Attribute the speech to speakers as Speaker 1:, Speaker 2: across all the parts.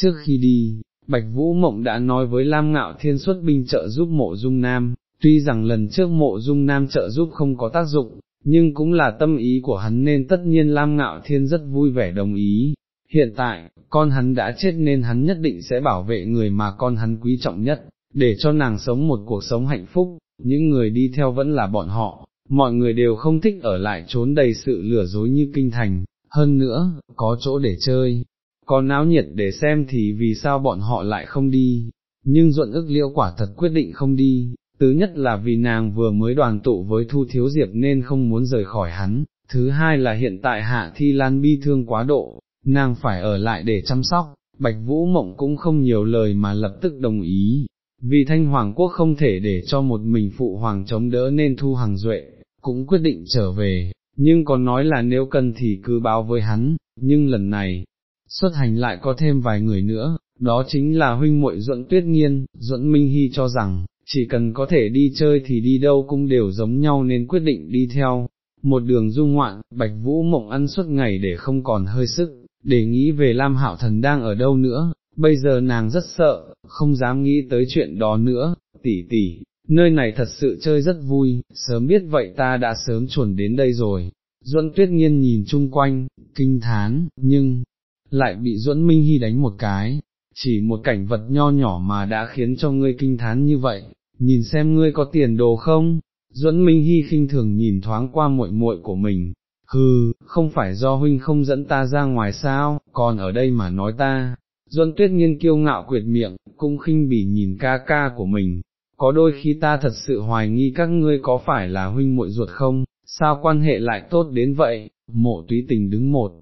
Speaker 1: trước khi đi, Bạch Vũ Mộng đã nói với Lam Ngạo Thiên xuất binh trợ giúp mộ dung nam, tuy rằng lần trước mộ dung nam trợ giúp không có tác dụng, nhưng cũng là tâm ý của hắn nên tất nhiên Lam Ngạo Thiên rất vui vẻ đồng ý. Hiện tại, con hắn đã chết nên hắn nhất định sẽ bảo vệ người mà con hắn quý trọng nhất, để cho nàng sống một cuộc sống hạnh phúc, những người đi theo vẫn là bọn họ, mọi người đều không thích ở lại trốn đầy sự lừa dối như kinh thành, hơn nữa, có chỗ để chơi, có náo nhiệt để xem thì vì sao bọn họ lại không đi, nhưng ruộn ức liễu quả thật quyết định không đi, thứ nhất là vì nàng vừa mới đoàn tụ với Thu Thiếu Diệp nên không muốn rời khỏi hắn, thứ hai là hiện tại Hạ Thi Lan bi thương quá độ, nàng phải ở lại để chăm sóc, Bạch Vũ Mộng cũng không nhiều lời mà lập tức đồng ý, vì Thanh Hoàng Quốc không thể để cho một mình phụ hoàng chống đỡ nên Thu Hằng Duệ, cũng quyết định trở về, nhưng còn nói là nếu cần thì cứ báo với hắn, nhưng lần này, xuất hành lại có thêm vài người nữa, đó chính là huynh muội duẫn tuyết nghiên, duẫn minh hy cho rằng, chỉ cần có thể đi chơi thì đi đâu cũng đều giống nhau nên quyết định đi theo. Một đường du ngoạn, Bạch Vũ mộng ăn suốt ngày để không còn hơi sức, để nghĩ về Lam Hạo Thần đang ở đâu nữa, bây giờ nàng rất sợ, không dám nghĩ tới chuyện đó nữa, tỷ tỷ, nơi này thật sự chơi rất vui, sớm biết vậy ta đã sớm chuẩn đến đây rồi. Duẫn tuyết nghiên nhìn chung quanh, kinh thán, nhưng, lại bị Duẫn Minh Hy đánh một cái, chỉ một cảnh vật nho nhỏ mà đã khiến cho ngươi kinh thán như vậy, nhìn xem ngươi có tiền đồ không? Duẫn Minh Hy khinh thường nhìn thoáng qua muội muội của mình, hừ, không phải do huynh không dẫn ta ra ngoài sao, còn ở đây mà nói ta. Duẫn Tuyết Nghiên kiêu ngạo quyệt miệng, cũng khinh bỉ nhìn ca ca của mình, có đôi khi ta thật sự hoài nghi các ngươi có phải là huynh muội ruột không, sao quan hệ lại tốt đến vậy, mộ túy tình đứng một,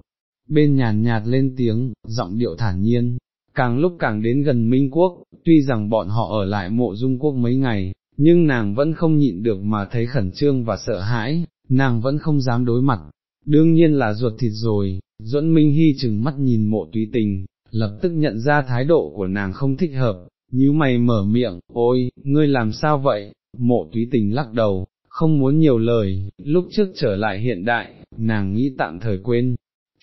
Speaker 1: bên nhàn nhạt lên tiếng, giọng điệu thản nhiên, càng lúc càng đến gần Minh Quốc, tuy rằng bọn họ ở lại mộ dung quốc mấy ngày, nhưng nàng vẫn không nhịn được mà thấy khẩn trương và sợ hãi, nàng vẫn không dám đối mặt, đương nhiên là ruột thịt rồi, duẫn Minh Hy chừng mắt nhìn mộ túy tình, lập tức nhận ra thái độ của nàng không thích hợp, nhíu mày mở miệng, ôi, ngươi làm sao vậy, mộ túy tình lắc đầu, không muốn nhiều lời, lúc trước trở lại hiện đại, nàng nghĩ tạm thời quên,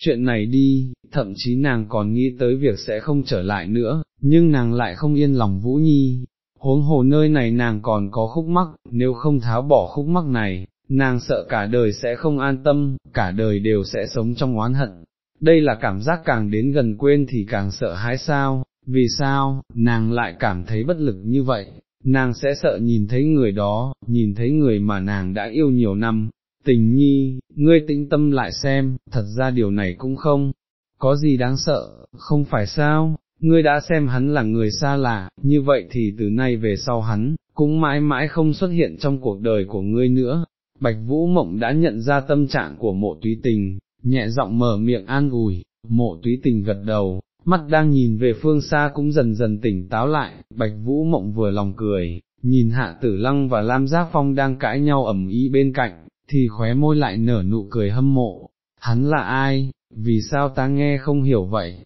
Speaker 1: chuyện này đi, thậm chí nàng còn nghĩ tới việc sẽ không trở lại nữa, nhưng nàng lại không yên lòng Vũ Nhi, huống hồ nơi này nàng còn có khúc mắc, nếu không tháo bỏ khúc mắc này, nàng sợ cả đời sẽ không an tâm, cả đời đều sẽ sống trong oán hận. Đây là cảm giác càng đến gần quên thì càng sợ hãi sao, vì sao, nàng lại cảm thấy bất lực như vậy, nàng sẽ sợ nhìn thấy người đó, nhìn thấy người mà nàng đã yêu nhiều năm, tình nhi, ngươi tĩnh tâm lại xem, thật ra điều này cũng không, có gì đáng sợ, không phải sao, ngươi đã xem hắn là người xa lạ, như vậy thì từ nay về sau hắn, cũng mãi mãi không xuất hiện trong cuộc đời của ngươi nữa. Bạch Vũ Mộng đã nhận ra tâm trạng của mộ túy tình, nhẹ giọng mở miệng an ủi, mộ túy tình gật đầu, mắt đang nhìn về phương xa cũng dần dần tỉnh táo lại, Bạch Vũ Mộng vừa lòng cười, nhìn Hạ Tử Lăng và Lam Giác Phong đang cãi nhau ẩm ý bên cạnh, thì khóe môi lại nở nụ cười hâm mộ, hắn là ai, vì sao ta nghe không hiểu vậy?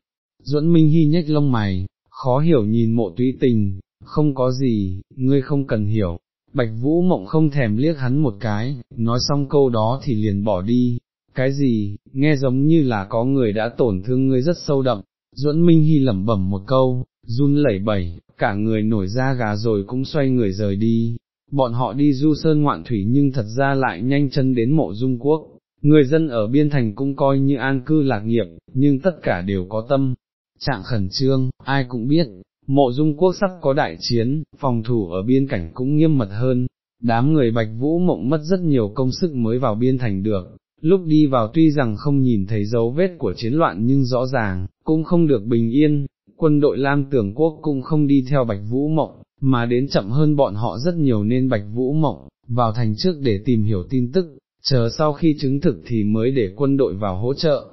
Speaker 1: Duẫn Minh Hy nhếch lông mày, khó hiểu nhìn mộ túy tình, không có gì, ngươi không cần hiểu. Bạch Vũ Mộng không thèm liếc hắn một cái, nói xong câu đó thì liền bỏ đi. Cái gì, nghe giống như là có người đã tổn thương ngươi rất sâu đậm. Duẫn Minh Hy lẩm bẩm một câu, run lẩy bẩy, cả người nổi da gà rồi cũng xoay người rời đi. Bọn họ đi du sơn ngoạn thủy nhưng thật ra lại nhanh chân đến mộ dung quốc, người dân ở biên thành cũng coi như an cư lạc nghiệp, nhưng tất cả đều có tâm, trạng khẩn trương, ai cũng biết, mộ dung quốc sắp có đại chiến, phòng thủ ở biên cảnh cũng nghiêm mật hơn, đám người bạch vũ mộng mất rất nhiều công sức mới vào biên thành được, lúc đi vào tuy rằng không nhìn thấy dấu vết của chiến loạn nhưng rõ ràng, cũng không được bình yên, quân đội Lam Tưởng Quốc cũng không đi theo Bạch Vũ Mộng, mà đến chậm hơn bọn họ rất nhiều nên Bạch Vũ Mộng, vào thành trước để tìm hiểu tin tức, chờ sau khi chứng thực thì mới để quân đội vào hỗ trợ.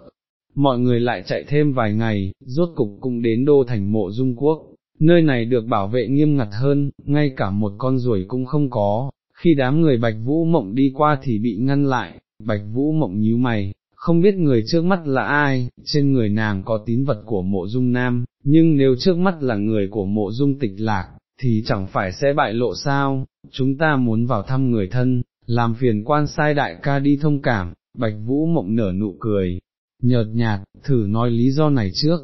Speaker 1: Mọi người lại chạy thêm vài ngày, rốt cục cũng đến đô thành mộ dung quốc, nơi này được bảo vệ nghiêm ngặt hơn, ngay cả một con ruồi cũng không có, khi đám người Bạch Vũ Mộng đi qua thì bị ngăn lại, Bạch Vũ Mộng nhíu mày, không biết người trước mắt là ai, trên người nàng có tín vật của mộ dung nam, nhưng nếu trước mắt là người của mộ dung tịch lạc, thì chẳng phải sẽ bại lộ sao, chúng ta muốn vào thăm người thân, làm phiền quan sai đại ca đi thông cảm, bạch vũ mộng nở nụ cười, nhợt nhạt, thử nói lý do này trước,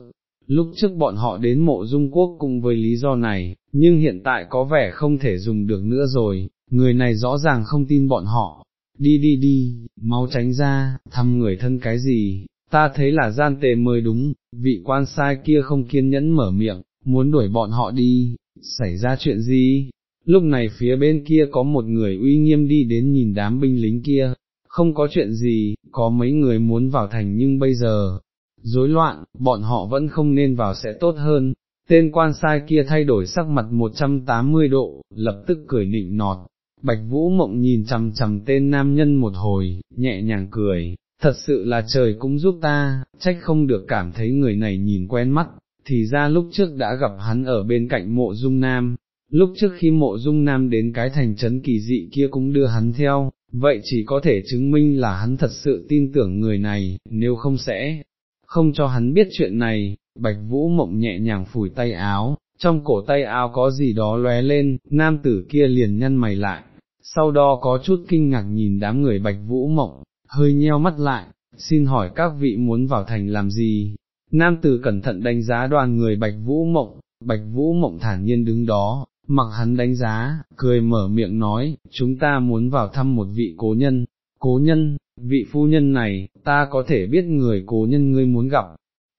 Speaker 1: lúc trước bọn họ đến mộ dung quốc cùng với lý do này, nhưng hiện tại có vẻ không thể dùng được nữa rồi, người này rõ ràng không tin bọn họ, đi đi đi, mau tránh ra, thăm người thân cái gì, ta thấy là gian tề mới đúng, vị quan sai kia không kiên nhẫn mở miệng, muốn đuổi bọn họ đi, xảy ra chuyện gì? Lúc này phía bên kia có một người uy nghiêm đi đến nhìn đám binh lính kia, không có chuyện gì, có mấy người muốn vào thành nhưng bây giờ, rối loạn, bọn họ vẫn không nên vào sẽ tốt hơn. Tên quan sai kia thay đổi sắc mặt 180 độ, lập tức cười nịnh nọt, Bạch Vũ Mộng nhìn chằm chằm tên nam nhân một hồi, nhẹ nhàng cười, thật sự là trời cũng giúp ta, trách không được cảm thấy người này nhìn quen mắt, thì ra lúc trước đã gặp hắn ở bên cạnh mộ dung nam, lúc trước khi mộ dung nam đến cái thành trấn kỳ dị kia cũng đưa hắn theo, vậy chỉ có thể chứng minh là hắn thật sự tin tưởng người này, nếu không sẽ không cho hắn biết chuyện này, bạch vũ mộng nhẹ nhàng phủi tay áo, trong cổ tay áo có gì đó lóe lên, nam tử kia liền nhăn mày lại, sau đó có chút kinh ngạc nhìn đám người bạch vũ mộng, hơi nheo mắt lại, xin hỏi các vị muốn vào thành làm gì, nam tử cẩn thận đánh giá đoàn người bạch vũ mộng, bạch vũ mộng thản nhiên đứng đó, mặc hắn đánh giá, cười mở miệng nói, chúng ta muốn vào thăm một vị cố nhân, cố nhân, vị phu nhân này, ta có thể biết người cố nhân ngươi muốn gặp,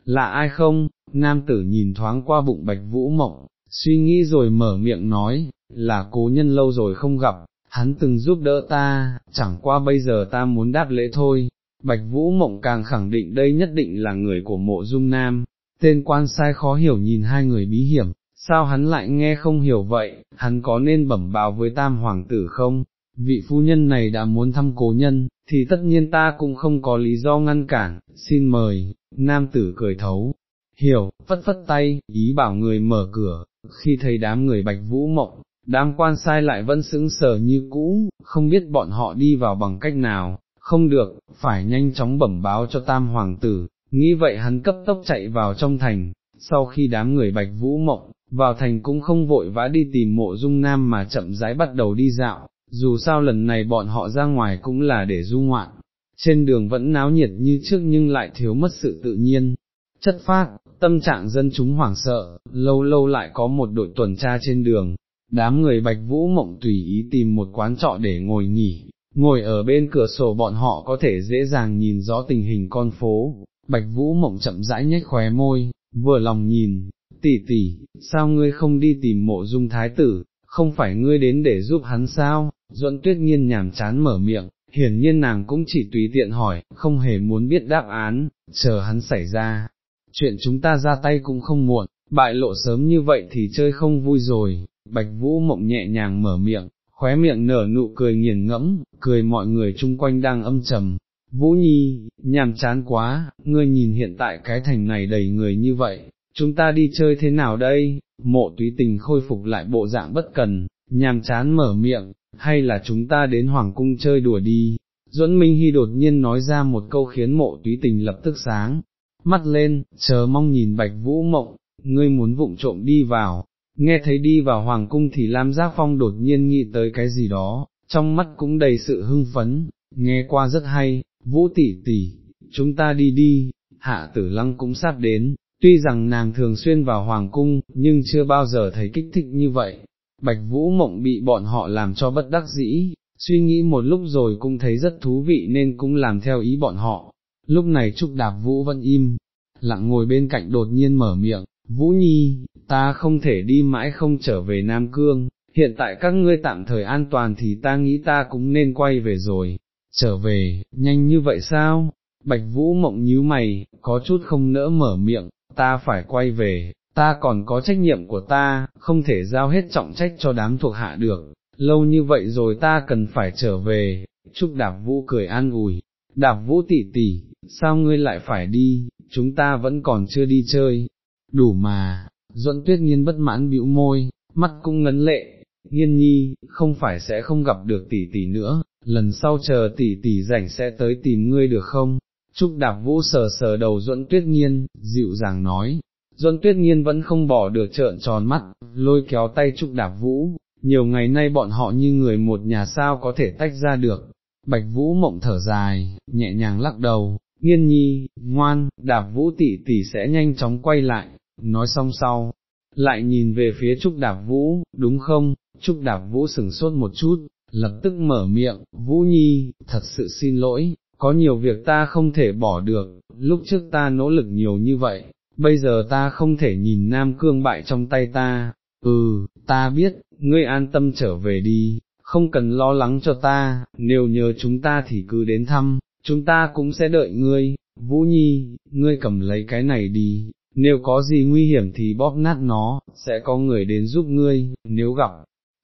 Speaker 1: là ai không, nam tử nhìn thoáng qua bụng bạch vũ mộng, suy nghĩ rồi mở miệng nói, là cố nhân lâu rồi không gặp, hắn từng giúp đỡ ta, chẳng qua bây giờ ta muốn đáp lễ thôi. Bạch Vũ Mộng càng khẳng định đây nhất định là người của mộ dung nam, tên quan sai khó hiểu nhìn hai người bí hiểm, sao hắn lại nghe không hiểu vậy, hắn có nên bẩm báo với tam hoàng tử không? Vị phu nhân này đã muốn thăm cố nhân, thì tất nhiên ta cũng không có lý do ngăn cản, xin mời, nam tử cười thấu, hiểu, phất phất tay, ý bảo người mở cửa, khi thấy đám người bạch vũ mộng, đám quan sai lại vẫn sững sờ như cũ, không biết bọn họ đi vào bằng cách nào, không được, phải nhanh chóng bẩm báo cho tam hoàng tử, nghĩ vậy hắn cấp tốc chạy vào trong thành, sau khi đám người bạch vũ mộng, vào thành cũng không vội vã đi tìm mộ dung nam mà chậm rãi bắt đầu đi dạo, dù sao lần này bọn họ ra ngoài cũng là để du ngoạn, trên đường vẫn náo nhiệt như trước nhưng lại thiếu mất sự tự nhiên. Chất phát tâm trạng dân chúng hoảng sợ, lâu lâu lại có một đội tuần tra trên đường, đám người bạch vũ mộng tùy ý tìm một quán trọ để ngồi nghỉ, ngồi ở bên cửa sổ bọn họ có thể dễ dàng nhìn rõ tình hình con phố, bạch vũ mộng chậm rãi nhếch khóe môi, vừa lòng nhìn, tỷ tỷ, sao ngươi không đi tìm mộ dung thái tử, không phải ngươi đến để giúp hắn sao, duẫn tuyết nhiên nhàm chán mở miệng, hiển nhiên nàng cũng chỉ tùy tiện hỏi, không hề muốn biết đáp án, chờ hắn xảy ra, chuyện chúng ta ra tay cũng không muộn, bại lộ sớm như vậy thì chơi không vui rồi, bạch vũ mộng nhẹ nhàng mở miệng, khóe miệng nở nụ cười nghiền ngẫm, cười mọi người chung quanh đang âm trầm. Vũ Nhi, nhàm chán quá, ngươi nhìn hiện tại cái thành này đầy người như vậy, chúng ta đi chơi thế nào đây, mộ túy tình khôi phục lại bộ dạng bất cần, nhàm chán mở miệng, hay là chúng ta đến Hoàng cung chơi đùa đi. Duẫn Minh Hy đột nhiên nói ra một câu khiến mộ túy tình lập tức sáng, mắt lên, chờ mong nhìn bạch vũ mộng, ngươi muốn vụng trộm đi vào, nghe thấy đi vào Hoàng cung thì Lam Giác Phong đột nhiên nghĩ tới cái gì đó, trong mắt cũng đầy sự hưng phấn, nghe qua rất hay, vũ tỷ tỷ, chúng ta đi đi, hạ tử lăng cũng sắp đến, tuy rằng nàng thường xuyên vào hoàng cung, nhưng chưa bao giờ thấy kích thích như vậy, bạch vũ mộng bị bọn họ làm cho bất đắc dĩ, suy nghĩ một lúc rồi cũng thấy rất thú vị nên cũng làm theo ý bọn họ, lúc này Trúc Đạp Vũ vẫn im, lặng ngồi bên cạnh đột nhiên mở miệng, Vũ Nhi, ta không thể đi mãi không trở về Nam Cương, hiện tại các ngươi tạm thời an toàn thì ta nghĩ ta cũng nên quay về rồi, trở về, nhanh như vậy sao? Bạch Vũ mộng nhíu mày, có chút không nỡ mở miệng, ta phải quay về, ta còn có trách nhiệm của ta, không thể giao hết trọng trách cho đám thuộc hạ được, lâu như vậy rồi ta cần phải trở về, Trúc Đạp Vũ cười an ủi, Đạp Vũ tỷ tỷ, sao ngươi lại phải đi, chúng ta vẫn còn chưa đi chơi, đủ mà, Duẫn Tuyết Nhiên bất mãn bĩu môi, mắt cũng ngấn lệ, Nghiên nhi, không phải sẽ không gặp được tỷ tỷ nữa, lần sau chờ tỷ tỷ rảnh sẽ tới tìm ngươi được không? Trúc Đạp Vũ sờ sờ đầu Duẫn Tuyết Nhiên, dịu dàng nói, Duẫn Tuyết Nhiên vẫn không bỏ được trợn tròn mắt, lôi kéo tay Trúc Đạp Vũ, nhiều ngày nay bọn họ như người một nhà sao có thể tách ra được. Bạch Vũ mộng thở dài, nhẹ nhàng lắc đầu, nghiên nhi, ngoan, đạp vũ tỷ tỷ sẽ nhanh chóng quay lại, nói xong sau, lại nhìn về phía Trúc Đạp Vũ, đúng không, Trúc Đạp Vũ sừng sốt một chút, lập tức mở miệng, Vũ Nhi, thật sự xin lỗi, có nhiều việc ta không thể bỏ được, lúc trước ta nỗ lực nhiều như vậy, bây giờ ta không thể nhìn Nam Cương bại trong tay ta, ừ, ta biết, ngươi an tâm trở về đi, không cần lo lắng cho ta, nếu nhớ chúng ta thì cứ đến thăm, chúng ta cũng sẽ đợi ngươi, Vũ Nhi, ngươi cầm lấy cái này đi, nếu có gì nguy hiểm thì bóp nát nó, sẽ có người đến giúp ngươi, nếu gặp,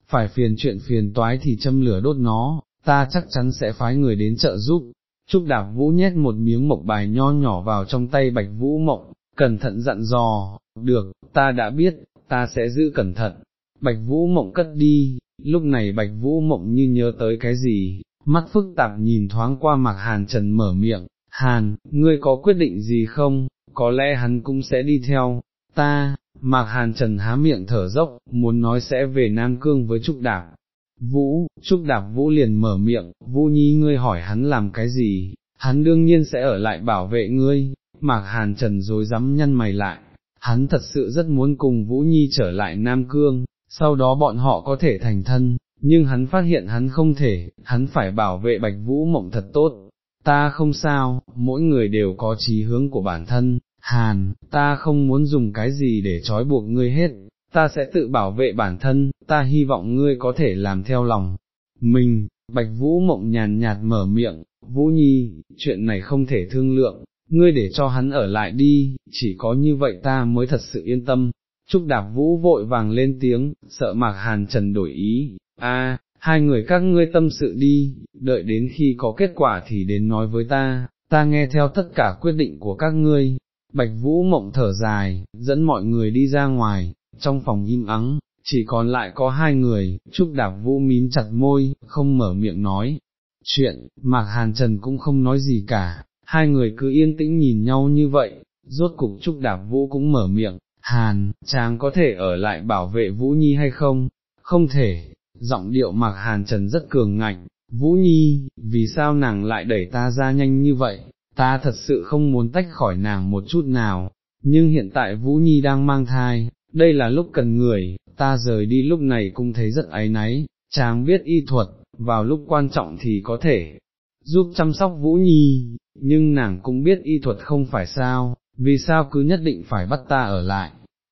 Speaker 1: phải phiền chuyện phiền toái thì châm lửa đốt nó, ta chắc chắn sẽ phái người đến trợ giúp. Trúc Đạp Vũ nhét một miếng mộc bài nho nhỏ vào trong tay Bạch Vũ Mộng, cẩn thận dặn dò, được, ta đã biết, ta sẽ giữ cẩn thận. Bạch Vũ Mộng cất đi, lúc này Bạch Vũ Mộng như nhớ tới cái gì, mắt phức tạp nhìn thoáng qua Mạc Hàn Trần mở miệng, Hàn, ngươi có quyết định gì không, có lẽ hắn cũng sẽ đi theo, ta, Mạc Hàn Trần há miệng thở dốc, muốn nói sẽ về Nam Cương với Trúc Đạp. Vũ, Trúc Đạp Vũ liền mở miệng, Vũ Nhi ngươi hỏi hắn làm cái gì, hắn đương nhiên sẽ ở lại bảo vệ ngươi, Mạc Hàn Trần rồi dám nhăn mày lại, hắn thật sự rất muốn cùng Vũ Nhi trở lại Nam Cương, sau đó bọn họ có thể thành thân, nhưng hắn phát hiện hắn không thể, hắn phải bảo vệ Bạch Vũ Mộng thật tốt. Ta không sao, mỗi người đều có trí hướng của bản thân, Hàn, ta không muốn dùng cái gì để trói buộc ngươi hết, ta sẽ tự bảo vệ bản thân, ta hy vọng ngươi có thể làm theo lòng. Mình, Bạch Vũ mộng nhàn nhạt mở miệng, Vũ Nhi, chuyện này không thể thương lượng, ngươi để cho hắn ở lại đi, chỉ có như vậy ta mới thật sự yên tâm. Trúc Đạp Vũ vội vàng lên tiếng, sợ Mạc Hàn Trần đổi ý, a, hai người các ngươi tâm sự đi, đợi đến khi có kết quả thì đến nói với ta, ta nghe theo tất cả quyết định của các ngươi, Bạch Vũ mộng thở dài, dẫn mọi người đi ra ngoài, trong phòng im ắng, chỉ còn lại có hai người, Trúc Đạp Vũ mím chặt môi, không mở miệng nói. Chuyện, Mạc Hàn Trần cũng không nói gì cả, hai người cứ yên tĩnh nhìn nhau như vậy, rốt cục Trúc Đạp Vũ cũng mở miệng, Hàn, chàng có thể ở lại bảo vệ Vũ Nhi hay không? Không thể, giọng điệu Mạc Hàn Trần rất cường ngạnh, Vũ Nhi, vì sao nàng lại đẩy ta ra nhanh như vậy? Ta thật sự không muốn tách khỏi nàng một chút nào, nhưng hiện tại Vũ Nhi đang mang thai, đây là lúc cần người, ta rời đi lúc này cũng thấy rất áy náy, chàng biết y thuật, vào lúc quan trọng thì có thể giúp chăm sóc Vũ Nhi, nhưng nàng cũng biết y thuật không phải sao, vì sao cứ nhất định phải bắt ta ở lại.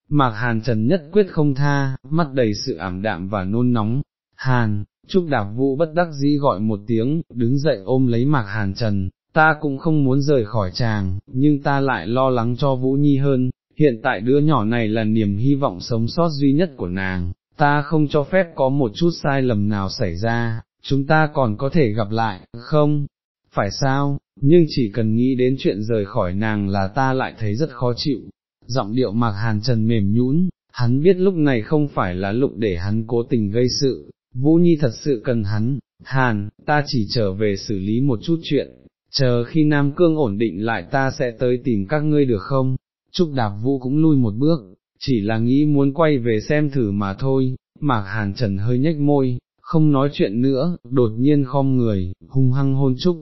Speaker 1: Mạc Hàn Trần nhất quyết không tha, mắt đầy sự ảm đạm và nôn nóng, Hàn, Trúc Đạp Vũ bất đắc dĩ gọi một tiếng, đứng dậy ôm lấy Mạc Hàn Trần, ta cũng không muốn rời khỏi chàng, nhưng ta lại lo lắng cho Vũ Nhi hơn, hiện tại đứa nhỏ này là niềm hy vọng sống sót duy nhất của nàng, ta không cho phép có một chút sai lầm nào xảy ra, chúng ta còn có thể gặp lại, không? Phải sao, nhưng chỉ cần nghĩ đến chuyện rời khỏi nàng là ta lại thấy rất khó chịu. Giọng điệu mạc hàn trần mềm nhũn, hắn biết lúc này không phải là lúc để hắn cố tình gây sự, Vũ Nhi thật sự cần hắn, hàn, ta chỉ trở về xử lý một chút chuyện, chờ khi Nam Cương ổn định lại ta sẽ tới tìm các ngươi được không? Trúc Đạp Vũ cũng lui một bước, chỉ là nghĩ muốn quay về xem thử mà thôi, Mạc Hàn Trần hơi nhếch môi, không nói chuyện nữa, đột nhiên khom người, hung hăng hôn Trúc.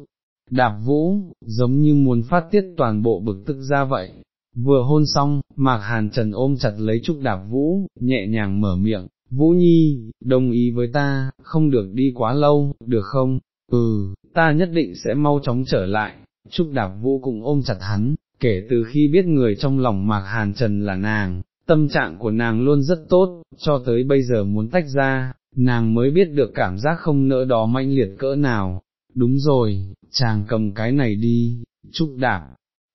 Speaker 1: Đạp Vũ, giống như muốn phát tiết toàn bộ bực tức ra vậy. Vừa hôn xong, Mạc Hàn Trần ôm chặt lấy Trúc Đạp Vũ, nhẹ nhàng mở miệng, Vũ Nhi, đồng ý với ta, không được đi quá lâu, được không? Ừ, ta nhất định sẽ mau chóng trở lại, Trúc Đạp Vũ cũng ôm chặt hắn, kể từ khi biết người trong lòng Mạc Hàn Trần là nàng, tâm trạng của nàng luôn rất tốt, cho tới bây giờ muốn tách ra, nàng mới biết được cảm giác không nỡ đó mãnh liệt cỡ nào. Đúng rồi, chàng cầm cái này đi, Trúc Đạp.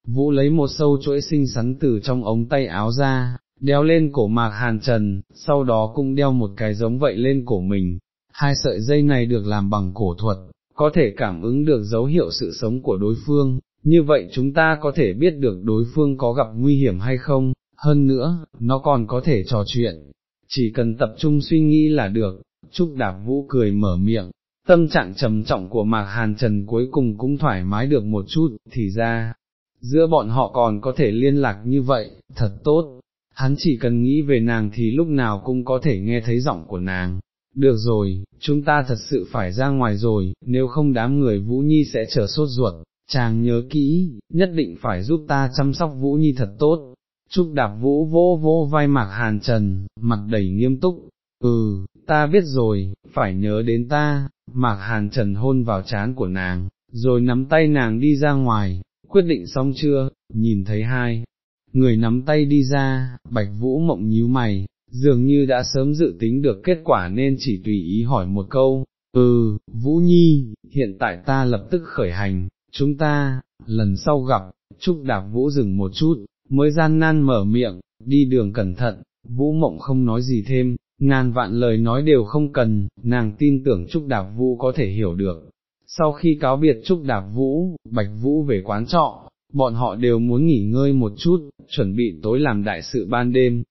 Speaker 1: Vũ lấy một sâu chuỗi xinh xắn từ trong ống tay áo ra, đeo lên cổ mạc hàn trần, sau đó cũng đeo một cái giống vậy lên cổ mình. Hai sợi dây này được làm bằng cổ thuật, có thể cảm ứng được dấu hiệu sự sống của đối phương, như vậy chúng ta có thể biết được đối phương có gặp nguy hiểm hay không, hơn nữa, nó còn có thể trò chuyện, chỉ cần tập trung suy nghĩ là được, Trúc Đạp Vũ cười mở miệng, tâm trạng trầm trọng của Mạc Hàn Trần cuối cùng cũng thoải mái được một chút, thì ra, giữa bọn họ còn có thể liên lạc như vậy, thật tốt, hắn chỉ cần nghĩ về nàng thì lúc nào cũng có thể nghe thấy giọng của nàng, được rồi, chúng ta thật sự phải ra ngoài rồi, nếu không đám người Vũ Nhi sẽ trở sốt ruột, chàng nhớ kỹ, nhất định phải giúp ta chăm sóc Vũ Nhi thật tốt. Trúc đạp Vũ vô vô vai Mạc Hàn Trần, mặt đầy nghiêm túc, ừ, ta biết rồi, phải nhớ đến ta, Mạc Hàn Trần hôn vào trán của nàng, rồi nắm tay nàng đi ra ngoài, quyết định xong chưa, nhìn thấy hai, người nắm tay đi ra, Bạch Vũ mộng nhíu mày, dường như đã sớm dự tính được kết quả nên chỉ tùy ý hỏi một câu, ừ, Vũ Nhi, hiện tại ta lập tức khởi hành, chúng ta, lần sau gặp, Trúc Đạp Vũ dừng một chút, mới gian nan mở miệng, đi đường cẩn thận, Vũ Mộng không nói gì thêm, ngàn vạn lời nói đều không cần, nàng tin tưởng Trúc Đạp Vũ có thể hiểu được. Sau khi cáo biệt Trúc Đạp Vũ, Bạch Vũ về quán trọ, bọn họ đều muốn nghỉ ngơi một chút, chuẩn bị tối làm đại sự ban đêm.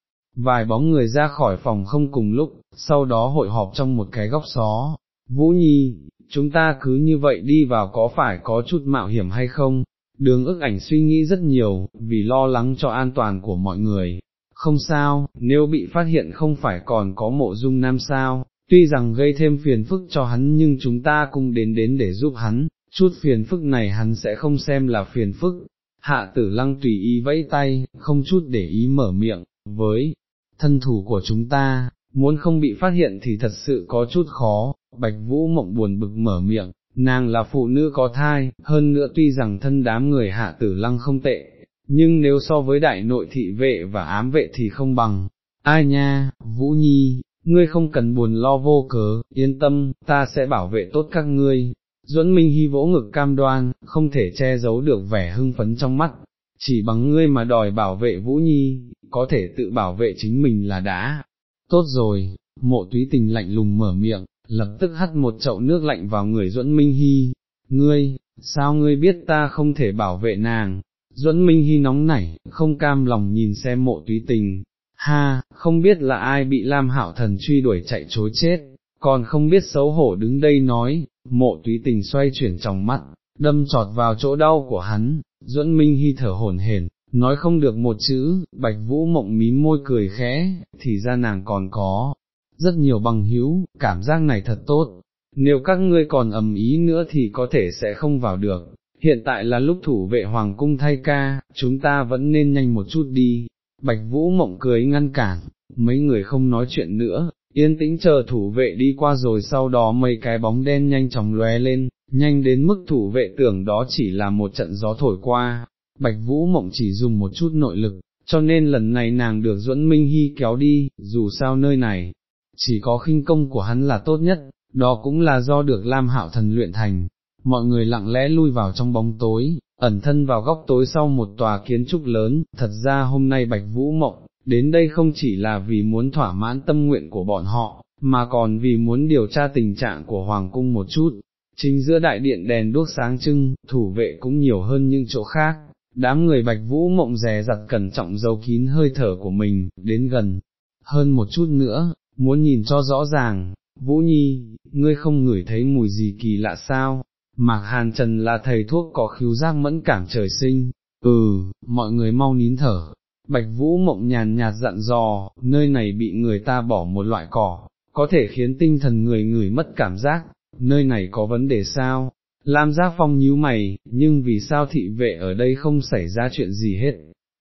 Speaker 1: Vài bóng người ra khỏi phòng không cùng lúc, sau đó hội họp trong một cái góc xó. Vũ Nhi, chúng ta cứ như vậy đi vào có phải có chút mạo hiểm hay không? Đường ức ảnh suy nghĩ rất nhiều, vì lo lắng cho an toàn của mọi người. Không sao, nếu bị phát hiện không phải còn có mộ dung nam sao, tuy rằng gây thêm phiền phức cho hắn nhưng chúng ta cũng đến đến để giúp hắn, chút phiền phức này hắn sẽ không xem là phiền phức. Hạ tử lăng tùy ý vẫy tay, không chút để ý mở miệng, với thân thủ của chúng ta, muốn không bị phát hiện thì thật sự có chút khó, bạch vũ mộng buồn bực mở miệng, nàng là phụ nữ có thai, hơn nữa tuy rằng thân đám người hạ tử lăng không tệ, nhưng nếu so với đại nội thị vệ và ám vệ thì không bằng, ai nha, Vũ Nhi, ngươi không cần buồn lo vô cớ, yên tâm, ta sẽ bảo vệ tốt các ngươi. Duẫn Minh Hy vỗ ngực cam đoan, không thể che giấu được vẻ hưng phấn trong mắt, chỉ bằng ngươi mà đòi bảo vệ Vũ Nhi, có thể tự bảo vệ chính mình là đã. Tốt rồi, mộ túy tình lạnh lùng mở miệng, lập tức hắt một chậu nước lạnh vào người Duẫn Minh Hy, ngươi, sao ngươi biết ta không thể bảo vệ nàng, Duẫn Minh Hy nóng nảy, không cam lòng nhìn xem mộ túy tình, ha, không biết là ai bị Lam Hạo Thần truy đuổi chạy chối chết, còn không biết xấu hổ đứng đây nói, mộ túy tình xoay chuyển trong mắt, đâm trọt vào chỗ đau của hắn, Duẫn Minh Hy thở hổn hển, nói không được một chữ, Bạch Vũ mộng mím môi cười khẽ, thì ra nàng còn có, rất nhiều bằng hữu, cảm giác này thật tốt, nếu các ngươi còn ầm ý nữa thì có thể sẽ không vào được, hiện tại là lúc thủ vệ hoàng cung thay ca, chúng ta vẫn nên nhanh một chút đi, bạch vũ mộng cười ngăn cản, mấy người không nói chuyện nữa, yên tĩnh chờ thủ vệ đi qua rồi sau đó mấy cái bóng đen nhanh chóng lóe lên, nhanh đến mức thủ vệ tưởng đó chỉ là một trận gió thổi qua, bạch vũ mộng chỉ dùng một chút nội lực, cho nên lần này nàng được duẫn minh hy kéo đi, dù sao nơi này, chỉ có khinh công của hắn là tốt nhất, đó cũng là do được Lam Hạo Thần luyện thành. Mọi người lặng lẽ lui vào trong bóng tối, ẩn thân vào góc tối sau một tòa kiến trúc lớn, thật ra hôm nay Bạch Vũ Mộng, đến đây không chỉ là vì muốn thỏa mãn tâm nguyện của bọn họ, mà còn vì muốn điều tra tình trạng của Hoàng Cung một chút. Chính giữa đại điện đèn đuốc sáng trưng, thủ vệ cũng nhiều hơn những chỗ khác, đám người Bạch Vũ Mộng rè giặt cẩn trọng giấu kín hơi thở của mình, đến gần, hơn một chút nữa, muốn nhìn cho rõ ràng, Vũ Nhi, ngươi không ngửi thấy mùi gì kỳ lạ sao, Mạc Hàn Trần là thầy thuốc có khiếu giác mẫn cảm trời sinh, ừ, mọi người mau nín thở, Bạch Vũ mộng nhàn nhạt dặn dò, nơi này bị người ta bỏ một loại cỏ, có thể khiến tinh thần người người mất cảm giác, nơi này có vấn đề sao? Lam Giác Phong nhíu mày, nhưng vì sao thị vệ ở đây không xảy ra chuyện gì hết?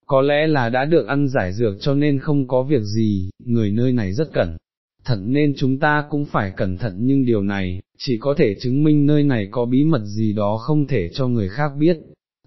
Speaker 1: Có lẽ là đã được ăn giải dược cho nên không có việc gì, người nơi này rất cẩn thận nên chúng ta cũng phải cẩn thận nhưng điều này, chỉ có thể chứng minh nơi này có bí mật gì đó không thể cho người khác biết.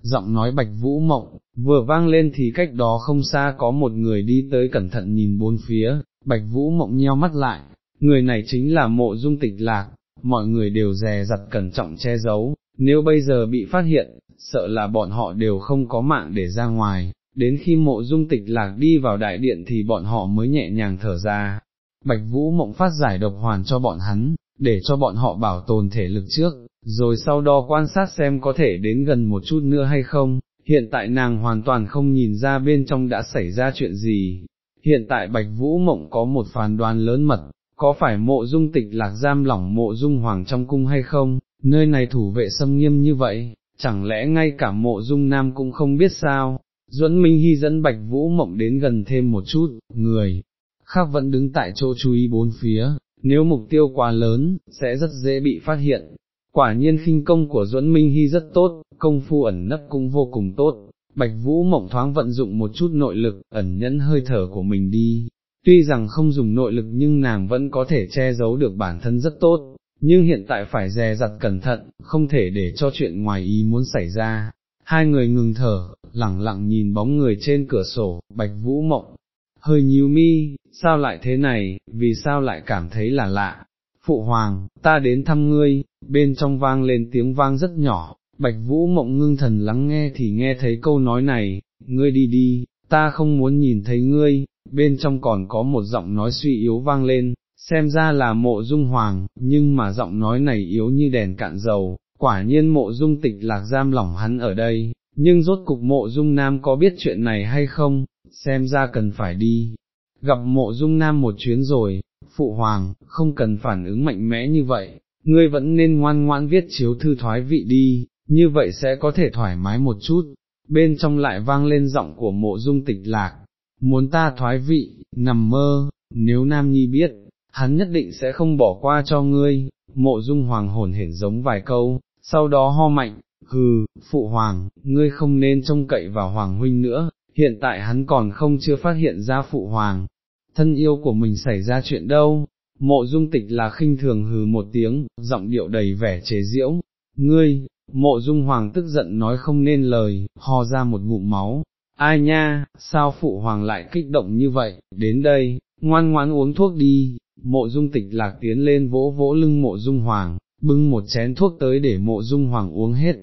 Speaker 1: Giọng nói bạch vũ mộng, vừa vang lên thì cách đó không xa có một người đi tới cẩn thận nhìn bốn phía, bạch vũ mộng nheo mắt lại, người này chính là mộ dung tịch lạc, mọi người đều dè dặt cẩn trọng che giấu, nếu bây giờ bị phát hiện, sợ là bọn họ đều không có mạng để ra ngoài, đến khi mộ dung tịch lạc đi vào đại điện thì bọn họ mới nhẹ nhàng thở ra, Bạch Vũ mộng phát giải độc hoàn cho bọn hắn, để cho bọn họ bảo tồn thể lực trước, rồi sau đó quan sát xem có thể đến gần một chút nữa hay không, hiện tại nàng hoàn toàn không nhìn ra bên trong đã xảy ra chuyện gì. Hiện tại Bạch Vũ Mộng có một phán đoán lớn mật, có phải mộ dung tịch lạc giam lỏng mộ dung hoàng trong cung hay không, nơi này thủ vệ xâm nghiêm như vậy, chẳng lẽ ngay cả mộ dung nam cũng không biết sao, Duẫn Minh Hy dẫn Bạch Vũ Mộng đến gần thêm một chút, người, khác vẫn đứng tại chỗ chú ý bốn phía, nếu mục tiêu quá lớn, sẽ rất dễ bị phát hiện. quả nhiên khinh công của duẫn Minh Hy rất tốt, công phu ẩn nấp cũng vô cùng tốt, Bạch Vũ Mộng thoáng vận dụng một chút nội lực, ẩn nhẫn hơi thở của mình đi, tuy rằng không dùng nội lực nhưng nàng vẫn có thể che giấu được bản thân rất tốt, nhưng hiện tại phải dè dặt cẩn thận, không thể để cho chuyện ngoài ý muốn xảy ra. Hai người ngừng thở, lặng lặng nhìn bóng người trên cửa sổ, Bạch Vũ Mộng, hơi nhíu mi, sao lại thế này, vì sao lại cảm thấy là lạ. Phụ hoàng, ta đến thăm ngươi, bên trong vang lên tiếng vang rất nhỏ, Bạch Vũ Mộng ngưng thần lắng nghe thì nghe thấy câu nói này, ngươi đi đi, ta không muốn nhìn thấy ngươi, bên trong còn có một giọng nói suy yếu vang lên, xem ra là mộ dung hoàng, nhưng mà giọng nói này yếu như đèn cạn dầu, quả nhiên mộ dung tịch lạc giam lỏng hắn ở đây, nhưng rốt cục mộ dung nam có biết chuyện này hay không, xem ra cần phải đi, gặp mộ dung nam một chuyến rồi, phụ hoàng, không cần phản ứng mạnh mẽ như vậy, ngươi vẫn nên ngoan ngoãn viết chiếu thư thoái vị đi, như vậy sẽ có thể thoải mái một chút, bên trong lại vang lên giọng của mộ dung tịch lạc, muốn ta thoái vị, nằm mơ, nếu Nam Nhi biết, hắn nhất định sẽ không bỏ qua cho ngươi, mộ dung hoàng hồn hển giống vài câu, sau đó ho mạnh, hừ, phụ hoàng, ngươi không nên trông cậy vào hoàng huynh nữa, hiện tại hắn còn không chưa phát hiện ra phụ hoàng, thân yêu của mình xảy ra chuyện đâu, mộ dung tịch là khinh thường hừ một tiếng, giọng điệu đầy vẻ chế diễu, ngươi, mộ dung hoàng tức giận nói không nên lời, ho ra một ngụm máu, ai nha, sao phụ hoàng lại kích động như vậy, đến đây, ngoan ngoãn uống thuốc đi, mộ dung tịch lạc tiến lên vỗ vỗ lưng mộ dung hoàng, bưng một chén thuốc tới để mộ dung hoàng uống hết,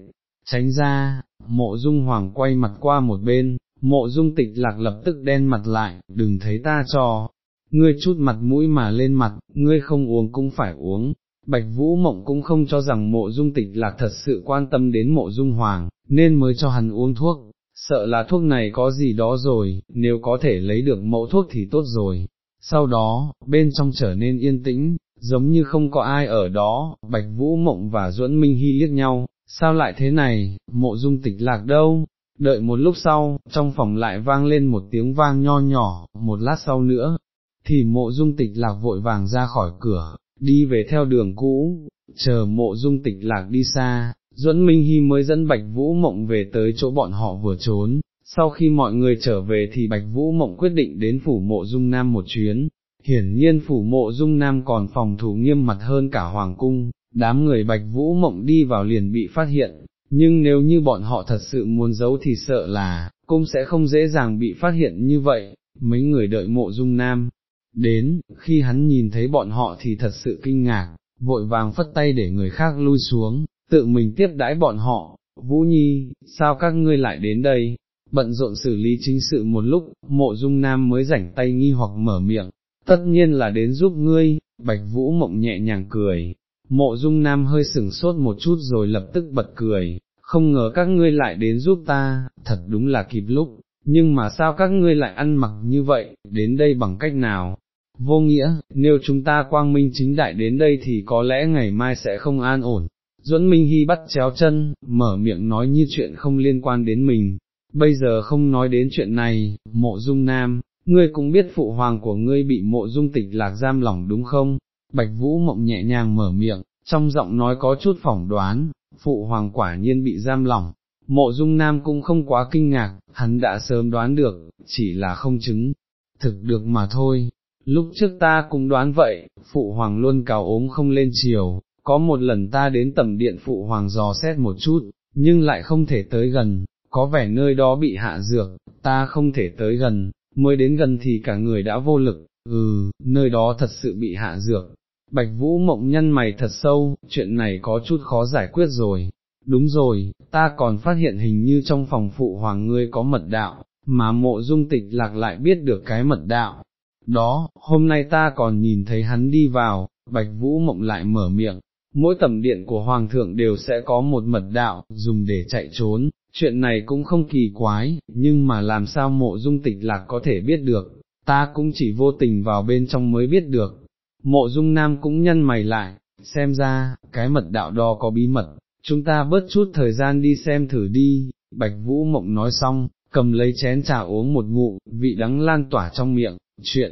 Speaker 1: tránh ra, mộ dung hoàng quay mặt qua một bên, mộ dung tịch lạc lập tức đen mặt lại, đừng thấy ta cho, ngươi chút mặt mũi mà lên mặt, ngươi không uống cũng phải uống. Bạch Vũ Mộng cũng không cho rằng mộ dung tịch lạc thật sự quan tâm đến mộ dung hoàng, nên mới cho hắn uống thuốc, sợ là thuốc này có gì đó rồi, nếu có thể lấy được mẫu thuốc thì tốt rồi. Sau đó, bên trong trở nên yên tĩnh, giống như không có ai ở đó, Bạch Vũ Mộng và Duẫn Minh Hy liếc nhau, sao lại thế này, mộ dung tịch lạc đâu, đợi một lúc sau, trong phòng lại vang lên một tiếng vang nho nhỏ, một lát sau nữa, thì mộ dung tịch lạc vội vàng ra khỏi cửa, đi về theo đường cũ, chờ mộ dung tịch lạc đi xa, Duẫn Minh Hy mới dẫn Bạch Vũ Mộng về tới chỗ bọn họ vừa trốn, sau khi mọi người trở về thì Bạch Vũ Mộng quyết định đến phủ mộ dung nam một chuyến, hiển nhiên phủ mộ dung nam còn phòng thủ nghiêm mặt hơn cả Hoàng Cung, đám người Bạch Vũ Mộng đi vào liền bị phát hiện, nhưng nếu như bọn họ thật sự muốn giấu thì sợ là, cũng sẽ không dễ dàng bị phát hiện như vậy, mấy người đợi mộ dung nam. Đến, khi hắn nhìn thấy bọn họ thì thật sự kinh ngạc, vội vàng phất tay để người khác lui xuống, tự mình tiếp đãi bọn họ, Vũ Nhi, sao các ngươi lại đến đây, bận rộn xử lý chính sự một lúc, mộ dung nam mới rảnh tay nghi hoặc mở miệng, tất nhiên là đến giúp ngươi, bạch vũ mộng nhẹ nhàng cười, mộ dung nam hơi sửng sốt một chút rồi lập tức bật cười, không ngờ các ngươi lại đến giúp ta, thật đúng là kịp lúc, nhưng mà sao các ngươi lại ăn mặc như vậy, đến đây bằng cách nào? Vô nghĩa, nếu chúng ta quang minh chính đại đến đây thì có lẽ ngày mai sẽ không an ổn, Duẫn Minh Hy bắt chéo chân, mở miệng nói như chuyện không liên quan đến mình, bây giờ không nói đến chuyện này, mộ dung nam, ngươi cũng biết phụ hoàng của ngươi bị mộ dung tịch lạc giam lỏng đúng không? Bạch Vũ mộng nhẹ nhàng mở miệng, trong giọng nói có chút phỏng đoán, phụ hoàng quả nhiên bị giam lỏng, mộ dung nam cũng không quá kinh ngạc, hắn đã sớm đoán được, chỉ là không chứng, thực được mà thôi. Lúc trước ta cũng đoán vậy, phụ hoàng luôn cào ốm không lên chiều, có một lần ta đến tầm điện phụ hoàng dò xét một chút, nhưng lại không thể tới gần, có vẻ nơi đó bị hạ dược, ta không thể tới gần, mới đến gần thì cả người đã vô lực, ừ, nơi đó thật sự bị hạ dược. Bạch Vũ mộng nhân mày thật sâu, chuyện này có chút khó giải quyết rồi. Đúng rồi, ta còn phát hiện hình như trong phòng phụ hoàng ngươi có mật đạo, mà mộ dung tịch lạc lại biết được cái mật đạo. Đó, hôm nay ta còn nhìn thấy hắn đi vào, Bạch Vũ mộng lại mở miệng, mỗi tầm điện của Hoàng thượng đều sẽ có một mật đạo, dùng để chạy trốn, chuyện này cũng không kỳ quái, nhưng mà làm sao mộ dung tịch lạc có thể biết được, ta cũng chỉ vô tình vào bên trong mới biết được. Mộ dung nam cũng nhân mày lại, xem ra, cái mật đạo đó có bí mật, chúng ta bớt chút thời gian đi xem thử đi, Bạch Vũ Mộng nói xong, cầm lấy chén trà uống một ngụm, vị đắng lan tỏa trong miệng, chuyện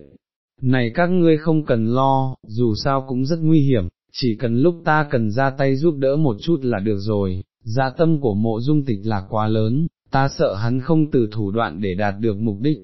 Speaker 1: này các ngươi không cần lo, dù sao cũng rất nguy hiểm, chỉ cần lúc ta cần ra tay giúp đỡ một chút là được rồi, dạ tâm của mộ dung tịch là quá lớn, ta sợ hắn không từ thủ đoạn để đạt được mục đích.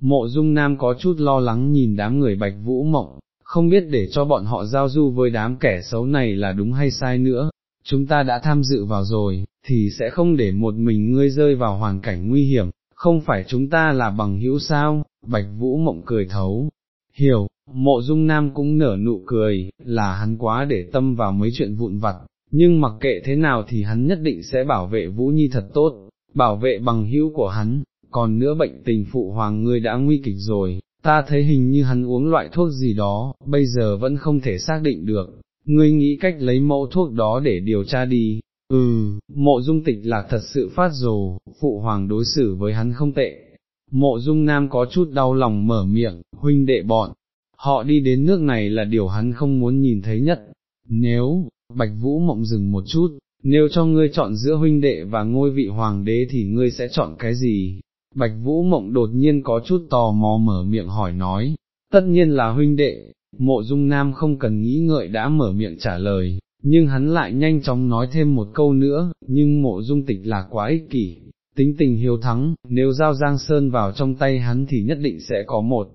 Speaker 1: Mộ dung nam có chút lo lắng nhìn đám người bạch vũ mộng, không biết để cho bọn họ giao du với đám kẻ xấu này là đúng hay sai nữa, chúng ta đã tham dự vào rồi, thì sẽ không để một mình ngươi rơi vào hoàn cảnh nguy hiểm, không phải chúng ta là bằng hữu sao, bạch vũ mộng cười thấu, hiểu, mộ dung nam cũng nở nụ cười, là hắn quá để tâm vào mấy chuyện vụn vặt, nhưng mặc kệ thế nào thì hắn nhất định sẽ bảo vệ Vũ Nhi thật tốt, bảo vệ bằng hữu của hắn, còn nữa bệnh tình phụ hoàng ngươi đã nguy kịch rồi, ta thấy hình như hắn uống loại thuốc gì đó, bây giờ vẫn không thể xác định được, ngươi nghĩ cách lấy mẫu thuốc đó để điều tra đi. Ừ, mộ dung tịch là thật sự phát rồ, phụ hoàng đối xử với hắn không tệ. Mộ dung nam có chút đau lòng mở miệng, huynh đệ bọn, họ đi đến nước này là điều hắn không muốn nhìn thấy nhất. Nếu, Bạch Vũ mộng dừng một chút, nếu cho ngươi chọn giữa huynh đệ và ngôi vị hoàng đế thì ngươi sẽ chọn cái gì? Bạch Vũ mộng đột nhiên có chút tò mò mở miệng hỏi nói, tất nhiên là huynh đệ, mộ dung nam không cần nghĩ ngợi đã mở miệng trả lời, nhưng hắn lại nhanh chóng nói thêm một câu nữa, nhưng mộ dung tịch là quá ích kỷ, tính tình hiếu thắng, nếu giao Giang Sơn vào trong tay hắn thì nhất định sẽ có một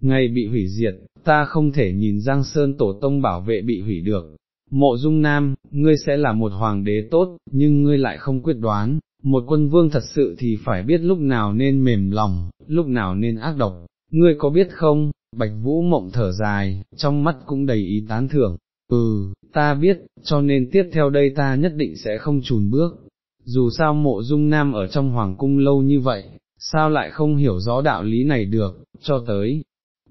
Speaker 1: ngày bị hủy diệt, ta không thể nhìn Giang Sơn tổ tông bảo vệ bị hủy được. Mộ dung nam, ngươi sẽ là một hoàng đế tốt, nhưng ngươi lại không quyết đoán, một quân vương thật sự thì phải biết lúc nào nên mềm lòng, lúc nào nên ác độc, ngươi có biết không, bạch vũ mộng thở dài, trong mắt cũng đầy ý tán thưởng, ừ, ta biết, cho nên tiếp theo đây ta nhất định sẽ không chùn bước, dù sao mộ dung nam ở trong hoàng cung lâu như vậy, sao lại không hiểu rõ đạo lý này được, cho tới,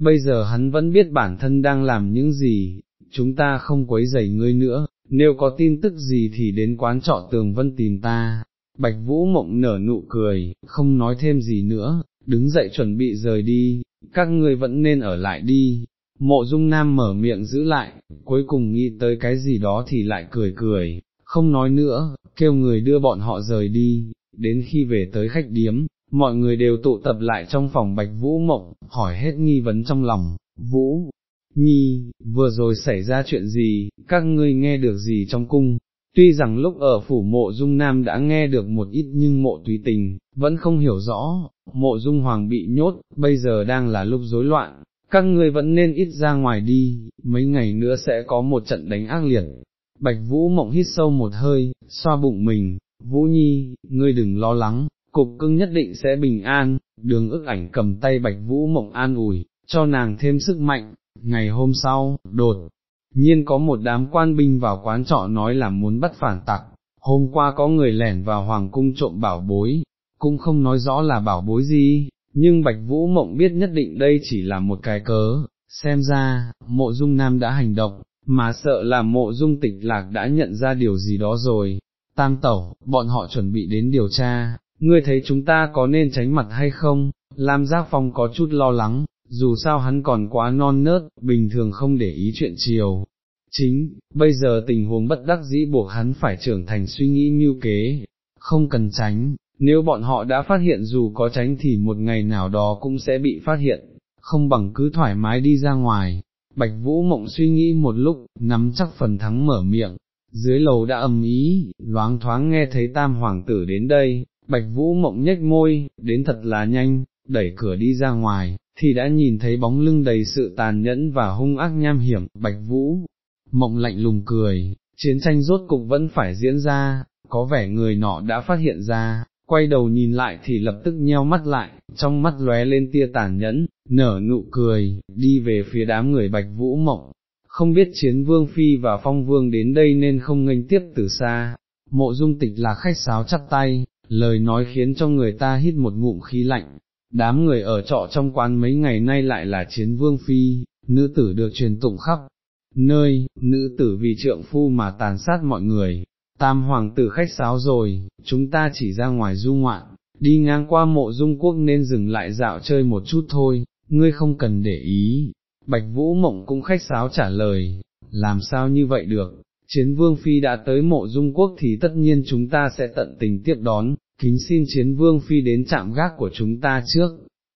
Speaker 1: bây giờ hắn vẫn biết bản thân đang làm những gì, chúng ta không quấy rầy ngươi nữa, nếu có tin tức gì thì đến quán trọ tường vân tìm ta. Bạch Vũ Mộng nở nụ cười, không nói thêm gì nữa, đứng dậy chuẩn bị rời đi, các ngươi vẫn nên ở lại đi. Mộ Dung Nam mở miệng giữ lại, cuối cùng nghĩ tới cái gì đó thì lại cười cười, không nói nữa, kêu người đưa bọn họ rời đi, đến khi về tới khách điếm, mọi người đều tụ tập lại trong phòng Bạch Vũ Mộng, hỏi hết nghi vấn trong lòng, Vũ, Nhi, vừa rồi xảy ra chuyện gì, các ngươi nghe được gì trong cung, tuy rằng lúc ở phủ mộ dung nam đã nghe được một ít nhưng mộ tùy tình, vẫn không hiểu rõ, mộ dung hoàng bị nhốt, bây giờ đang là lúc rối loạn, các ngươi vẫn nên ít ra ngoài đi, mấy ngày nữa sẽ có một trận đánh ác liệt. Bạch Vũ mộng hít sâu một hơi, xoa bụng mình, Vũ Nhi, ngươi đừng lo lắng, cục cưng nhất định sẽ bình an, đường ức ảnh cầm tay Bạch Vũ mộng an ủi, cho nàng thêm sức mạnh, ngày hôm sau, đột nhiên có một đám quan binh vào quán trọ nói là muốn bắt phản tặc, hôm qua có người lẻn vào hoàng cung trộm bảo bối, cũng không nói rõ là bảo bối gì, nhưng Bạch Vũ Mộng biết nhất định đây chỉ là một cái cớ, xem ra, mộ dung nam đã hành động, mà sợ là mộ dung tịch lạc đã nhận ra điều gì đó rồi. Tam tẩu, bọn họ chuẩn bị đến điều tra, ngươi thấy chúng ta có nên tránh mặt hay không? Lam Giác Phong có chút lo lắng, dù sao hắn còn quá non nớt, bình thường không để ý chuyện chiều. Chính, bây giờ tình huống bất đắc dĩ buộc hắn phải trưởng thành suy nghĩ mưu kế, không cần tránh, nếu bọn họ đã phát hiện dù có tránh thì một ngày nào đó cũng sẽ bị phát hiện, không bằng cứ thoải mái đi ra ngoài. Bạch Vũ Mộng suy nghĩ một lúc, nắm chắc phần thắng mở miệng, dưới lầu đã ầm ý, loáng thoáng nghe thấy tam hoàng tử đến đây, Bạch Vũ Mộng nhếch môi, đến thật là nhanh, đẩy cửa đi ra ngoài, thì đã nhìn thấy bóng lưng đầy sự tàn nhẫn và hung ác nham hiểm, bạch vũ, mộng lạnh lùng cười, chiến tranh rốt cục vẫn phải diễn ra, có vẻ người nọ đã phát hiện ra, quay đầu nhìn lại thì lập tức nheo mắt lại, trong mắt lóe lên tia tàn nhẫn, nở nụ cười, đi về phía đám người bạch vũ mộng. Không biết chiến vương phi và phong vương đến đây nên không nghênh tiếp từ xa, mộ dung tịch là khách sáo chắp tay, lời nói khiến cho người ta hít một ngụm khí lạnh, đám người ở trọ trong quán mấy ngày nay lại là chiến vương phi, nữ tử được truyền tụng khắp, nơi, nữ tử vì trượng phu mà tàn sát mọi người, tam hoàng tử khách sáo rồi, chúng ta chỉ ra ngoài du ngoạn, đi ngang qua mộ dung quốc nên dừng lại dạo chơi một chút thôi, ngươi không cần để ý, bạch vũ mộng cũng khách sáo trả lời, làm sao như vậy được, chiến vương phi đã tới mộ dung quốc thì tất nhiên chúng ta sẽ tận tình tiếp đón, kính xin chiến vương phi đến chạm gác của chúng ta trước,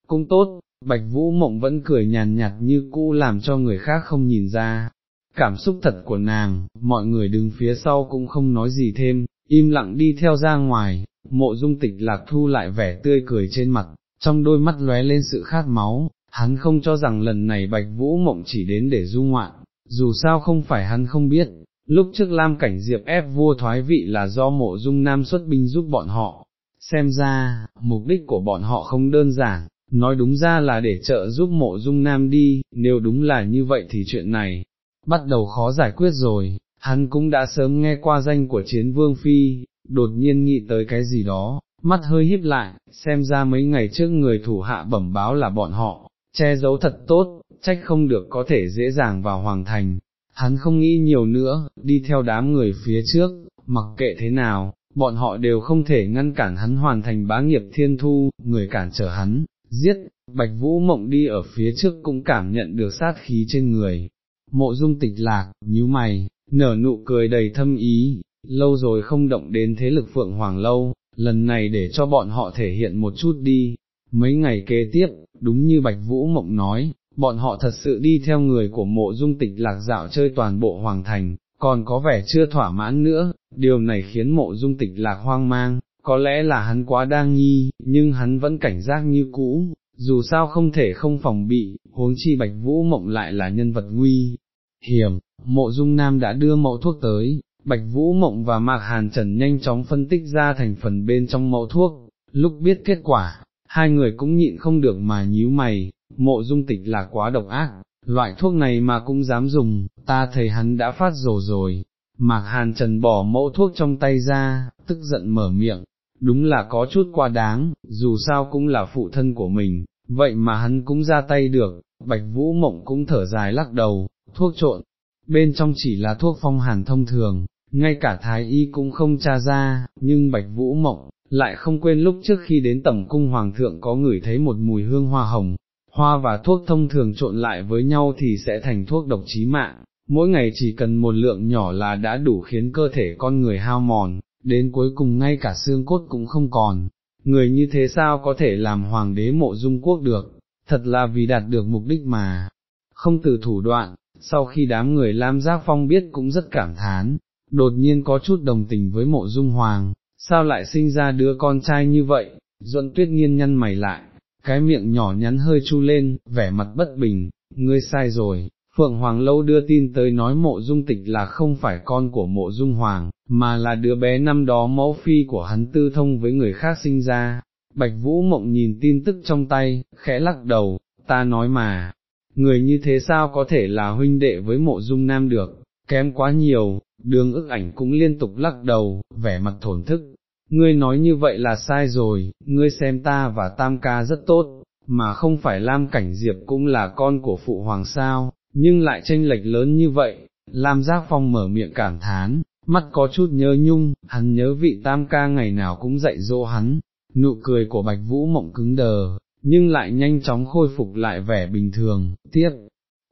Speaker 1: cũng tốt, bạch vũ mộng vẫn cười nhàn nhạt như cũ làm cho người khác không nhìn ra, cảm xúc thật của nàng, mọi người đứng phía sau cũng không nói gì thêm, im lặng đi theo ra ngoài, mộ dung tịch lạc thu lại vẻ tươi cười trên mặt, trong đôi mắt lóe lên sự khát máu, hắn không cho rằng lần này bạch vũ mộng chỉ đến để du ngoạn, dù sao không phải hắn không biết, lúc trước Lam Cảnh Diệp ép vua thoái vị là do mộ dung nam xuất binh giúp bọn họ, xem ra, mục đích của bọn họ không đơn giản, nói đúng ra là để trợ giúp mộ dung nam đi, nếu đúng là như vậy thì chuyện này, bắt đầu khó giải quyết rồi, hắn cũng đã sớm nghe qua danh của chiến vương phi, đột nhiên nghĩ tới cái gì đó, mắt hơi híp lại, xem ra mấy ngày trước người thủ hạ bẩm báo là bọn họ, che giấu thật tốt, trách không được có thể dễ dàng vào hoàng thành. Hắn không nghĩ nhiều nữa, đi theo đám người phía trước, mặc kệ thế nào, bọn họ đều không thể ngăn cản hắn hoàn thành bá nghiệp thiên thu, người cản trở hắn, giết, bạch vũ mộng đi ở phía trước cũng cảm nhận được sát khí trên người. Mộ dung tịch lạc, nhíu mày, nở nụ cười đầy thâm ý, lâu rồi không động đến thế lực phượng hoàng lâu, lần này để cho bọn họ thể hiện một chút đi. Mấy ngày kế tiếp, đúng như Bạch Vũ Mộng nói, bọn họ thật sự đi theo người của mộ dung tịch lạc dạo chơi toàn bộ hoàng thành, còn có vẻ chưa thỏa mãn nữa, điều này khiến mộ dung tịch lạc hoang mang, có lẽ là hắn quá đang nghi, nhưng hắn vẫn cảnh giác như cũ, dù sao không thể không phòng bị, huống chi bạch vũ mộng lại là nhân vật nguy. Hiểm, mộ dung nam đã đưa mẫu thuốc tới, bạch vũ mộng và mạc hàn trần nhanh chóng phân tích ra thành phần bên trong mẫu thuốc, lúc biết kết quả, hai người cũng nhịn không được mà nhíu mày, mộ dung tịch là quá độc ác, loại thuốc này mà cũng dám dùng, ta thấy hắn đã phát rồ rồi, mạc hàn trần bỏ mẫu thuốc trong tay ra, tức giận mở miệng, đúng là có chút quá đáng, dù sao cũng là phụ thân của mình, vậy mà hắn cũng ra tay được, bạch vũ mộng cũng thở dài lắc đầu, thuốc trộn, bên trong chỉ là thuốc phong hàn thông thường, ngay cả thái y cũng không tra ra, nhưng bạch vũ mộng, lại không quên lúc trước khi đến tẩm cung hoàng thượng có ngửi thấy một mùi hương hoa hồng, hoa và thuốc thông thường trộn lại với nhau thì sẽ thành thuốc độc chí mạng, mỗi ngày chỉ cần một lượng nhỏ là đã đủ khiến cơ thể con người hao mòn, đến cuối cùng ngay cả xương cốt cũng không còn, người như thế sao có thể làm hoàng đế mộ dung quốc được, thật là vì đạt được mục đích mà, không từ thủ đoạn, sau khi đám người Lam Giác Phong biết cũng rất cảm thán, đột nhiên có chút đồng tình với mộ dung hoàng, sao lại sinh ra đứa con trai như vậy, duẫn tuyết nghiên nhăn mày lại, cái miệng nhỏ nhắn hơi chu lên, vẻ mặt bất bình, ngươi sai rồi, Phượng Hoàng Lâu đưa tin tới nói mộ dung tịch là không phải con của mộ dung hoàng, mà là đứa bé năm đó mẫu phi của hắn tư thông với người khác sinh ra. Bạch Vũ Mộng nhìn tin tức trong tay, khẽ lắc đầu, ta nói mà, người như thế sao có thể là huynh đệ với mộ dung nam được, kém quá nhiều, đường ức ảnh cũng liên tục lắc đầu, vẻ mặt thổn thức, ngươi nói như vậy là sai rồi, ngươi xem ta và tam ca rất tốt, mà không phải Lam Cảnh Diệp cũng là con của phụ hoàng sao, nhưng lại tranh lệch lớn như vậy, Lam Giác Phong mở miệng cảm thán, mắt có chút nhớ nhung, hắn nhớ vị tam ca ngày nào cũng dạy dỗ hắn, nụ cười của Bạch Vũ mộng cứng đờ, nhưng lại nhanh chóng khôi phục lại vẻ bình thường, tiếp,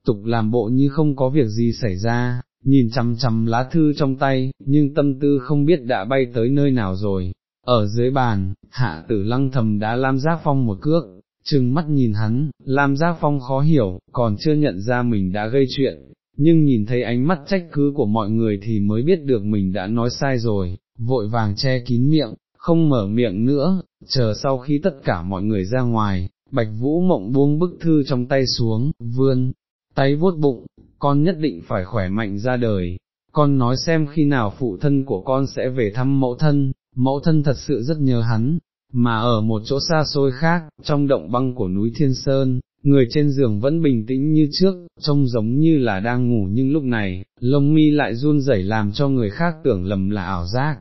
Speaker 1: tục làm bộ như không có việc gì xảy ra, nhìn chằm chằm lá thư trong tay, nhưng tâm tư không biết đã bay tới nơi nào rồi. Ở dưới bàn, hạ tử lăng thầm đã Lam Giác Phong một cước, trừng mắt nhìn hắn, Lam Giác Phong khó hiểu, còn chưa nhận ra mình đã gây chuyện, nhưng nhìn thấy ánh mắt trách cứ của mọi người thì mới biết được mình đã nói sai rồi, vội vàng che kín miệng, không mở miệng nữa, chờ sau khi tất cả mọi người ra ngoài, Bạch Vũ Mộng buông bức thư trong tay xuống, vươn, tay vuốt bụng, con nhất định phải khỏe mạnh ra đời, con nói xem khi nào phụ thân của con sẽ về thăm mẫu thân, mẫu thân thật sự rất nhớ hắn, mà ở một chỗ xa xôi khác, trong động băng của núi Thiên Sơn, người trên giường vẫn bình tĩnh như trước, trông giống như là đang ngủ nhưng lúc này, lông mi lại run rẩy làm cho người khác tưởng lầm là ảo giác.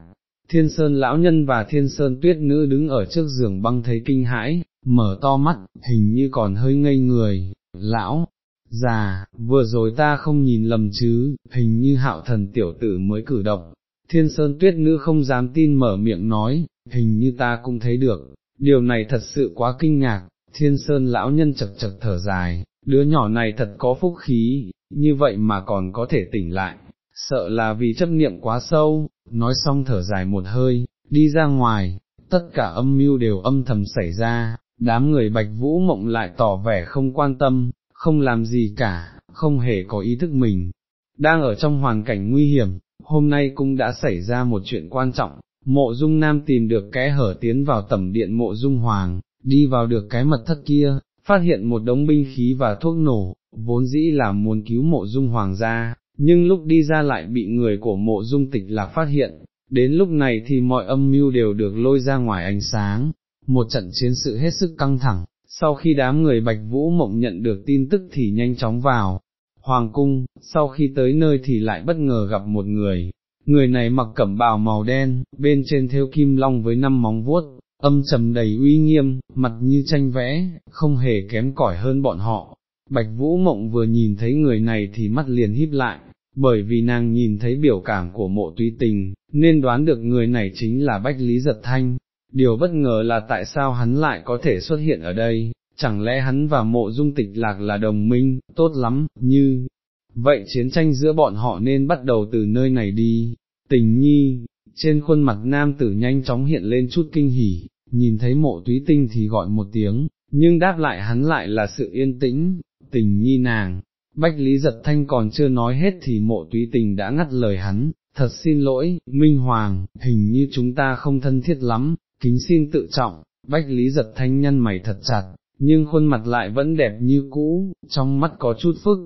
Speaker 1: Thiên Sơn lão nhân và Thiên Sơn tuyết nữ đứng ở trước giường băng thấy kinh hãi, mở to mắt, hình như còn hơi ngây người, lão, già, vừa rồi ta không nhìn lầm chứ, hình như hạo thần tiểu tử mới cử động. Thiên Sơn tuyết nữ không dám tin mở miệng nói, hình như ta cũng thấy được, điều này thật sự quá kinh ngạc, Thiên Sơn lão nhân chật chật thở dài, đứa nhỏ này thật có phúc khí, như vậy mà còn có thể tỉnh lại, sợ là vì chấp niệm quá sâu, nói xong thở dài một hơi, đi ra ngoài, tất cả âm mưu đều âm thầm xảy ra, đám người bạch vũ mộng lại tỏ vẻ không quan tâm, không làm gì cả, không hề có ý thức mình, đang ở trong hoàn cảnh nguy hiểm, hôm nay cũng đã xảy ra một chuyện quan trọng, mộ dung nam tìm được kẽ hở tiến vào tẩm điện mộ dung hoàng, đi vào được cái mật thất kia, phát hiện một đống binh khí và thuốc nổ, vốn dĩ là muốn cứu mộ dung hoàng ra, nhưng lúc đi ra lại bị người của mộ dung tịch lạc phát hiện, đến lúc này thì mọi âm mưu đều được lôi ra ngoài ánh sáng, một trận chiến sự hết sức căng thẳng, sau khi đám người Bạch Vũ Mộng nhận được tin tức thì nhanh chóng vào. Hoàng cung, sau khi tới nơi thì lại bất ngờ gặp một người, người này mặc cẩm bào màu đen, bên trên thêu kim long với năm móng vuốt, âm trầm đầy uy nghiêm, mặt như tranh vẽ, không hề kém cỏi hơn bọn họ. Bạch Vũ Mộng vừa nhìn thấy người này thì mắt liền híp lại, bởi vì nàng nhìn thấy biểu cảm của mộ tuy tình, nên đoán được người này chính là Bách Lý Giật Thanh. Điều bất ngờ là tại sao hắn lại có thể xuất hiện ở đây, chẳng lẽ hắn và mộ dung tịch lạc là đồng minh, tốt lắm, như, vậy chiến tranh giữa bọn họ nên bắt đầu từ nơi này đi, tình nhi, trên khuôn mặt nam tử nhanh chóng hiện lên chút kinh hỉ, nhìn thấy mộ túy tinh thì gọi một tiếng, nhưng đáp lại hắn lại là sự yên tĩnh, tình nhi nàng. Bách Lý Giật Thanh còn chưa nói hết thì mộ túy tình đã ngắt lời hắn, thật xin lỗi, Minh Hoàng, hình như chúng ta không thân thiết lắm, kính xin tự trọng, Bách Lý Giật Thanh nhân mày thật chặt, nhưng khuôn mặt lại vẫn đẹp như cũ, trong mắt có chút phức.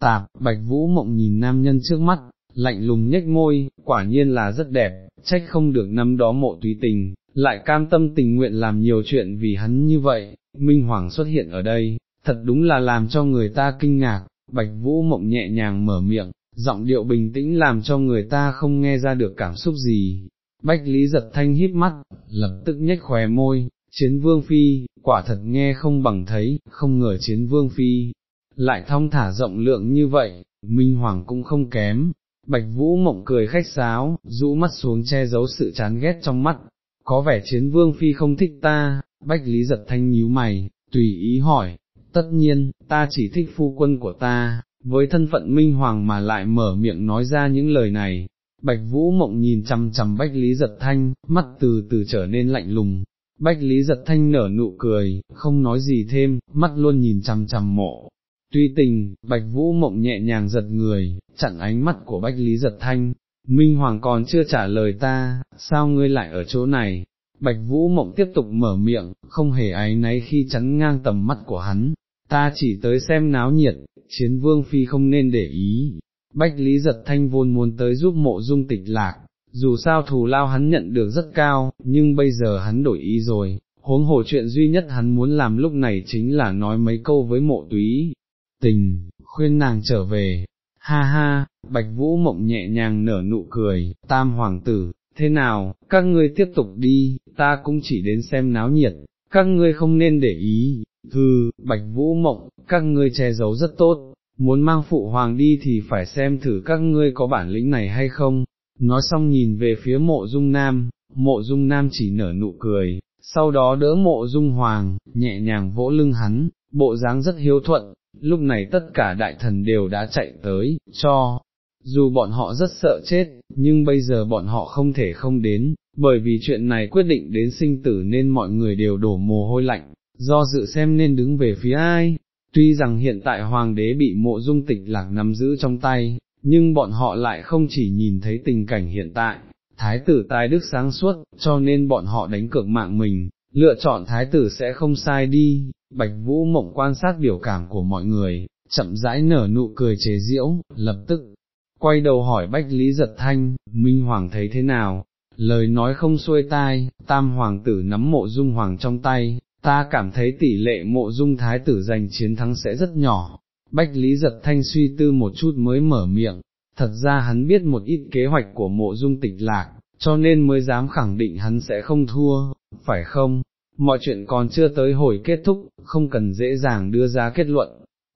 Speaker 1: Tạp, Bạch Vũ Mộng nhìn nam nhân trước mắt, lạnh lùng nhếch môi, quả nhiên là rất đẹp, trách không được năm đó mộ tùy tình, lại cam tâm tình nguyện làm nhiều chuyện vì hắn như vậy, Minh Hoàng xuất hiện ở đây, thật đúng là làm cho người ta kinh ngạc, Bạch Vũ Mộng nhẹ nhàng mở miệng, giọng điệu bình tĩnh làm cho người ta không nghe ra được cảm xúc gì. Bách Lý giật thanh híp mắt, lập tức nhếch khóe môi, chiến vương phi, quả thật nghe không bằng thấy, không ngờ chiến vương phi, lại thong thả rộng lượng như vậy, Minh Hoàng cũng không kém. Bạch Vũ mộng cười khách sáo, rũ mắt xuống che giấu sự chán ghét trong mắt, có vẻ chiến vương phi không thích ta, Bách Lý giật thanh nhíu mày, tùy ý hỏi, tất nhiên, ta chỉ thích phu quân của ta, với thân phận minh hoàng mà lại mở miệng nói ra những lời này. Bạch Vũ Mộng nhìn chằm chằm Bách Lý Giật Thanh, mắt từ từ trở nên lạnh lùng, Bách Lý giật thanh nở nụ cười, không nói gì thêm, mắt luôn nhìn chằm chằm mộ. Tuy tình, Bạch Vũ mộng nhẹ nhàng giật người, chặn ánh mắt của Bách Lý giật thanh, Minh Hoàng còn chưa trả lời ta, sao ngươi lại ở chỗ này? Bạch Vũ mộng tiếp tục mở miệng, không hề áy náy khi chắn ngang tầm mắt của hắn, ta chỉ tới xem náo nhiệt, chiến vương phi không nên để ý. Bách Lý giật thanh vốn muốn tới giúp mộ dung tịch lạc, dù sao thù lao hắn nhận được rất cao, nhưng bây giờ hắn đổi ý rồi, huống hồ chuyện duy nhất hắn muốn làm lúc này chính là nói mấy câu với mộ túy, tình, khuyên nàng trở về, ha ha, bạch vũ mộng nhẹ nhàng nở nụ cười, tam hoàng tử, thế nào, các ngươi tiếp tục đi, ta cũng chỉ đến xem náo nhiệt, các ngươi không nên để ý, hừ, bạch vũ mộng, các ngươi che giấu rất tốt, muốn mang phụ hoàng đi thì phải xem thử các ngươi có bản lĩnh này hay không, nói xong nhìn về phía mộ dung nam, mộ dung nam chỉ nở nụ cười, sau đó đỡ mộ dung hoàng, nhẹ nhàng vỗ lưng hắn, bộ dáng rất hiếu thuận, lúc này tất cả đại thần đều đã chạy tới, cho, dù bọn họ rất sợ chết, nhưng bây giờ bọn họ không thể không đến, bởi vì chuyện này quyết định đến sinh tử nên mọi người đều đổ mồ hôi lạnh, do dự xem nên đứng về phía ai. Tuy rằng hiện tại hoàng đế bị mộ dung tịch lạc nắm giữ trong tay, nhưng bọn họ lại không chỉ nhìn thấy tình cảnh hiện tại, thái tử tài đức sáng suốt, cho nên bọn họ đánh cược mạng mình, lựa chọn thái tử sẽ không sai đi, bạch vũ mộng quan sát biểu cảm của mọi người, chậm rãi nở nụ cười chế diễu, lập tức, quay đầu hỏi bách lý giật thanh, minh hoàng thấy thế nào, lời nói không xuôi tai, tam hoàng tử nắm mộ dung hoàng trong tay, ta cảm thấy tỷ lệ mộ dung thái tử giành chiến thắng sẽ rất nhỏ, Bách Lý giật thanh suy tư một chút mới mở miệng, thật ra hắn biết một ít kế hoạch của mộ dung tịch lạc, cho nên mới dám khẳng định hắn sẽ không thua, phải không? Mọi chuyện còn chưa tới hồi kết thúc, không cần dễ dàng đưa ra kết luận.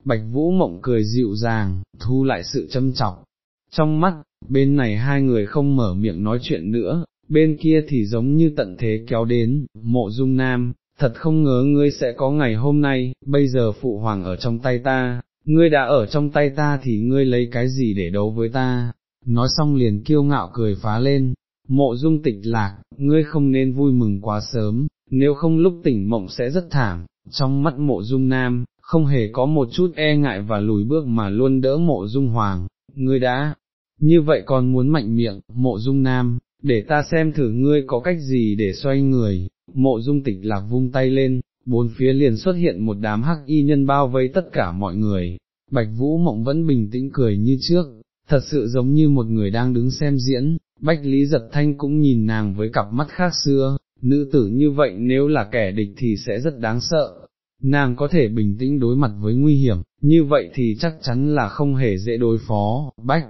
Speaker 1: Bạch Vũ Mộng cười dịu dàng, thu lại sự châm trọng. Trong mắt, bên này hai người không mở miệng nói chuyện nữa, bên kia thì giống như tận thế kéo đến, mộ dung nam, thật không ngờ ngươi sẽ có ngày hôm nay, bây giờ phụ hoàng ở trong tay ta, ngươi đã ở trong tay ta thì ngươi lấy cái gì để đấu với ta, nói xong liền kiêu ngạo cười phá lên, mộ dung tịch lạc, ngươi không nên vui mừng quá sớm, nếu không lúc tỉnh mộng sẽ rất thảm, trong mắt mộ dung nam, không hề có một chút e ngại và lùi bước mà luôn đỡ mộ dung hoàng, ngươi đã, như vậy còn muốn mạnh miệng, mộ dung nam, để ta xem thử ngươi có cách gì để xoay người, mộ dung tịch lạc vung tay lên, bốn phía liền xuất hiện một đám hắc y nhân bao vây tất cả mọi người, bạch vũ mộng vẫn bình tĩnh cười như trước, thật sự giống như một người đang đứng xem diễn, bách lý giật thanh cũng nhìn nàng với cặp mắt khác xưa, nữ tử như vậy nếu là kẻ địch thì sẽ rất đáng sợ, nàng có thể bình tĩnh đối mặt với nguy hiểm, như vậy thì chắc chắn là không hề dễ đối phó, bách.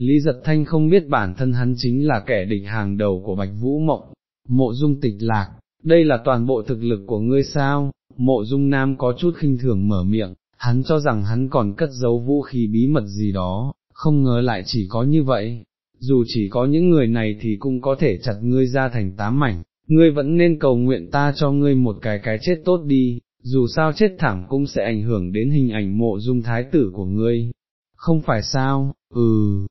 Speaker 1: Lý giật thanh không biết bản thân hắn chính là kẻ địch hàng đầu của Bạch Vũ Mộng, mộ dung tịch lạc, đây là toàn bộ thực lực của ngươi sao, mộ dung nam có chút khinh thường mở miệng, hắn cho rằng hắn còn cất giấu vũ khí bí mật gì đó, không ngờ lại chỉ có như vậy, dù chỉ có những người này thì cũng có thể chặt ngươi ra thành tám mảnh, ngươi vẫn nên cầu nguyện ta cho ngươi một cái cái chết tốt đi, dù sao chết thảm cũng sẽ ảnh hưởng đến hình ảnh mộ dung thái tử của ngươi. Không phải sao, ừ,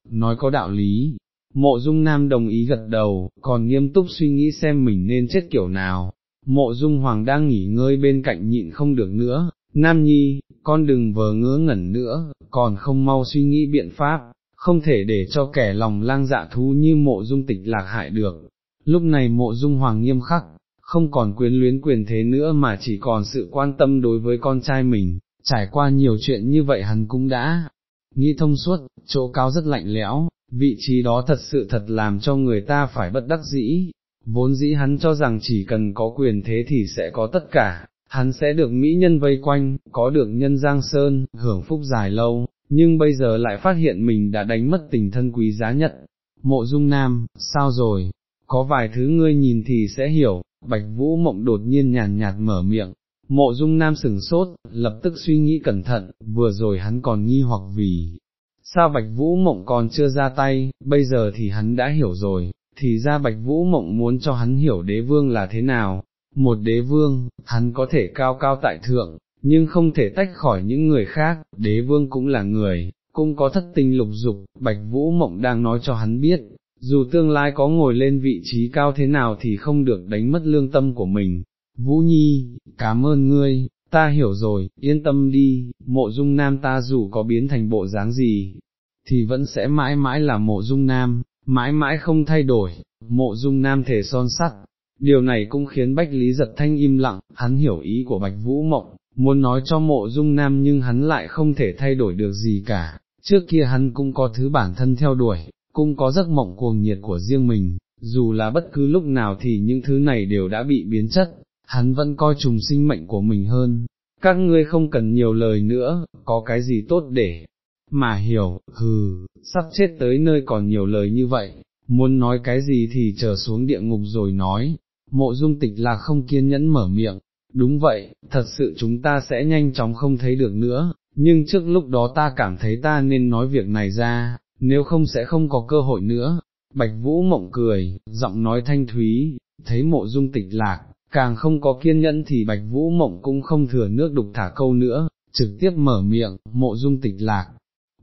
Speaker 1: nói có đạo lý. Mộ dung nam đồng ý gật đầu, còn nghiêm túc suy nghĩ xem mình nên chết kiểu nào. Mộ dung hoàng đang nghỉ ngơi bên cạnh nhịn không được nữa, nam nhi, con đừng vờ ngứa ngẩn nữa, còn không mau suy nghĩ biện pháp, không thể để cho kẻ lòng lang dạ thú như mộ dung tịch lạc hại được. Lúc này mộ dung hoàng nghiêm khắc, không còn quyến luyến quyền thế nữa mà chỉ còn sự quan tâm đối với con trai mình, trải qua nhiều chuyện như vậy hắn cũng đã nghĩ thông suốt, chỗ cao rất lạnh lẽo, vị trí đó thật sự thật làm cho người ta phải bất đắc dĩ, vốn dĩ hắn cho rằng chỉ cần có quyền thế thì sẽ có tất cả, hắn sẽ được mỹ nhân vây quanh, có được nhân giang sơn, hưởng phúc dài lâu, nhưng bây giờ lại phát hiện mình đã đánh mất tình thân quý giá nhất. Mộ dung nam, sao rồi, có vài thứ ngươi nhìn thì sẽ hiểu, bạch vũ mộng đột nhiên nhàn nhạt mở miệng, mộ dung nam sừng sốt, lập tức suy nghĩ cẩn thận, vừa rồi hắn còn nghi hoặc vì, sao bạch vũ mộng còn chưa ra tay, bây giờ thì hắn đã hiểu rồi, thì ra bạch vũ mộng muốn cho hắn hiểu đế vương là thế nào, một đế vương, hắn có thể cao cao tại thượng, nhưng không thể tách khỏi những người khác, đế vương cũng là người, cũng có thất tình lục dục, bạch vũ mộng đang nói cho hắn biết, dù tương lai có ngồi lên vị trí cao thế nào thì không được đánh mất lương tâm của mình. Vũ Nhi, cảm ơn ngươi, ta hiểu rồi, yên tâm đi, mộ dung nam ta dù có biến thành bộ dáng gì, thì vẫn sẽ mãi mãi là mộ dung nam, mãi mãi không thay đổi, mộ dung nam thể son sắt. Điều này cũng khiến Bách Lý giật thanh im lặng, hắn hiểu ý của Bạch Vũ Mộng, muốn nói cho mộ dung nam nhưng hắn lại không thể thay đổi được gì cả, trước kia hắn cũng có thứ bản thân theo đuổi, cũng có giấc mộng cuồng nhiệt của riêng mình, dù là bất cứ lúc nào thì những thứ này đều đã bị biến chất, hắn vẫn coi trùng sinh mệnh của mình hơn. Các ngươi không cần nhiều lời nữa, có cái gì tốt để mà hiểu, hừ, sắp chết tới nơi còn nhiều lời như vậy, muốn nói cái gì thì chờ xuống địa ngục rồi nói, mộ dung tịch là không kiên nhẫn mở miệng, đúng vậy, thật sự chúng ta sẽ nhanh chóng không thấy được nữa, nhưng trước lúc đó ta cảm thấy ta nên nói việc này ra, nếu không sẽ không có cơ hội nữa. Bạch Vũ mộng cười, giọng nói thanh thúy, thấy mộ dung tịch lạc, càng không có kiên nhẫn thì Bạch Vũ mộng cũng không thừa nước đục thả câu nữa, trực tiếp mở miệng, mộ dung tịch lạc,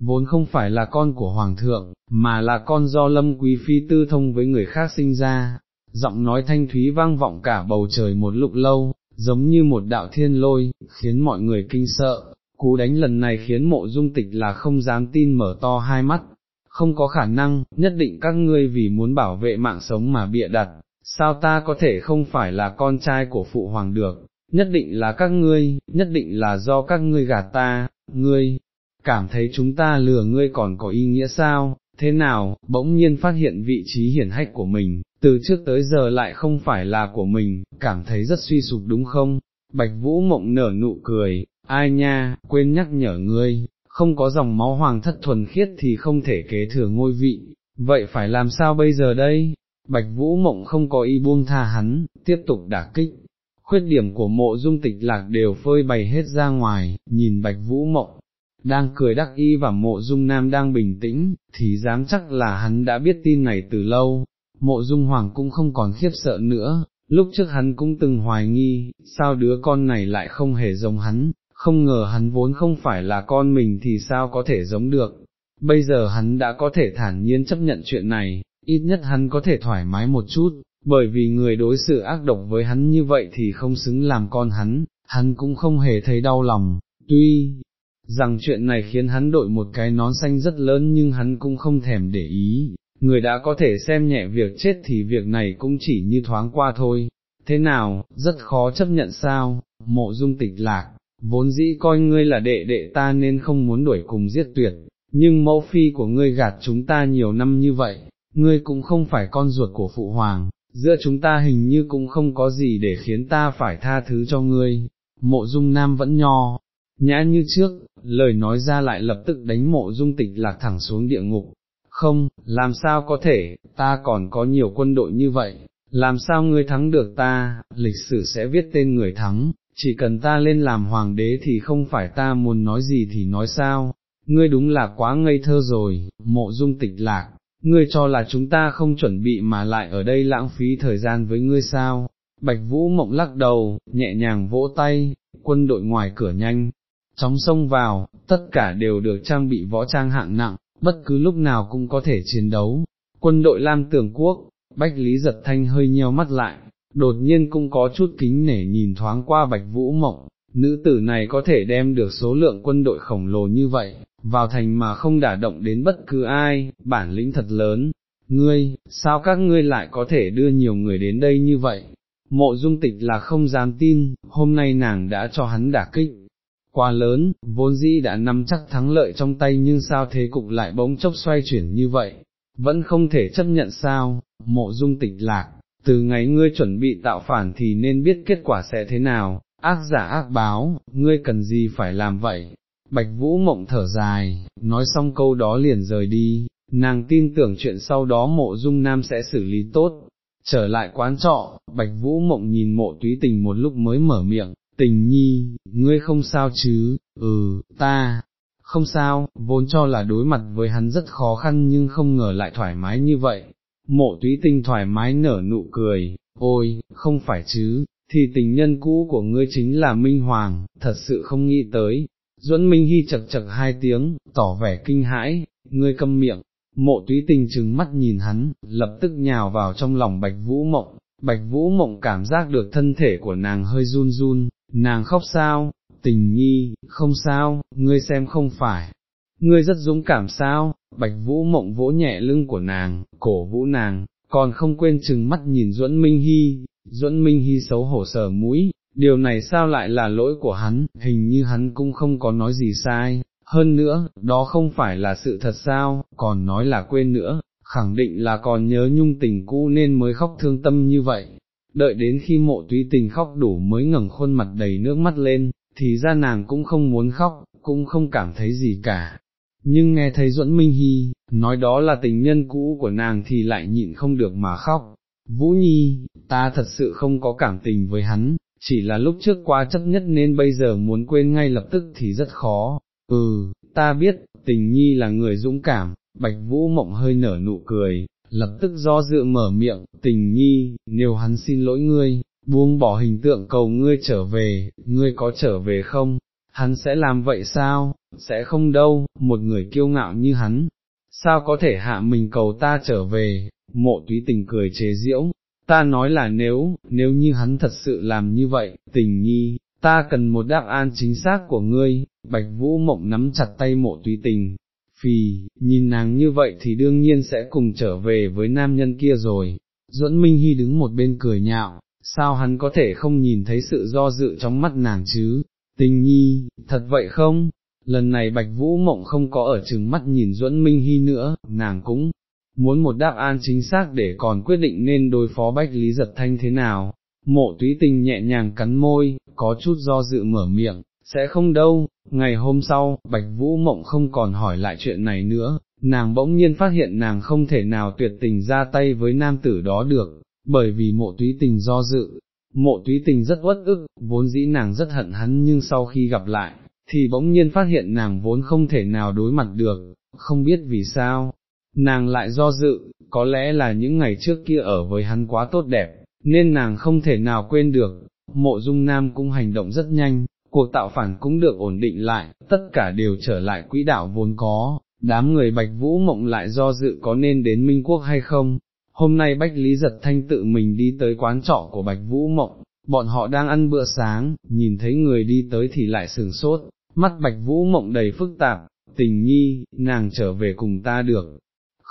Speaker 1: vốn không phải là con của Hoàng thượng, mà là con do lâm quý phi tư thông với người khác sinh ra, giọng nói thanh thúy vang vọng cả bầu trời một lúc lâu, giống như một đạo thiên lôi, khiến mọi người kinh sợ, cú đánh lần này khiến mộ dung tịch là không dám tin mở to hai mắt, không có khả năng, nhất định các ngươi vì muốn bảo vệ mạng sống mà bịa đặt, sao ta có thể không phải là con trai của phụ hoàng được, nhất định là các ngươi, nhất định là do các ngươi gạt ta, ngươi, cảm thấy chúng ta lừa ngươi còn có ý nghĩa sao, thế nào, bỗng nhiên phát hiện vị trí hiển hách của mình, từ trước tới giờ lại không phải là của mình, cảm thấy rất suy sụp đúng không? Bạch Vũ mộng nở nụ cười, ai nha, quên nhắc nhở ngươi, không có dòng máu hoàng thất thuần khiết thì không thể kế thừa ngôi vị, vậy phải làm sao bây giờ đây? Bạch Vũ Mộng không có ý buông tha hắn, tiếp tục đả kích, khuyết điểm của mộ dung tịch lạc đều phơi bày hết ra ngoài, nhìn Bạch Vũ Mộng, đang cười đắc y và mộ dung nam đang bình tĩnh, thì dám chắc là hắn đã biết tin này từ lâu, mộ dung hoàng cũng không còn khiếp sợ nữa, lúc trước hắn cũng từng hoài nghi, sao đứa con này lại không hề giống hắn, không ngờ hắn vốn không phải là con mình thì sao có thể giống được, bây giờ hắn đã có thể thản nhiên chấp nhận chuyện này, ít nhất hắn có thể thoải mái một chút, bởi vì người đối xử ác độc với hắn như vậy thì không xứng làm con hắn, hắn cũng không hề thấy đau lòng, tuy rằng chuyện này khiến hắn đội một cái nón xanh rất lớn nhưng hắn cũng không thèm để ý, người đã có thể xem nhẹ việc chết thì việc này cũng chỉ như thoáng qua thôi, thế nào, rất khó chấp nhận sao, mộ dung tịch lạc, vốn dĩ coi ngươi là đệ đệ ta nên không muốn đuổi cùng giết tuyệt, nhưng mẫu phi của ngươi gạt chúng ta nhiều năm như vậy, ngươi cũng không phải con ruột của phụ hoàng, giữa chúng ta hình như cũng không có gì để khiến ta phải tha thứ cho ngươi, mộ dung nam vẫn nho, nhã như trước, lời nói ra lại lập tức đánh mộ dung tịch lạc thẳng xuống địa ngục, không, làm sao có thể, ta còn có nhiều quân đội như vậy, làm sao ngươi thắng được ta, lịch sử sẽ viết tên người thắng, chỉ cần ta lên làm hoàng đế thì không phải ta muốn nói gì thì nói sao, ngươi đúng là quá ngây thơ rồi, mộ dung tịch lạc, ngươi cho là chúng ta không chuẩn bị mà lại ở đây lãng phí thời gian với ngươi sao, bạch vũ mộng lắc đầu, nhẹ nhàng vỗ tay, quân đội ngoài cửa nhanh, chóng xông vào, tất cả đều được trang bị võ trang hạng nặng, bất cứ lúc nào cũng có thể chiến đấu, quân đội Lam Tường Quốc, Bách Lý Giật Thanh hơi nheo mắt lại, đột nhiên cũng có chút kính nể nhìn thoáng qua Bạch Vũ Mộng, nữ tử này có thể đem được số lượng quân đội khổng lồ như vậy, vào thành mà không đả động đến bất cứ ai, bản lĩnh thật lớn, ngươi, sao các ngươi lại có thể đưa nhiều người đến đây như vậy? Mộ dung tịch là không dám tin, hôm nay nàng đã cho hắn đả kích, quá lớn, vốn dĩ đã nắm chắc thắng lợi trong tay nhưng sao thế cục lại bỗng chốc xoay chuyển như vậy, vẫn không thể chấp nhận sao, mộ dung tịch lạc, từ ngày ngươi chuẩn bị tạo phản thì nên biết kết quả sẽ thế nào, ác giả ác báo, ngươi cần gì phải làm vậy. Bạch Vũ mộng thở dài, nói xong câu đó liền rời đi, nàng tin tưởng chuyện sau đó mộ dung nam sẽ xử lý tốt. Trở lại quán trọ, Bạch Vũ mộng nhìn mộ túy tình một lúc mới mở miệng, tình nhi, ngươi không sao chứ, ừ, ta, không sao, vốn cho là đối mặt với hắn rất khó khăn nhưng không ngờ lại thoải mái như vậy. Mộ túy tình thoải mái nở nụ cười, ôi, không phải chứ, thì tình nhân cũ của ngươi chính là Minh Hoàng, thật sự không nghĩ tới. Duẫn Minh Hy chật chật hai tiếng, tỏ vẻ kinh hãi, ngươi câm miệng, mộ túy tình trừng mắt nhìn hắn, lập tức nhào vào trong lòng bạch vũ mộng, bạch vũ mộng cảm giác được thân thể của nàng hơi run run, nàng khóc sao, tình nhi, không sao, ngươi xem không phải, ngươi rất dũng cảm sao, bạch vũ mộng vỗ nhẹ lưng của nàng, cổ vũ nàng, còn không quên chừng mắt nhìn duẫn minh hy, duẫn minh hy xấu hổ sờ mũi, điều này sao lại là lỗi của hắn, hình như hắn cũng không có nói gì sai, hơn nữa, đó không phải là sự thật sao, còn nói là quên nữa, khẳng định là còn nhớ nhung tình cũ nên mới khóc thương tâm như vậy, đợi đến khi mộ túy tình khóc đủ mới ngẩng khuôn mặt đầy nước mắt lên, thì ra nàng cũng không muốn khóc, cũng không cảm thấy gì cả. Nhưng nghe thấy Duẫn Minh Hy, nói đó là tình nhân cũ của nàng thì lại nhịn không được mà khóc. Vũ Nhi, ta thật sự không có cảm tình với hắn, chỉ là lúc trước quá chấp nhất nên bây giờ muốn quên ngay lập tức thì rất khó. Ừ, ta biết, tình Nhi là người dũng cảm, Bạch Vũ Mộng hơi nở nụ cười, lập tức do dự mở miệng, tình nhi, nếu hắn xin lỗi ngươi, buông bỏ hình tượng cầu ngươi trở về, ngươi có trở về không? Hắn sẽ làm vậy sao? Sẽ không đâu, một người kiêu ngạo như hắn, sao có thể hạ mình cầu ta trở về? Mộ túy tình cười chế diễu, ta nói là nếu, nếu như hắn thật sự làm như vậy, tình nhi, ta cần một đáp án chính xác của ngươi, bạch vũ mộng nắm chặt tay mộ tùy tình, phì, nhìn nàng như vậy thì đương nhiên sẽ cùng trở về với nam nhân kia rồi. Duẫn Minh Hy đứng một bên cười nhạo, sao hắn có thể không nhìn thấy sự do dự trong mắt nàng chứ, tình nhi, thật vậy không? Lần này Bạch Vũ Mộng không có ở trừng mắt nhìn Duẫn Minh Hy nữa, nàng cũng muốn một đáp án chính xác để còn quyết định nên đối phó Bách Lý Giật Thanh thế nào. Mộ túy tình nhẹ nhàng cắn môi, có chút do dự mở miệng, sẽ không đâu, ngày hôm sau, Bạch Vũ Mộng không còn hỏi lại chuyện này nữa, nàng bỗng nhiên phát hiện nàng không thể nào tuyệt tình ra tay với nam tử đó được, bởi vì mộ túy tình do dự, mộ túy tình rất uất ức, vốn dĩ nàng rất hận hắn nhưng sau khi gặp lại, thì bỗng nhiên phát hiện nàng vốn không thể nào đối mặt được, không biết vì sao, nàng lại do dự, có lẽ là những ngày trước kia ở với hắn quá tốt đẹp, nên nàng không thể nào quên được, mộ dung nam cũng hành động rất nhanh, cuộc tạo phản cũng được ổn định lại, tất cả đều trở lại quỹ đạo vốn có, đám người Bạch Vũ Mộng lại do dự có nên đến Minh Quốc hay không. Hôm nay Bách Lý Giật Thanh tự mình đi tới quán trọ của Bạch Vũ Mộng, bọn họ đang ăn bữa sáng, nhìn thấy người đi tới thì lại sừng sốt, mắt bạch vũ mộng đầy phức tạp, tình nhi, nàng trở về cùng ta được.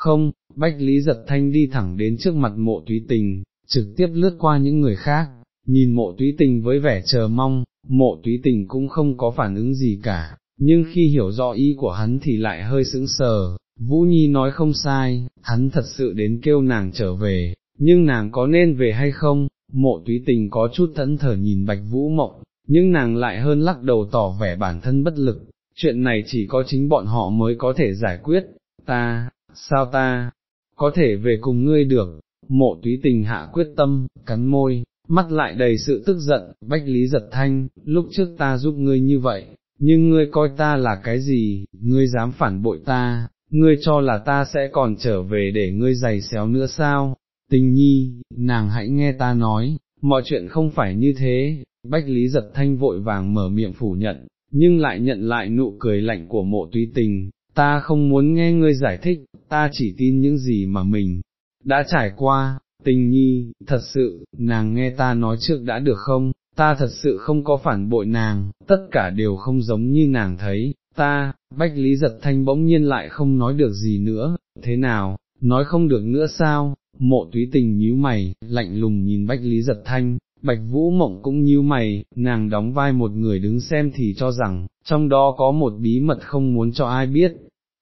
Speaker 1: Không, bách lý giật thanh đi thẳng đến trước mặt mộ túy tình, trực tiếp lướt qua những người khác, nhìn mộ túy tình với vẻ chờ mong, mộ túy tình cũng không có phản ứng gì cả, nhưng khi hiểu rõ ý của hắn thì lại hơi sững sờ, Vũ Nhi nói không sai, hắn thật sự đến kêu nàng trở về, nhưng nàng có nên về hay không, mộ túy tình có chút thẫn thờ nhìn bạch vũ mộng, nhưng nàng lại hơn lắc đầu tỏ vẻ bản thân bất lực, chuyện này chỉ có chính bọn họ mới có thể giải quyết, ta, sao ta, có thể về cùng ngươi được, mộ túy tình hạ quyết tâm, cắn môi, mắt lại đầy sự tức giận, bách lý giật thanh, lúc trước ta giúp ngươi như vậy, nhưng ngươi coi ta là cái gì, ngươi dám phản bội ta, ngươi cho là ta sẽ còn trở về để ngươi giày xéo nữa sao, tình nhi, nàng hãy nghe ta nói, mọi chuyện không phải như thế, bách lý giật thanh vội vàng mở miệng phủ nhận, nhưng lại nhận lại nụ cười lạnh của mộ túy tình, ta không muốn nghe ngươi giải thích, ta chỉ tin những gì mà mình đã trải qua, tình nhi, thật sự, nàng nghe ta nói trước đã được không, ta thật sự không có phản bội nàng, tất cả đều không giống như nàng thấy, ta, bách lý giật thanh bỗng nhiên lại không nói được gì nữa, thế nào, nói không được nữa sao, mộ túy tình nhíu mày, lạnh lùng nhìn bách lý giật thanh, bạch vũ mộng cũng như mày, nàng đóng vai một người đứng xem thì cho rằng, trong đó có một bí mật không muốn cho ai biết,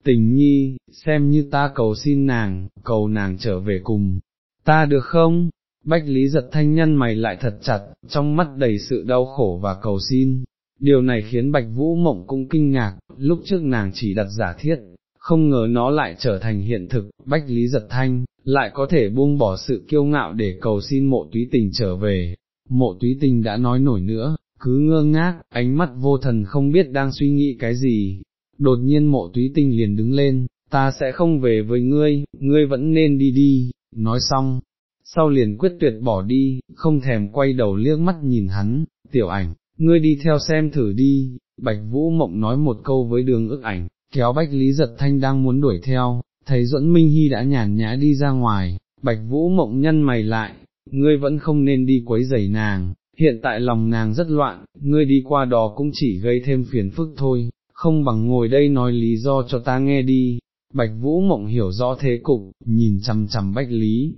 Speaker 1: tình nhi, xem như ta cầu xin nàng, cầu nàng trở về cùng, ta được không? Bách Lý giật thanh nhân mày lại thật chặt, trong mắt đầy sự đau khổ và cầu xin. Điều này khiến Bạch Vũ Mộng cũng kinh ngạc, lúc trước nàng chỉ đặt giả thiết, không ngờ nó lại trở thành hiện thực, Bách Lý giật thanh, lại có thể buông bỏ sự kiêu ngạo để cầu xin mộ túy tình trở về. Mộ túy tình đã nói nổi nữa, cứ ngơ ngác, ánh mắt vô thần không biết đang suy nghĩ cái gì. Đột nhiên mộ túy tình liền đứng lên, ta sẽ không về với ngươi, ngươi vẫn nên đi đi, nói xong, sau liền quyết tuyệt bỏ đi, không thèm quay đầu liếc mắt nhìn hắn, tiểu ảnh, ngươi đi theo xem thử đi, Bạch Vũ Mộng nói một câu với đường ức ảnh, kéo Bách Lý Giật Thanh đang muốn đuổi theo, thấy Duẫn Minh Hy đã nhàn nhã đi ra ngoài, Bạch Vũ Mộng nhân mày lại, ngươi vẫn không nên đi quấy rầy nàng, hiện tại lòng nàng rất loạn, ngươi đi qua đó cũng chỉ gây thêm phiền phức thôi, không bằng ngồi đây nói lý do cho ta nghe đi. Bạch Vũ Mộng hiểu rõ thế cục, nhìn chằm chằm Bách Lý,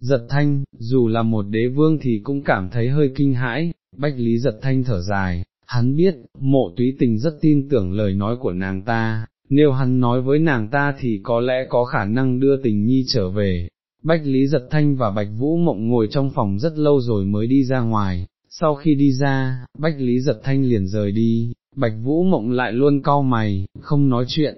Speaker 1: giật thanh, dù là một đế vương thì cũng cảm thấy hơi kinh hãi, Bách Lý giật thanh thở dài, hắn biết, mộ túy tình rất tin tưởng lời nói của nàng ta, nếu hắn nói với nàng ta thì có lẽ có khả năng đưa tình nhi trở về. Bách Lý Giật Thanh và Bạch Vũ Mộng ngồi trong phòng rất lâu rồi mới đi ra ngoài, sau khi đi ra, Bách Lý Giật Thanh liền rời đi, Bạch Vũ Mộng lại luôn cau mày, không nói chuyện,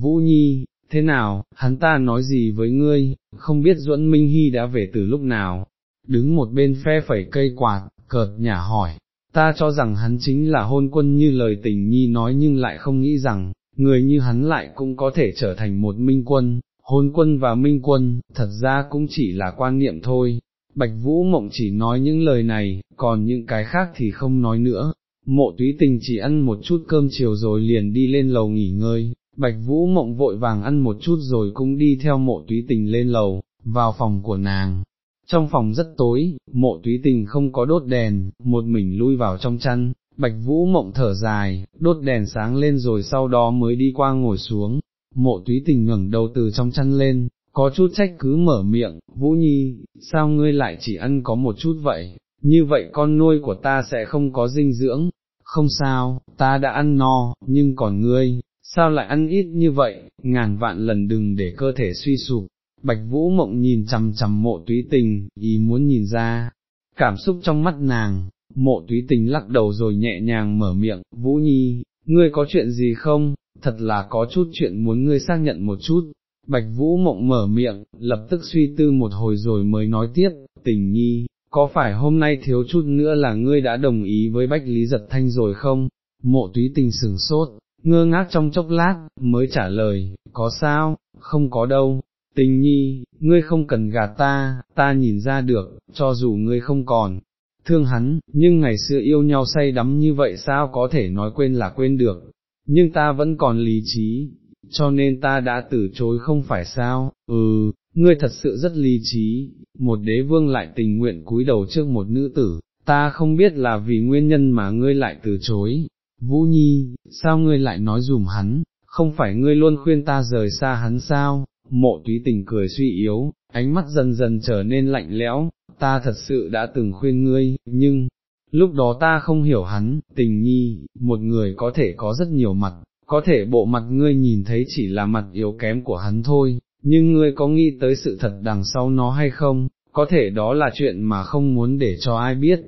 Speaker 1: Vũ Nhi, thế nào, hắn ta nói gì với ngươi, không biết Duẫn Minh Hy đã về từ lúc nào, đứng một bên phe phẩy cây quạt, cợt nhả hỏi, ta cho rằng hắn chính là hôn quân như lời tình nhi nói nhưng lại không nghĩ rằng, người như hắn lại cũng có thể trở thành một minh quân, hôn quân và minh quân, thật ra cũng chỉ là quan niệm thôi. Bạch Vũ Mộng chỉ nói những lời này, còn những cái khác thì không nói nữa. Mộ túy tình chỉ ăn một chút cơm chiều rồi liền đi lên lầu nghỉ ngơi, Bạch Vũ Mộng vội vàng ăn một chút rồi cũng đi theo mộ túy tình lên lầu, vào phòng của nàng. Trong phòng rất tối, mộ túy tình không có đốt đèn, một mình lui vào trong chăn, Bạch Vũ mộng thở dài, đốt đèn sáng lên rồi sau đó mới đi qua ngồi xuống, mộ túy tình ngẩng đầu từ trong chăn lên, có chút trách cứ mở miệng, Vũ Nhi, sao ngươi lại chỉ ăn có một chút vậy, như vậy con nuôi của ta sẽ không có dinh dưỡng, không sao, ta đã ăn no, nhưng còn ngươi, sao lại ăn ít như vậy, ngàn vạn lần đừng để cơ thể suy sụp. Bạch Vũ Mộng nhìn chằm chằm mộ túy tình, ý muốn nhìn ra, cảm xúc trong mắt nàng, mộ túy tình lắc đầu rồi nhẹ nhàng mở miệng, Vũ Nhi, ngươi có chuyện gì không, thật là có chút chuyện muốn ngươi xác nhận một chút. Bạch Vũ Mộng mở miệng, lập tức suy tư một hồi rồi mới nói tiếp, tình nhi, có phải hôm nay thiếu chút nữa là ngươi đã đồng ý với Bách Lý Giật Thanh rồi không? Mộ túy tình sừng sốt, ngơ ngác trong chốc lát, mới trả lời, có sao, không có đâu, tình nhi, ngươi không cần gạt ta, ta nhìn ra được, cho dù ngươi không còn, thương hắn, nhưng ngày xưa yêu nhau say đắm như vậy sao có thể nói quên là quên được, nhưng ta vẫn còn lý trí, cho nên ta đã từ chối không phải sao, ừ, ngươi thật sự rất lý trí, một đế vương lại tình nguyện cúi đầu trước một nữ tử, ta không biết là vì nguyên nhân mà ngươi lại từ chối, Vũ Nhi, sao ngươi lại nói dùm hắn, không phải ngươi luôn khuyên ta rời xa hắn sao, mộ túy tình cười suy yếu, ánh mắt dần dần trở nên lạnh lẽo, ta thật sự đã từng khuyên ngươi, nhưng, lúc đó ta không hiểu hắn, tình nhi, một người có thể có rất nhiều mặt, có thể bộ mặt ngươi nhìn thấy chỉ là mặt yếu kém của hắn thôi, nhưng ngươi có nghĩ tới sự thật đằng sau nó hay không, có thể đó là chuyện mà không muốn để cho ai biết.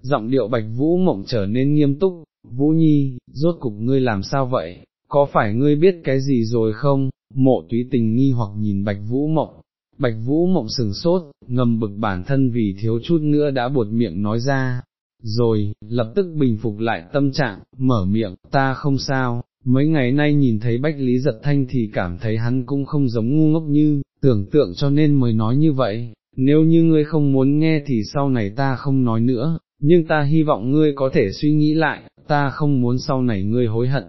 Speaker 1: Giọng điệu bạch vũ mộng trở nên nghiêm túc, vũ nhi, rốt cục ngươi làm sao vậy, có phải ngươi biết cái gì rồi không, mộ túy tình nghi hoặc nhìn bạch vũ mộng, bạch vũ mộng sừng sốt, ngầm bực bản thân vì thiếu chút nữa đã buột miệng nói ra, rồi, lập tức bình phục lại tâm trạng, mở miệng, ta không sao, mấy ngày nay nhìn thấy Bách Lý Giật Thanh thì cảm thấy hắn cũng không giống ngu ngốc như, tưởng tượng cho nên mới nói như vậy, nếu như ngươi không muốn nghe thì sau này ta không nói nữa, nhưng ta hy vọng ngươi có thể suy nghĩ lại, ta không muốn sau này ngươi hối hận,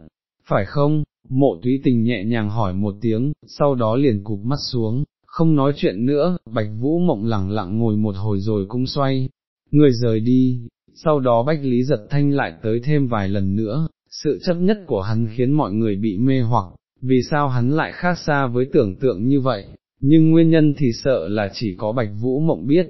Speaker 1: phải không? Mộ túy tình nhẹ nhàng hỏi một tiếng, sau đó liền cụp mắt xuống, không nói chuyện nữa, bạch vũ mộng lẳng lặng ngồi một hồi rồi cũng xoay, người rời đi, sau đó bách lý giật thanh lại tới thêm vài lần nữa, sự chấp nhất của hắn khiến mọi người bị mê hoặc, vì sao hắn lại khác xa với tưởng tượng như vậy, nhưng nguyên nhân thì sợ là chỉ có bạch vũ mộng biết.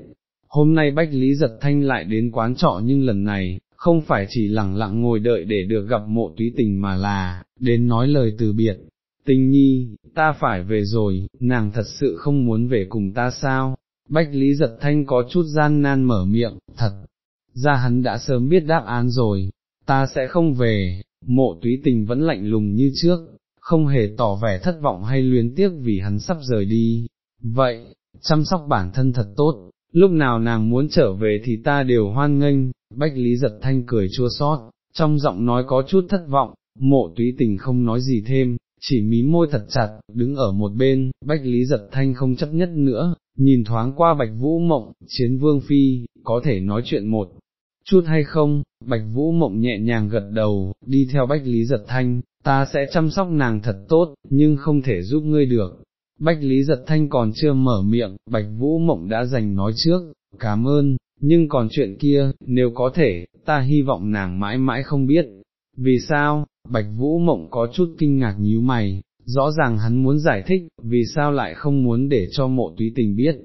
Speaker 1: Hôm nay Bách Lý Giật Thanh lại đến quán trọ nhưng lần này, không phải chỉ lẳng lặng ngồi đợi để được gặp mộ túy tình mà là, đến nói lời từ biệt. Tình nhi, ta phải về rồi, nàng thật sự không muốn về cùng ta sao? Bách Lý Giật Thanh có chút gian nan mở miệng, thật, ra hắn đã sớm biết đáp án rồi, ta sẽ không về, mộ túy tình vẫn lạnh lùng như trước, không hề tỏ vẻ thất vọng hay luyến tiếc vì hắn sắp rời đi. Vậy, chăm sóc bản thân thật tốt, lúc nào nàng muốn trở về thì ta đều hoan nghênh, Bách Lý giật thanh cười chua xót, trong giọng nói có chút thất vọng, mộ túy tình không nói gì thêm, chỉ mí môi thật chặt, đứng ở một bên, Bách Lý giật thanh không chấp nhất nữa, nhìn thoáng qua Bạch Vũ Mộng, chiến vương phi, có thể nói chuyện một chút hay không, Bạch Vũ Mộng nhẹ nhàng gật đầu, đi theo Bách Lý giật thanh, ta sẽ chăm sóc nàng thật tốt, nhưng không thể giúp ngươi được. Bách Lý giật thanh còn chưa mở miệng, Bạch Vũ Mộng đã dành nói trước, cảm ơn, nhưng còn chuyện kia, nếu có thể, ta hy vọng nàng mãi mãi không biết. Vì sao, Bạch Vũ Mộng có chút kinh ngạc nhíu mày, rõ ràng hắn muốn giải thích, vì sao lại không muốn để cho mộ túy tình biết.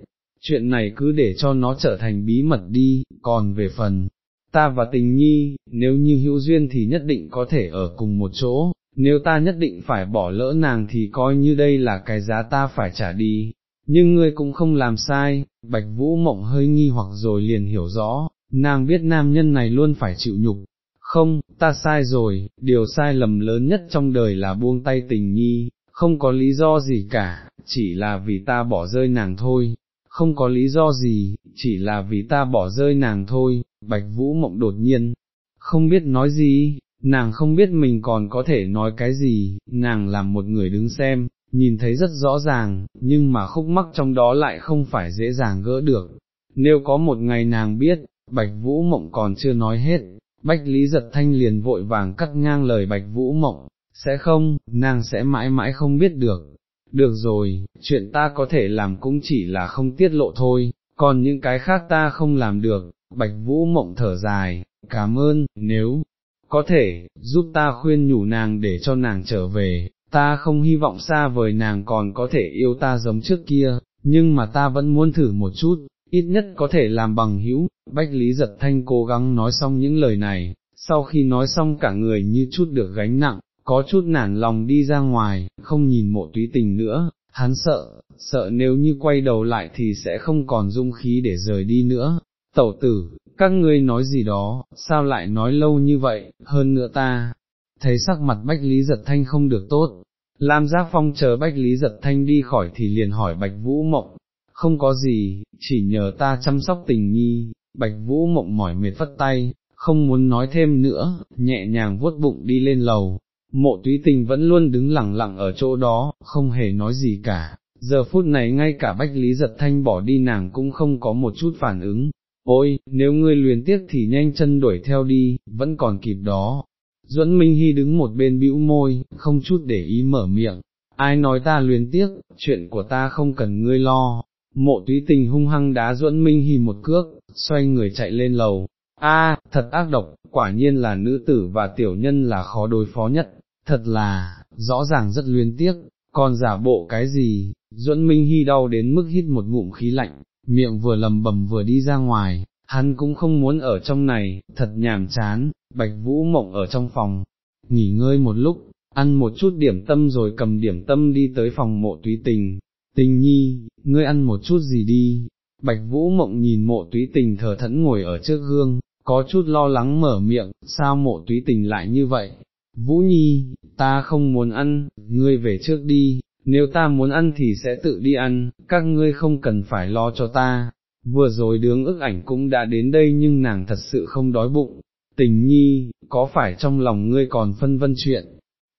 Speaker 1: Chuyện này cứ để cho nó trở thành bí mật đi, còn về phần, ta và tình nhi, nếu như hữu duyên thì nhất định có thể ở cùng một chỗ, nếu ta nhất định phải bỏ lỡ nàng thì coi như đây là cái giá ta phải trả đi, nhưng ngươi cũng không làm sai, bạch vũ mộng hơi nghi hoặc rồi liền hiểu rõ, nàng biết nam nhân này luôn phải chịu nhục, không, ta sai rồi, điều sai lầm lớn nhất trong đời là buông tay tình nhi, không có lý do gì cả, chỉ là vì ta bỏ rơi nàng thôi, không có lý do gì, chỉ là vì ta bỏ rơi nàng thôi, bạch vũ mộng đột nhiên, không biết nói gì, nàng không biết mình còn có thể nói cái gì, nàng làm một người đứng xem, nhìn thấy rất rõ ràng, nhưng mà khúc mắc trong đó lại không phải dễ dàng gỡ được. Nếu có một ngày nàng biết, Bạch Vũ Mộng còn chưa nói hết, Bách Lý Giật Thanh liền vội vàng cắt ngang lời Bạch Vũ Mộng, sẽ không, nàng sẽ mãi mãi không biết được. Được rồi, chuyện ta có thể làm cũng chỉ là không tiết lộ thôi, còn những cái khác ta không làm được, Bạch Vũ Mộng thở dài, cảm ơn, nếu có thể, giúp ta khuyên nhủ nàng để cho nàng trở về, ta không hy vọng xa vời nàng còn có thể yêu ta giống trước kia, nhưng mà ta vẫn muốn thử một chút, ít nhất có thể làm bằng hữu. Bách Lý Giật Thanh cố gắng nói xong những lời này, sau khi nói xong cả người như chút được gánh nặng, có chút nản lòng đi ra ngoài, không nhìn mộ túy tình nữa, hắn sợ, sợ nếu như quay đầu lại thì sẽ không còn dung khí để rời đi nữa. Tẩu tử, các ngươi nói gì đó, sao lại nói lâu như vậy, hơn nữa ta, thấy sắc mặt Bách Lý Giật Thanh không được tốt. Lam Giác Phong chờ Bách Lý Giật Thanh đi khỏi thì liền hỏi Bạch Vũ Mộng, không có gì, chỉ nhờ ta chăm sóc tình nhi, Bạch Vũ Mộng mỏi mệt phất tay, không muốn nói thêm nữa, nhẹ nhàng vuốt bụng đi lên lầu, mộ túy tình vẫn luôn đứng lặng lặng ở chỗ đó, không hề nói gì cả, giờ phút này ngay cả Bách Lý Giật Thanh bỏ đi nàng cũng không có một chút phản ứng, ôi, nếu ngươi luyến tiếc thì nhanh chân đuổi theo đi, vẫn còn kịp đó. Duẫn Minh Hy đứng một bên bĩu môi, không chút để ý mở miệng, ai nói ta luyến tiếc, chuyện của ta không cần ngươi lo. Mộ túy tình hung hăng đá Duẫn Minh Hy một cước, xoay người chạy lên lầu, a thật ác độc, quả nhiên là nữ tử và tiểu nhân là khó đối phó nhất, thật là, rõ ràng rất luyến tiếc, còn giả bộ cái gì, duẫn minh hy đau đến mức hít một ngụm khí lạnh, miệng vừa lầm bầm vừa đi ra ngoài, hắn cũng không muốn ở trong này, thật nhàm chán, bạch vũ mộng ở trong phòng, nghỉ ngơi một lúc, ăn một chút điểm tâm rồi cầm điểm tâm đi tới phòng mộ túy tình, tình nhi, ngươi ăn một chút gì đi, bạch vũ mộng nhìn mộ túy tình thờ thẫn ngồi ở trước gương, có chút lo lắng mở miệng, sao mộ túy tình lại như vậy, vũ nhi, ta không muốn ăn, ngươi về trước đi, nếu ta muốn ăn thì sẽ tự đi ăn, các ngươi không cần phải lo cho ta. Vừa rồi đướng ức ảnh cũng đã đến đây nhưng nàng thật sự không đói bụng, tình nhi, có phải trong lòng ngươi còn phân vân chuyện,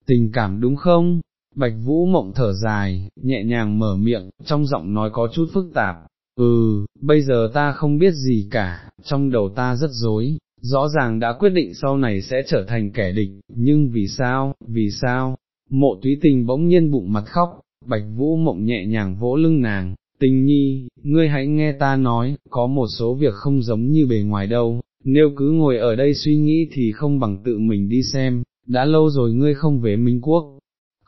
Speaker 1: tình cảm đúng không? Bạch Vũ mộng thở dài, nhẹ nhàng mở miệng, trong giọng nói có chút phức tạp, ừ, bây giờ ta không biết gì cả, trong đầu ta rất rối. rõ ràng đã quyết định sau này sẽ trở thành kẻ địch, nhưng vì sao, vì sao, mộ túy tình bỗng nhiên bụng mặt khóc, bạch vũ mộng nhẹ nhàng vỗ lưng nàng, tình nhi, ngươi hãy nghe ta nói, có một số việc không giống như bề ngoài đâu, nếu cứ ngồi ở đây suy nghĩ thì không bằng tự mình đi xem, đã lâu rồi ngươi không về Minh Quốc,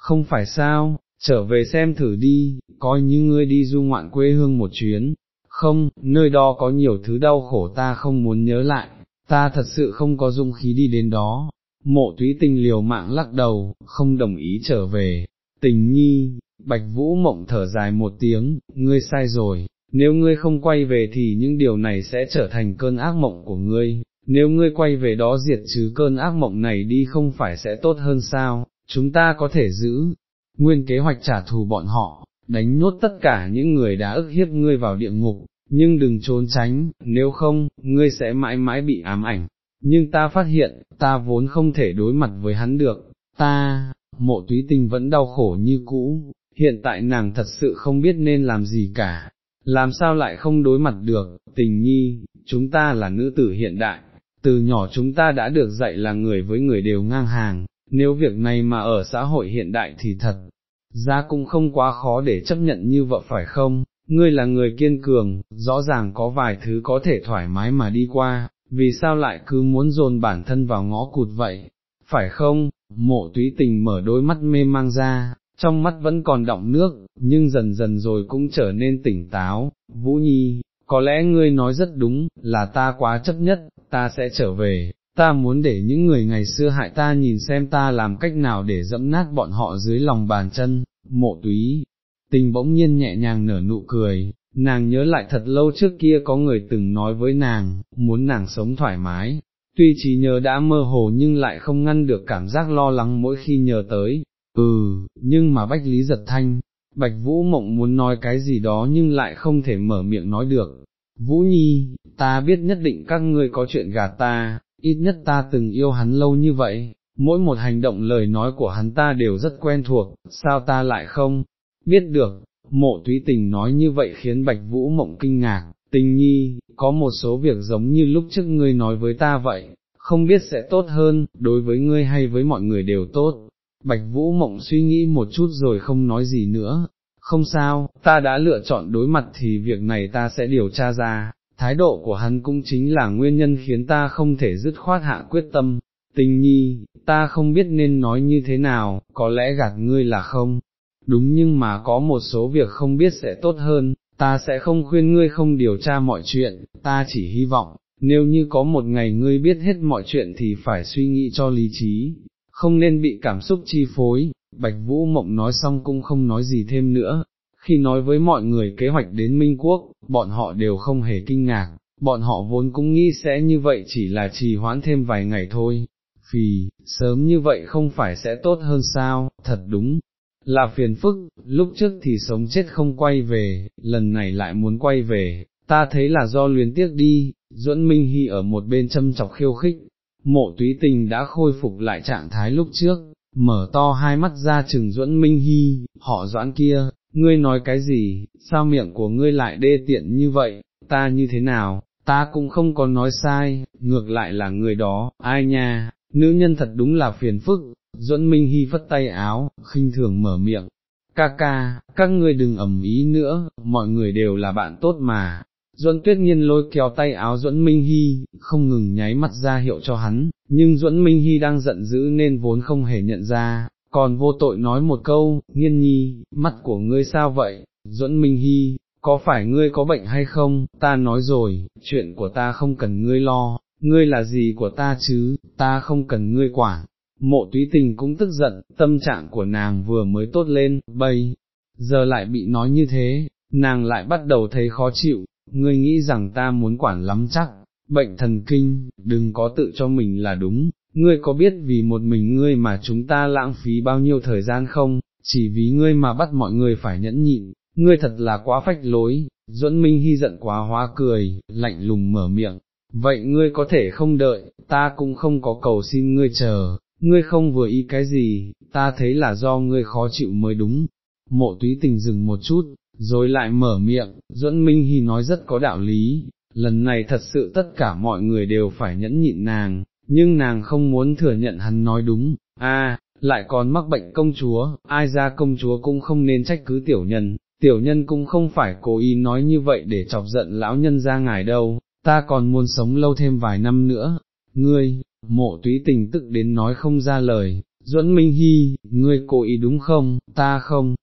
Speaker 1: không phải sao, trở về xem thử đi, coi như ngươi đi du ngoạn quê hương một chuyến, không, nơi đó có nhiều thứ đau khổ ta không muốn nhớ lại, ta thật sự không có dung khí đi đến đó. Mộ túy tình liều mạng lắc đầu, không đồng ý trở về, tình nhi, bạch vũ mộng thở dài một tiếng, ngươi sai rồi, nếu ngươi không quay về thì những điều này sẽ trở thành cơn ác mộng của ngươi, nếu ngươi quay về đó diệt trừ cơn ác mộng này đi không phải sẽ tốt hơn sao, chúng ta có thể giữ, nguyên kế hoạch trả thù bọn họ, đánh nhốt tất cả những người đã ức hiếp ngươi vào địa ngục, nhưng đừng trốn tránh, nếu không, ngươi sẽ mãi mãi bị ám ảnh. Nhưng ta phát hiện, ta vốn không thể đối mặt với hắn được, ta, mộ túy tình vẫn đau khổ như cũ, hiện tại nàng thật sự không biết nên làm gì cả, làm sao lại không đối mặt được, tình nhi, chúng ta là nữ tử hiện đại, từ nhỏ chúng ta đã được dạy là người với người đều ngang hàng, nếu việc này mà ở xã hội hiện đại thì thật, ra cũng không quá khó để chấp nhận như vợ phải không, ngươi là người kiên cường, rõ ràng có vài thứ có thể thoải mái mà đi qua, vì sao lại cứ muốn dồn bản thân vào ngõ cụt vậy, phải không, mộ túy tình mở đôi mắt mê mang ra, trong mắt vẫn còn đọng nước, nhưng dần dần rồi cũng trở nên tỉnh táo, Vũ Nhi, có lẽ ngươi nói rất đúng, là ta quá chấp nhất, ta sẽ trở về, ta muốn để những người ngày xưa hại ta nhìn xem ta làm cách nào để dẫm nát bọn họ dưới lòng bàn chân, mộ túy, tình bỗng nhiên nhẹ nhàng nở nụ cười, nàng nhớ lại thật lâu trước kia có người từng nói với nàng, muốn nàng sống thoải mái, tuy trí nhớ đã mơ hồ nhưng lại không ngăn được cảm giác lo lắng mỗi khi nhớ tới, ừ, nhưng mà bách lý giật thanh, bạch vũ mộng muốn nói cái gì đó nhưng lại không thể mở miệng nói được. Vũ Nhi, ta biết nhất định các ngươi có chuyện gạt ta, ít nhất ta từng yêu hắn lâu như vậy, mỗi một hành động lời nói của hắn ta đều rất quen thuộc, sao ta lại không, biết được, mộ túy tình nói như vậy khiến bạch vũ mộng kinh ngạc, tình nhi, có một số việc giống như lúc trước ngươi nói với ta vậy, không biết sẽ tốt hơn, đối với ngươi hay với mọi người đều tốt. Bạch Vũ Mộng suy nghĩ một chút rồi không nói gì nữa, không sao, ta đã lựa chọn đối mặt thì việc này ta sẽ điều tra ra, thái độ của hắn cũng chính là nguyên nhân khiến ta không thể dứt khoát hạ quyết tâm. Tình nhi, ta không biết nên nói như thế nào, có lẽ gạt ngươi là không, đúng nhưng mà có một số việc không biết sẽ tốt hơn, ta sẽ không khuyên ngươi không điều tra mọi chuyện, ta chỉ hy vọng, nếu như có một ngày ngươi biết hết mọi chuyện thì phải suy nghĩ cho lý trí, không nên bị cảm xúc chi phối, Bạch Vũ Mộng nói xong cũng không nói gì thêm nữa, khi nói với mọi người kế hoạch đến Minh Quốc, bọn họ đều không hề kinh ngạc, bọn họ vốn cũng nghĩ sẽ như vậy chỉ là trì hoãn thêm vài ngày thôi, vì, sớm như vậy không phải sẽ tốt hơn sao, thật đúng, là phiền phức, lúc trước thì sống chết không quay về, lần này lại muốn quay về, ta thấy là do luyến tiếc đi, duẫn Minh Hy ở một bên châm chọc khiêu khích, mộ túy tình đã khôi phục lại trạng thái lúc trước, mở to hai mắt ra chừng duẫn Minh Hy, họ doãn kia, ngươi nói cái gì, sao miệng của ngươi lại đê tiện như vậy, ta như thế nào, ta cũng không có nói sai, ngược lại là người đó, ai nha, nữ nhân thật đúng là phiền phức, duẫn Minh Hy phất tay áo, khinh thường mở miệng, ca ca, các ngươi đừng ẩm ý nữa, mọi người đều là bạn tốt mà, Duẫn Tuyết Nhiên lôi kéo tay áo Duẫn Minh Hy, không ngừng nháy mắt ra hiệu cho hắn, nhưng Duẫn Minh Hy đang giận dữ nên vốn không hề nhận ra, còn vô tội nói một câu, nghiên nhi, mắt của ngươi sao vậy, Duẫn Minh Hy, có phải ngươi có bệnh hay không, ta nói rồi, chuyện của ta không cần ngươi lo, ngươi là gì của ta chứ, ta không cần ngươi quản. Mộ túy tình cũng tức giận, tâm trạng của nàng vừa mới tốt lên, bây, giờ lại bị nói như thế, nàng lại bắt đầu thấy khó chịu, ngươi nghĩ rằng ta muốn quản lắm chắc, bệnh thần kinh, đừng có tự cho mình là đúng, ngươi có biết vì một mình ngươi mà chúng ta lãng phí bao nhiêu thời gian không, chỉ vì ngươi mà bắt mọi người phải nhẫn nhịn, ngươi thật là quá phách lối, duẫn minh hy giận quá hóa cười, lạnh lùng mở miệng, vậy ngươi có thể không đợi, ta cũng không có cầu xin ngươi chờ, ngươi không vừa ý cái gì, ta thấy là do ngươi khó chịu mới đúng. Mộ túy tình dừng một chút, rồi lại mở miệng, duẫn minh hy nói rất có đạo lý, lần này thật sự tất cả mọi người đều phải nhẫn nhịn nàng, nhưng nàng không muốn thừa nhận hắn nói đúng, a lại còn mắc bệnh công chúa, ai ra công chúa cũng không nên trách cứ tiểu nhân, tiểu nhân cũng không phải cố ý nói như vậy để chọc giận lão nhân ra ngài đâu, ta còn muốn sống lâu thêm vài năm nữa, ngươi, mộ túy tình tức đến nói không ra lời, duẫn minh hy, ngươi cố ý đúng không, ta không,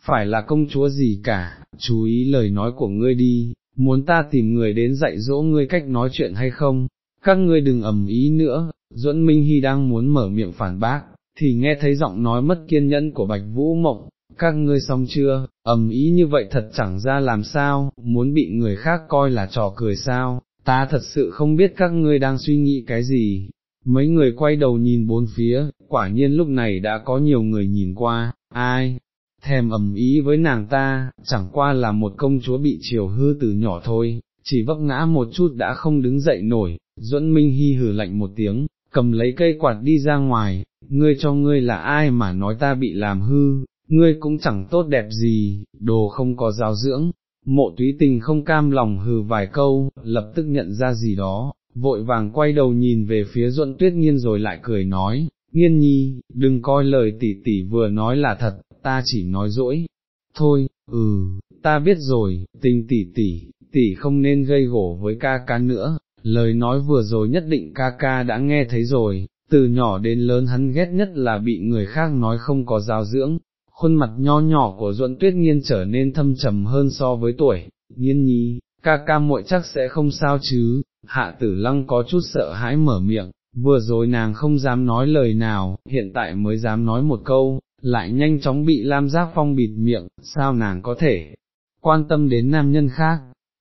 Speaker 1: phải là công chúa gì cả, chú ý lời nói của ngươi đi, muốn ta tìm người đến dạy dỗ ngươi cách nói chuyện hay không, các ngươi đừng ầm ý nữa, duẫn minh hy đang muốn mở miệng phản bác, thì nghe thấy giọng nói mất kiên nhẫn của bạch vũ mộng, các ngươi xong chưa, ầm ý như vậy thật chẳng ra làm sao, muốn bị người khác coi là trò cười sao, ta thật sự không biết các ngươi đang suy nghĩ cái gì. Mấy người quay đầu nhìn bốn phía, quả nhiên lúc này đã có nhiều người nhìn qua, ai, thèm ầm ý với nàng ta, chẳng qua là một công chúa bị chiều hư từ nhỏ thôi, chỉ vấp ngã một chút đã không đứng dậy nổi, duẫn minh hy hử lạnh một tiếng, cầm lấy cây quạt đi ra ngoài, ngươi cho ngươi là ai mà nói ta bị làm hư, ngươi cũng chẳng tốt đẹp gì, đồ không có giáo dưỡng, mộ túy tình không cam lòng hừ vài câu, lập tức nhận ra gì đó, vội vàng quay đầu nhìn về phía duẫn tuyết nghiên rồi lại cười nói, nghiên nhi, đừng coi lời tỷ tỷ vừa nói là thật, ta chỉ nói dỗi, thôi, ừ, ta biết rồi, tình tỷ tỷ, tỷ không nên gây gổ với ca ca nữa, lời nói vừa rồi nhất định ca ca đã nghe thấy rồi, từ nhỏ đến lớn hắn ghét nhất là bị người khác nói không có giáo dưỡng, khuôn mặt nho nhỏ của duẫn tuyết nghiên trở nên thâm trầm hơn so với tuổi, nghiên nhi, ca ca muội chắc sẽ không sao chứ, hạ tử lăng có chút sợ hãi mở miệng, vừa rồi nàng không dám nói lời nào, hiện tại mới dám nói một câu, lại nhanh chóng bị Lam Giác Phong bịt miệng, sao nàng có thể quan tâm đến nam nhân khác,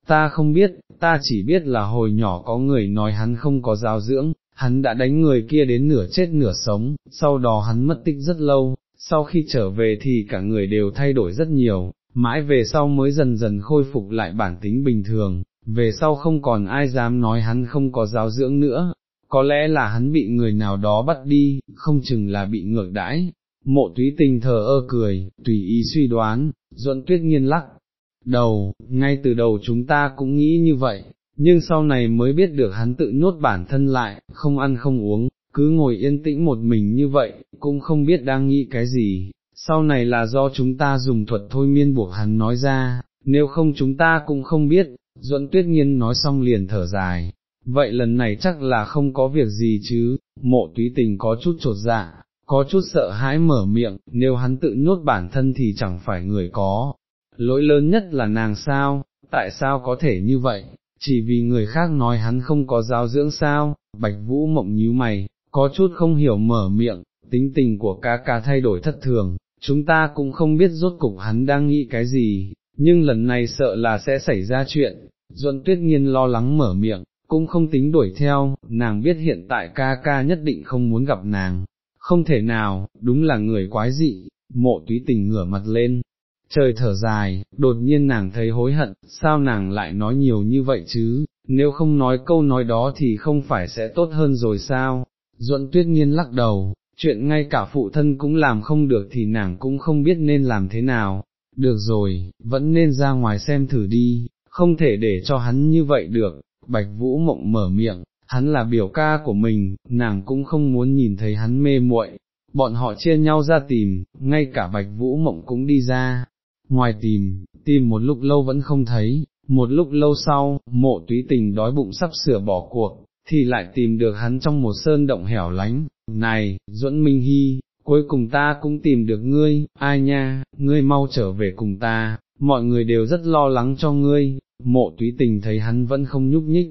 Speaker 1: ta không biết, ta chỉ biết là hồi nhỏ có người nói hắn không có giáo dưỡng, hắn đã đánh người kia đến nửa chết nửa sống, sau đó hắn mất tích rất lâu, sau khi trở về thì cả người đều thay đổi rất nhiều, mãi về sau mới dần dần khôi phục lại bản tính bình thường, về sau không còn ai dám nói hắn không có giáo dưỡng nữa, có lẽ là hắn bị người nào đó bắt đi, không chừng là bị ngược đãi. Mộ túy tình thờ ơ cười, tùy ý suy đoán, duẫn tuyết nghiên lắc, đầu, ngay từ đầu chúng ta cũng nghĩ như vậy, nhưng sau này mới biết được hắn tự nhốt bản thân lại, không ăn không uống, cứ ngồi yên tĩnh một mình như vậy, cũng không biết đang nghĩ cái gì, sau này là do chúng ta dùng thuật thôi miên buộc hắn nói ra, nếu không chúng ta cũng không biết, duẫn tuyết nhiên nói xong liền thở dài, vậy lần này chắc là không có việc gì chứ, mộ túy tình có chút trột dạ, có chút sợ hãi mở miệng, nếu hắn tự nhốt bản thân thì chẳng phải người có, lỗi lớn nhất là nàng sao, tại sao có thể như vậy, chỉ vì người khác nói hắn không có giáo dưỡng sao, bạch vũ mộng nhíu mày, có chút không hiểu mở miệng, tính tình của ca ca thay đổi thất thường, chúng ta cũng không biết rốt cục hắn đang nghĩ cái gì, nhưng lần này sợ là sẽ xảy ra chuyện, duẫn tuyết nhiên lo lắng mở miệng, cũng không tính đuổi theo, nàng biết hiện tại ca ca nhất định không muốn gặp nàng, không thể nào, đúng là người quái dị, mộ túy tình ngửa mặt lên, trời thở dài, đột nhiên nàng thấy hối hận, sao nàng lại nói nhiều như vậy chứ, nếu không nói câu nói đó thì không phải sẽ tốt hơn rồi sao, duẫn tuyết nhiên lắc đầu, chuyện ngay cả phụ thân cũng làm không được thì nàng cũng không biết nên làm thế nào, được rồi, vẫn nên ra ngoài xem thử đi, không thể để cho hắn như vậy được, bạch vũ mộng mở miệng, hắn là biểu ca của mình, nàng cũng không muốn nhìn thấy hắn mê muội. Bọn họ chia nhau ra tìm, ngay cả bạch vũ mộng cũng đi ra, ngoài tìm, tìm một lúc lâu vẫn không thấy, Một lúc lâu sau, mộ túy tình đói bụng sắp sửa bỏ cuộc, thì lại tìm được hắn trong một sơn động hẻo lánh, này, duẫn minh hy, cuối cùng ta cũng tìm được ngươi, ai nha, ngươi mau trở về cùng ta, mọi người đều rất lo lắng cho ngươi, mộ túy tình thấy hắn vẫn không nhúc nhích,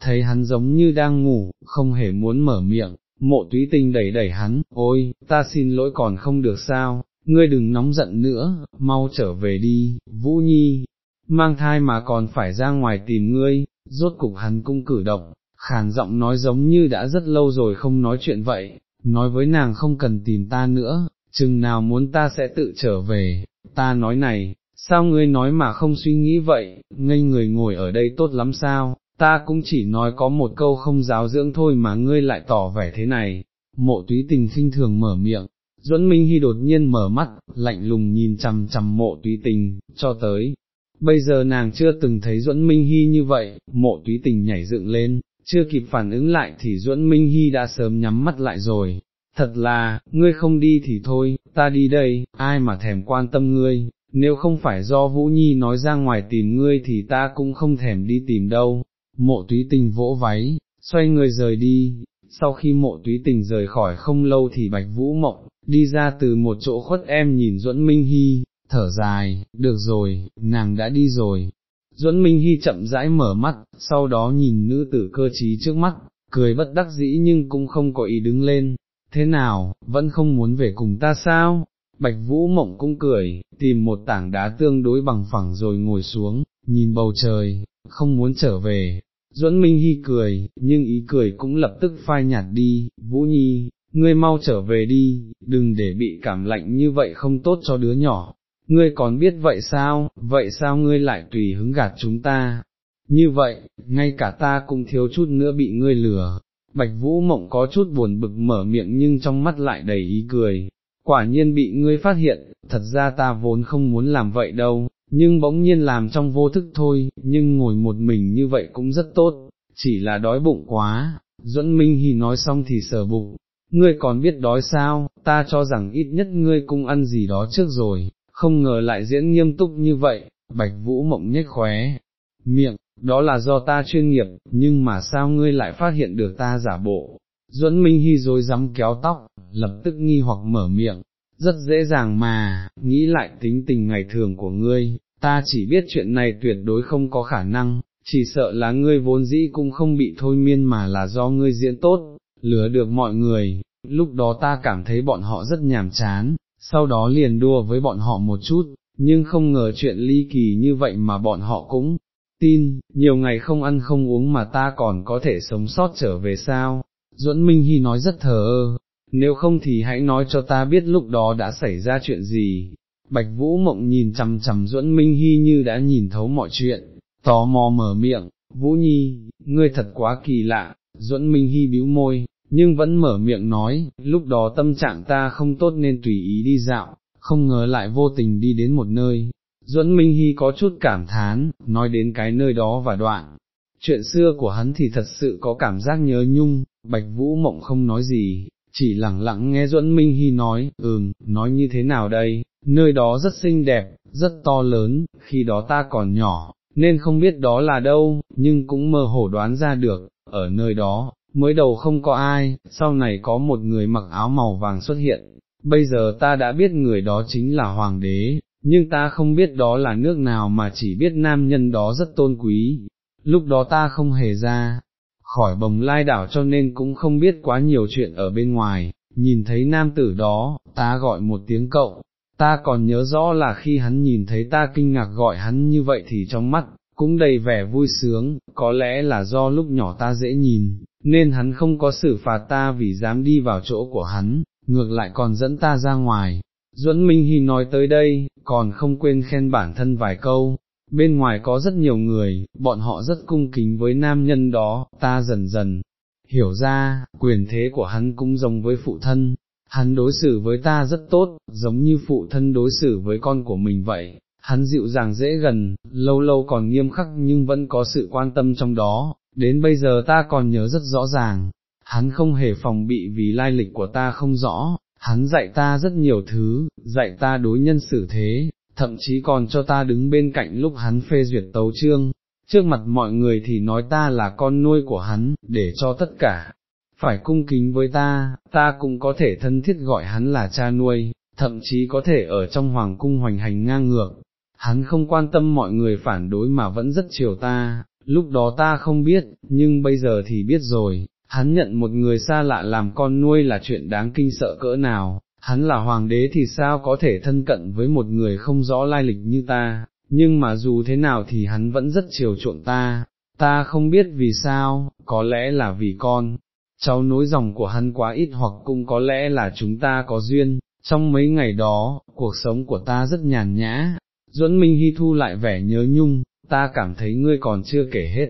Speaker 1: thấy hắn giống như đang ngủ, không hề muốn mở miệng, mộ túy tình đẩy đẩy hắn, ôi, ta xin lỗi còn không được sao, ngươi đừng nóng giận nữa, mau trở về đi, Vũ Nhi, mang thai mà còn phải ra ngoài tìm ngươi, rốt cục hắn cũng cử động, khàn giọng nói giống như đã rất lâu rồi không nói chuyện vậy, nói với nàng không cần tìm ta nữa, chừng nào muốn ta sẽ tự trở về, ta nói này, sao ngươi nói mà không suy nghĩ vậy, ngây người ngồi ở đây tốt lắm sao, ta cũng chỉ nói có một câu không giáo dưỡng thôi mà ngươi lại tỏ vẻ thế này, mộ túy tình khinh thường mở miệng, Duẫn Minh Hy đột nhiên mở mắt, lạnh lùng nhìn chằm chằm mộ túy tình, cho tới, bây giờ nàng chưa từng thấy Duẫn Minh Hy như vậy, mộ túy tình nhảy dựng lên, chưa kịp phản ứng lại thì Duẫn Minh Hy đã sớm nhắm mắt lại rồi, thật là, ngươi không đi thì thôi, ta đi đây, ai mà thèm quan tâm ngươi, nếu không phải do Vũ Nhi nói ra ngoài tìm ngươi thì ta cũng không thèm đi tìm đâu, mộ túy tình vỗ váy, xoay người rời đi, sau khi mộ túy tình rời khỏi không lâu thì Bạch Vũ Mộng, đi ra từ một chỗ khuất em nhìn Duẫn Minh Hy, thở dài, được rồi, nàng đã đi rồi. Duẫn Minh Hy chậm rãi mở mắt, sau đó nhìn nữ tử cơ trí trước mắt, cười bất đắc dĩ nhưng cũng không có ý đứng lên, thế nào, vẫn không muốn về cùng ta sao? Bạch Vũ Mộng cũng cười, tìm một tảng đá tương đối bằng phẳng rồi ngồi xuống, nhìn bầu trời, không muốn trở về. Duẫn Minh Hy cười, nhưng ý cười cũng lập tức phai nhạt đi, Vũ Nhi, ngươi mau trở về đi, đừng để bị cảm lạnh như vậy không tốt cho đứa nhỏ, ngươi còn biết vậy sao, vậy sao ngươi lại tùy hứng gạt chúng ta, như vậy, ngay cả ta cũng thiếu chút nữa bị ngươi lừa. Bạch Vũ Mộng có chút buồn bực mở miệng nhưng trong mắt lại đầy ý cười, quả nhiên bị ngươi phát hiện, thật ra ta vốn không muốn làm vậy đâu, nhưng bỗng nhiên làm trong vô thức thôi, nhưng ngồi một mình như vậy cũng rất tốt, chỉ là đói bụng quá, Duẫn Minh hì nói xong thì sờ bụng, ngươi còn biết đói sao, ta cho rằng ít nhất ngươi cũng ăn gì đó trước rồi, không ngờ lại diễn nghiêm túc như vậy, bạch vũ mộng nhếch khóe, miệng, đó là do ta chuyên nghiệp, nhưng mà sao ngươi lại phát hiện được ta giả bộ, duẫn minh hy rồi rắm kéo tóc, lập tức nghi hoặc mở miệng, rất dễ dàng mà, nghĩ lại tính tình ngày thường của ngươi, ta chỉ biết chuyện này tuyệt đối không có khả năng, chỉ sợ là ngươi vốn dĩ cũng không bị thôi miên mà là do ngươi diễn tốt, lừa được mọi người, lúc đó ta cảm thấy bọn họ rất nhàm chán, sau đó liền đua với bọn họ một chút, nhưng không ngờ chuyện ly kỳ như vậy mà bọn họ cũng tin, nhiều ngày không ăn không uống mà ta còn có thể sống sót trở về sao, Duẫn Minh Hy nói rất thờ ơ, nếu không thì hãy nói cho ta biết lúc đó đã xảy ra chuyện gì. Bạch Vũ Mộng nhìn chằm chằm Duẫn Minh Hy như đã nhìn thấu mọi chuyện, tò mò mở miệng, Vũ Nhi, ngươi thật quá kỳ lạ, Duẫn Minh Hy bĩu môi, nhưng vẫn mở miệng nói, lúc đó tâm trạng ta không tốt nên tùy ý đi dạo, không ngờ lại vô tình đi đến một nơi. Duẫn Minh Hy có chút cảm thán, nói đến cái nơi đó và đoạn. Chuyện xưa của hắn thì thật sự có cảm giác nhớ nhung, Bạch Vũ Mộng không nói gì, chỉ lặng lặng nghe Duẫn Minh Hy nói, ừm, nói như thế nào đây, nơi đó rất xinh đẹp, rất to lớn, khi đó ta còn nhỏ, nên không biết đó là đâu, nhưng cũng mơ hồ đoán ra được, ở nơi đó, mới đầu không có ai, sau này có một người mặc áo màu vàng xuất hiện, bây giờ ta đã biết người đó chính là hoàng đế, nhưng ta không biết đó là nước nào mà chỉ biết nam nhân đó rất tôn quý, lúc đó ta không hề ra, khỏi bồng lai đảo cho nên cũng không biết quá nhiều chuyện ở bên ngoài, nhìn thấy nam tử đó, ta gọi một tiếng cậu, ta còn nhớ rõ là khi hắn nhìn thấy ta kinh ngạc gọi hắn như vậy thì trong mắt, cũng đầy vẻ vui sướng, có lẽ là do lúc nhỏ ta dễ nhìn, nên hắn không có xử phạt ta vì dám đi vào chỗ của hắn, ngược lại còn dẫn ta ra ngoài. Duẫn Minh Hy nói tới đây, còn không quên khen bản thân vài câu, bên ngoài có rất nhiều người, bọn họ rất cung kính với nam nhân đó, ta dần dần, hiểu ra, quyền thế của hắn cũng giống với phụ thân, hắn đối xử với ta rất tốt, giống như phụ thân đối xử với con của mình vậy, hắn dịu dàng dễ gần, lâu lâu còn nghiêm khắc nhưng vẫn có sự quan tâm trong đó, đến bây giờ ta còn nhớ rất rõ ràng, hắn không hề phòng bị vì lai lịch của ta không rõ, hắn dạy ta rất nhiều thứ, dạy ta đối nhân xử thế, thậm chí còn cho ta đứng bên cạnh lúc hắn phê duyệt tấu chương, trước mặt mọi người thì nói ta là con nuôi của hắn, để cho tất cả, phải cung kính với ta, ta cũng có thể thân thiết gọi hắn là cha nuôi, thậm chí có thể ở trong hoàng cung hoành hành ngang ngược. Hắn không quan tâm mọi người phản đối mà vẫn rất chiều ta, lúc đó ta không biết, nhưng bây giờ thì biết rồi, hắn nhận một người xa lạ làm con nuôi là chuyện đáng kinh sợ cỡ nào, hắn là hoàng đế thì sao có thể thân cận với một người không rõ lai lịch như ta, nhưng mà dù thế nào thì hắn vẫn rất chiều chuộng ta, ta không biết vì sao, có lẽ là vì con, cháu nối dòng của hắn quá ít hoặc cũng có lẽ là chúng ta có duyên, trong mấy ngày đó, cuộc sống của ta rất nhàn nhã, Duẫn Minh Hy thu lại vẻ nhớ nhung, ta cảm thấy ngươi còn chưa kể hết.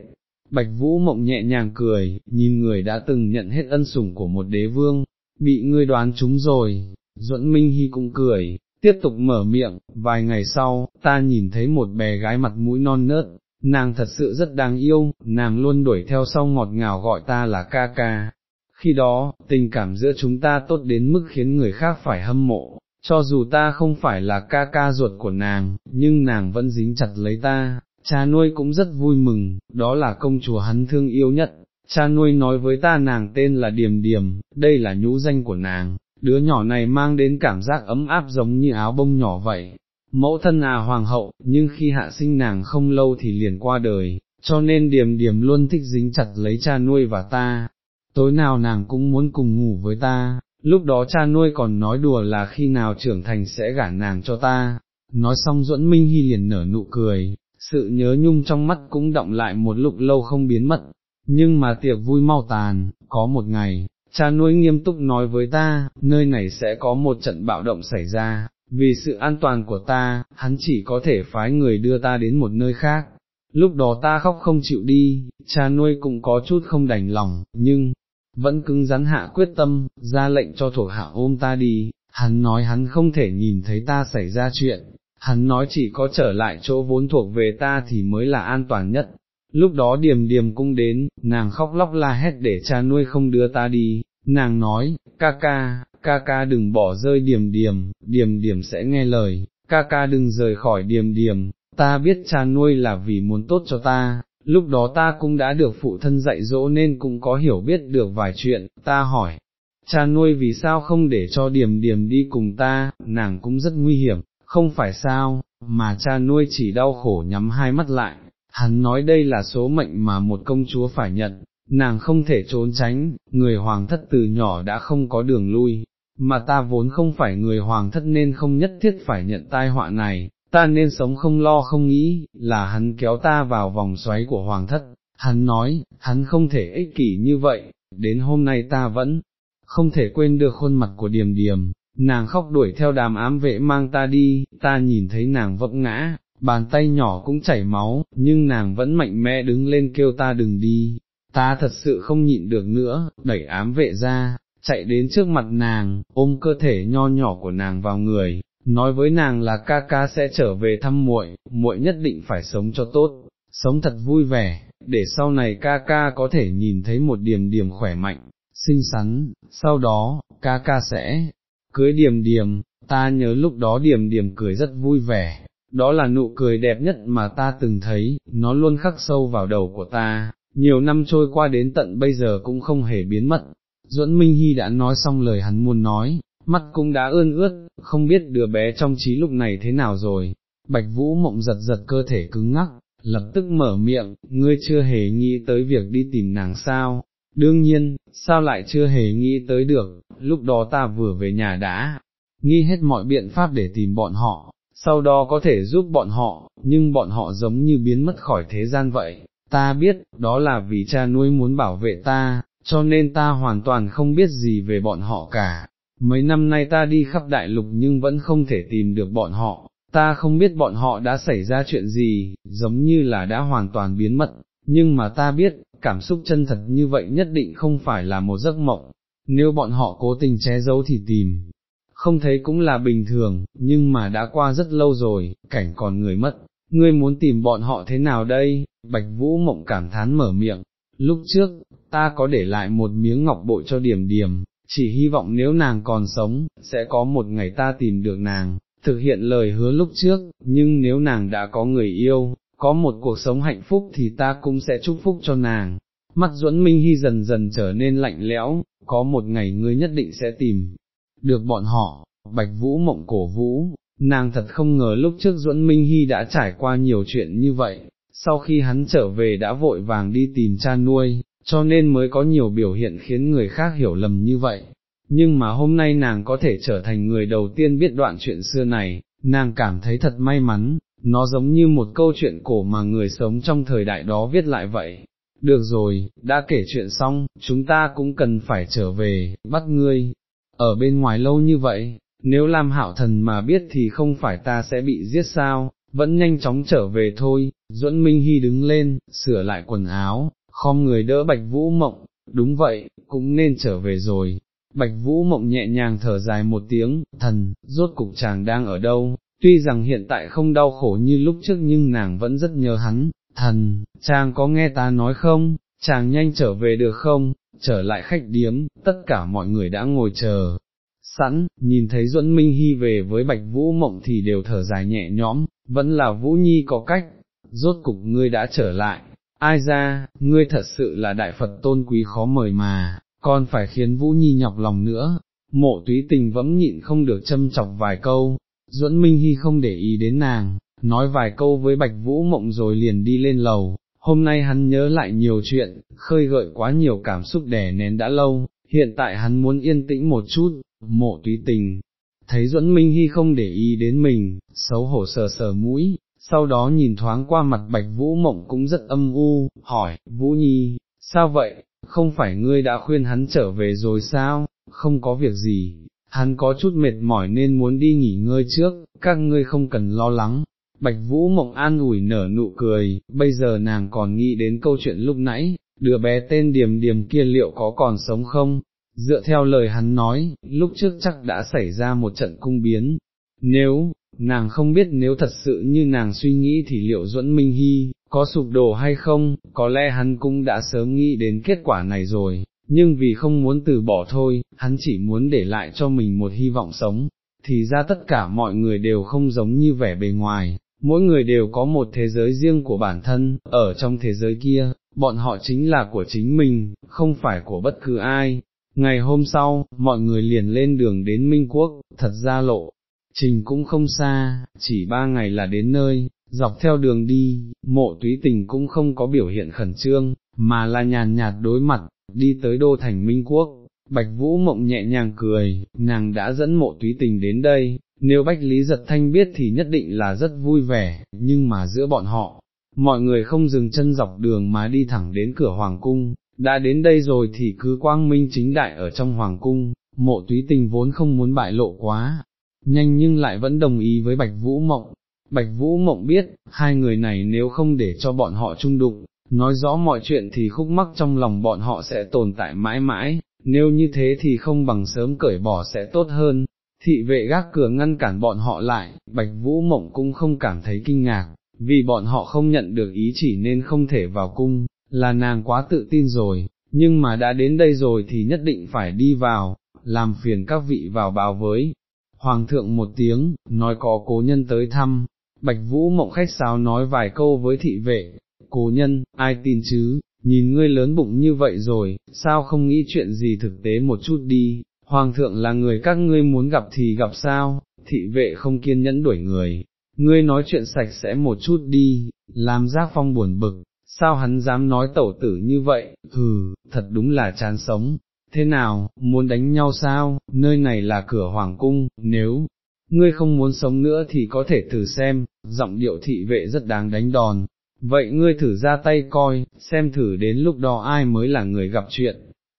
Speaker 1: Bạch Vũ Mộng nhẹ nhàng cười, nhìn người đã từng nhận hết ân sủng của một đế vương, bị ngươi đoán trúng rồi, Duẫn Minh Hy cũng cười, tiếp tục mở miệng, vài ngày sau, ta nhìn thấy một bé gái mặt mũi non nớt, nàng thật sự rất đáng yêu, nàng luôn đuổi theo sau ngọt ngào gọi ta là ca ca. Khi đó, tình cảm giữa chúng ta tốt đến mức khiến người khác phải hâm mộ, cho dù ta không phải là ca ca ruột của nàng, nhưng nàng vẫn dính chặt lấy ta, cha nuôi cũng rất vui mừng, đó là công chúa hắn thương yêu nhất. Cha nuôi nói với ta nàng tên là Điềm Điềm, đây là nhũ danh của nàng, đứa nhỏ này mang đến cảm giác ấm áp giống như áo bông nhỏ vậy. Mẫu thân à hoàng hậu, nhưng khi hạ sinh nàng không lâu thì liền qua đời, cho nên điềm điềm luôn thích dính chặt lấy cha nuôi và ta. Tối nào nàng cũng muốn cùng ngủ với ta, lúc đó cha nuôi còn nói đùa là khi nào trưởng thành sẽ gả nàng cho ta. Nói xong duẫn minh hy liền nở nụ cười, sự nhớ nhung trong mắt cũng động lại một lúc lâu không biến mất, nhưng mà tiệc vui mau tàn, có một ngày, cha nuôi nghiêm túc nói với ta, nơi này sẽ có một trận bạo động xảy ra, vì sự an toàn của ta, hắn chỉ có thể phái người đưa ta đến một nơi khác. Lúc đó ta khóc không chịu đi, cha nuôi cũng có chút không đành lòng, nhưng, vẫn cứng rắn hạ quyết tâm, ra lệnh cho thuộc hạ ôm ta đi, hắn nói hắn không thể nhìn thấy ta xảy ra chuyện, hắn nói chỉ có trở lại chỗ vốn thuộc về ta thì mới là an toàn nhất, Lúc đó điềm điềm cũng đến, nàng khóc lóc la hét để cha nuôi không đưa ta đi, nàng nói, ca ca, ca ca đừng bỏ rơi điềm điềm, điềm điềm sẽ nghe lời, ca ca đừng rời khỏi điềm điềm, ta biết cha nuôi là vì muốn tốt cho ta, lúc đó ta cũng đã được phụ thân dạy dỗ nên cũng có hiểu biết được vài chuyện, ta hỏi, cha nuôi vì sao không để cho điểm điểm đi cùng ta, nàng cũng rất nguy hiểm, không phải sao, mà cha nuôi chỉ đau khổ nhắm hai mắt lại, hắn nói đây là số mệnh mà một công chúa phải nhận, nàng không thể trốn tránh, người hoàng thất từ nhỏ đã không có đường lui, mà ta vốn không phải người hoàng thất nên không nhất thiết phải nhận tai họa này, ta nên sống không lo không nghĩ, là hắn kéo ta vào vòng xoáy của hoàng thất, hắn nói, hắn không thể ích kỷ như vậy, đến hôm nay ta vẫn không thể quên được khuôn mặt của điềm điềm, nàng khóc đuổi theo đàm ám vệ mang ta đi, ta nhìn thấy nàng vấp ngã, bàn tay nhỏ cũng chảy máu, nhưng nàng vẫn mạnh mẽ đứng lên kêu ta đừng đi, ta thật sự không nhịn được nữa, đẩy ám vệ ra, chạy đến trước mặt nàng, ôm cơ thể nho nhỏ của nàng vào người, nói với nàng là ca ca sẽ trở về thăm muội, muội nhất định phải sống cho tốt, sống thật vui vẻ, để sau này ca ca có thể nhìn thấy một điểm điểm khỏe mạnh, xinh xắn, sau đó, ca ca sẽ cưới điểm điểm, ta nhớ lúc đó điểm điểm cười rất vui vẻ, đó là nụ cười đẹp nhất mà ta từng thấy, nó luôn khắc sâu vào đầu của ta, nhiều năm trôi qua đến tận bây giờ cũng không hề biến mất. Duẫn Minh Hy đã nói xong lời hắn muốn nói, mắt cũng đã ươn ướt, không biết đứa bé trong trí lúc này thế nào rồi. Bạch Vũ mộng giật giật cơ thể cứng ngắc, lập tức mở miệng, ngươi chưa hề nghĩ tới việc đi tìm nàng sao, đương nhiên, sao lại chưa hề nghĩ tới được, lúc đó ta vừa về nhà đã, nghĩ hết mọi biện pháp để tìm bọn họ, sau đó có thể giúp bọn họ, nhưng bọn họ giống như biến mất khỏi thế gian vậy. Ta biết, đó là vì cha nuôi muốn bảo vệ ta, cho nên ta hoàn toàn không biết gì về bọn họ cả. Mấy năm nay ta đi khắp đại lục nhưng vẫn không thể tìm được bọn họ, ta không biết bọn họ đã xảy ra chuyện gì, giống như là đã hoàn toàn biến mất, nhưng mà ta biết, cảm xúc chân thật như vậy nhất định không phải là một giấc mộng, nếu bọn họ cố tình che giấu thì tìm, không thấy cũng là bình thường, nhưng mà đã qua rất lâu rồi, cảnh còn người mất, ngươi muốn tìm bọn họ thế nào đây, bạch vũ mộng cảm thán mở miệng, lúc trước, ta có để lại một miếng ngọc bội cho điểm điểm, chỉ hy vọng nếu nàng còn sống, sẽ có một ngày ta tìm được nàng, thực hiện lời hứa lúc trước, nhưng nếu nàng đã có người yêu, có một cuộc sống hạnh phúc thì ta cũng sẽ chúc phúc cho nàng. Mắt duẫn minh hy dần dần trở nên lạnh lẽo, có một ngày ngươi nhất định sẽ tìm được bọn họ, bạch vũ mộng cổ vũ, nàng thật không ngờ lúc trước duẫn minh hy đã trải qua nhiều chuyện như vậy, sau khi hắn trở về đã vội vàng đi tìm cha nuôi, cho nên mới có nhiều biểu hiện khiến người khác hiểu lầm như vậy. Nhưng mà hôm nay nàng có thể trở thành người đầu tiên biết đoạn chuyện xưa này, nàng cảm thấy thật may mắn, nó giống như một câu chuyện cổ mà người sống trong thời đại đó viết lại vậy. Được rồi, đã kể chuyện xong, chúng ta cũng cần phải trở về, bắt ngươi, ở bên ngoài lâu như vậy, nếu Lam Hạo Thần mà biết thì không phải ta sẽ bị giết sao, vẫn nhanh chóng trở về thôi, Duẫn Minh Hy đứng lên, sửa lại quần áo, khom người đỡ Bạch Vũ Mộng, đúng vậy, cũng nên trở về rồi. Bạch Vũ Mộng nhẹ nhàng thở dài một tiếng, thần, rốt cục chàng đang ở đâu, tuy rằng hiện tại không đau khổ như lúc trước nhưng nàng vẫn rất nhớ hắn, thần, chàng có nghe ta nói không, chàng nhanh trở về được không, trở lại khách điếm, tất cả mọi người đã ngồi chờ. Sẵn, nhìn thấy Duẫn Minh Hy về với Bạch Vũ Mộng thì đều thở dài nhẹ nhõm, vẫn là Vũ Nhi có cách, rốt cục ngươi đã trở lại, ai ra, ngươi thật sự là đại Phật tôn quý khó mời mà, còn phải khiến Vũ Nhi nhọc lòng nữa, mộ túy tình vẫn nhịn không được châm chọc vài câu, Duẫn Minh Hy không để ý đến nàng, nói vài câu với Bạch Vũ Mộng rồi liền đi lên lầu, hôm nay hắn nhớ lại nhiều chuyện, khơi gợi quá nhiều cảm xúc đè nén đã lâu, hiện tại hắn muốn yên tĩnh một chút, mộ túy tình. Thấy Duẫn Minh Hy không để ý đến mình, xấu hổ sờ sờ mũi, sau đó nhìn thoáng qua mặt Bạch Vũ Mộng cũng rất âm u, hỏi, Vũ Nhi, sao vậy, không phải ngươi đã khuyên hắn trở về rồi sao, không có việc gì, hắn có chút mệt mỏi nên muốn đi nghỉ ngơi trước, các ngươi không cần lo lắng. Bạch Vũ Mộng an ủi nở nụ cười, bây giờ nàng còn nghĩ đến câu chuyện lúc nãy, đứa bé tên Điềm Điềm kia liệu có còn sống không? Dựa theo lời hắn nói, lúc trước chắc đã xảy ra một trận cung biến. Nếu, nàng không biết nếu thật sự như nàng suy nghĩ thì liệu Duẫn Minh Hy, có sụp đổ hay không, có lẽ hắn cũng đã sớm nghĩ đến kết quả này rồi, nhưng vì không muốn từ bỏ thôi, hắn chỉ muốn để lại cho mình một hy vọng sống, thì ra tất cả mọi người đều không giống như vẻ bề ngoài, mỗi người đều có một thế giới riêng của bản thân, ở trong thế giới kia, bọn họ chính là của chính mình, không phải của bất cứ ai. Ngày hôm sau, mọi người liền lên đường đến Minh Quốc, thật ra lộ, trình cũng không xa, chỉ ba ngày là đến nơi, dọc theo đường đi, mộ túy tình cũng không có biểu hiện khẩn trương, mà là nhàn nhạt đối mặt, đi tới đô thành Minh Quốc, Bạch Vũ Mộng nhẹ nhàng cười, nàng đã dẫn mộ túy tình đến đây, nếu Bách Lý Giật Thanh biết thì nhất định là rất vui vẻ, nhưng mà giữa bọn họ, mọi người không dừng chân dọc đường mà đi thẳng đến cửa Hoàng Cung, đã đến đây rồi thì cứ quang minh chính đại ở trong Hoàng Cung, mộ túy tình vốn không muốn bại lộ quá, nhanh nhưng lại vẫn đồng ý với Bạch Vũ Mộng. Bạch Vũ Mộng biết, hai người này nếu không để cho bọn họ chung đụng, nói rõ mọi chuyện thì khúc mắc trong lòng bọn họ sẽ tồn tại mãi mãi, nếu như thế thì không bằng sớm cởi bỏ sẽ tốt hơn. Thị vệ gác cửa ngăn cản bọn họ lại, Bạch Vũ Mộng cũng không cảm thấy kinh ngạc, vì bọn họ không nhận được ý chỉ nên không thể vào cung, là nàng quá tự tin rồi, nhưng mà đã đến đây rồi thì nhất định phải đi vào, làm phiền các vị vào báo với. Hoàng thượng một tiếng, nói có cố nhân tới thăm, Bạch Vũ Mộng khách sáo nói vài câu với thị vệ, cố nhân, ai tin chứ, nhìn ngươi lớn bụng như vậy rồi, sao không nghĩ chuyện gì thực tế một chút đi, hoàng thượng là người các ngươi muốn gặp thì gặp sao, thị vệ không kiên nhẫn đuổi người, ngươi nói chuyện sạch sẽ một chút đi, làm giác phong buồn bực, sao hắn dám nói tẩu tử như vậy, hừ, thật đúng là chán sống, thế nào, muốn đánh nhau sao, nơi này là cửa hoàng cung, nếu ngươi không muốn sống nữa thì có thể thử xem, giọng điệu thị vệ rất đáng đánh đòn, vậy ngươi thử ra tay coi, xem thử đến lúc đó ai mới là người gặp chuyện.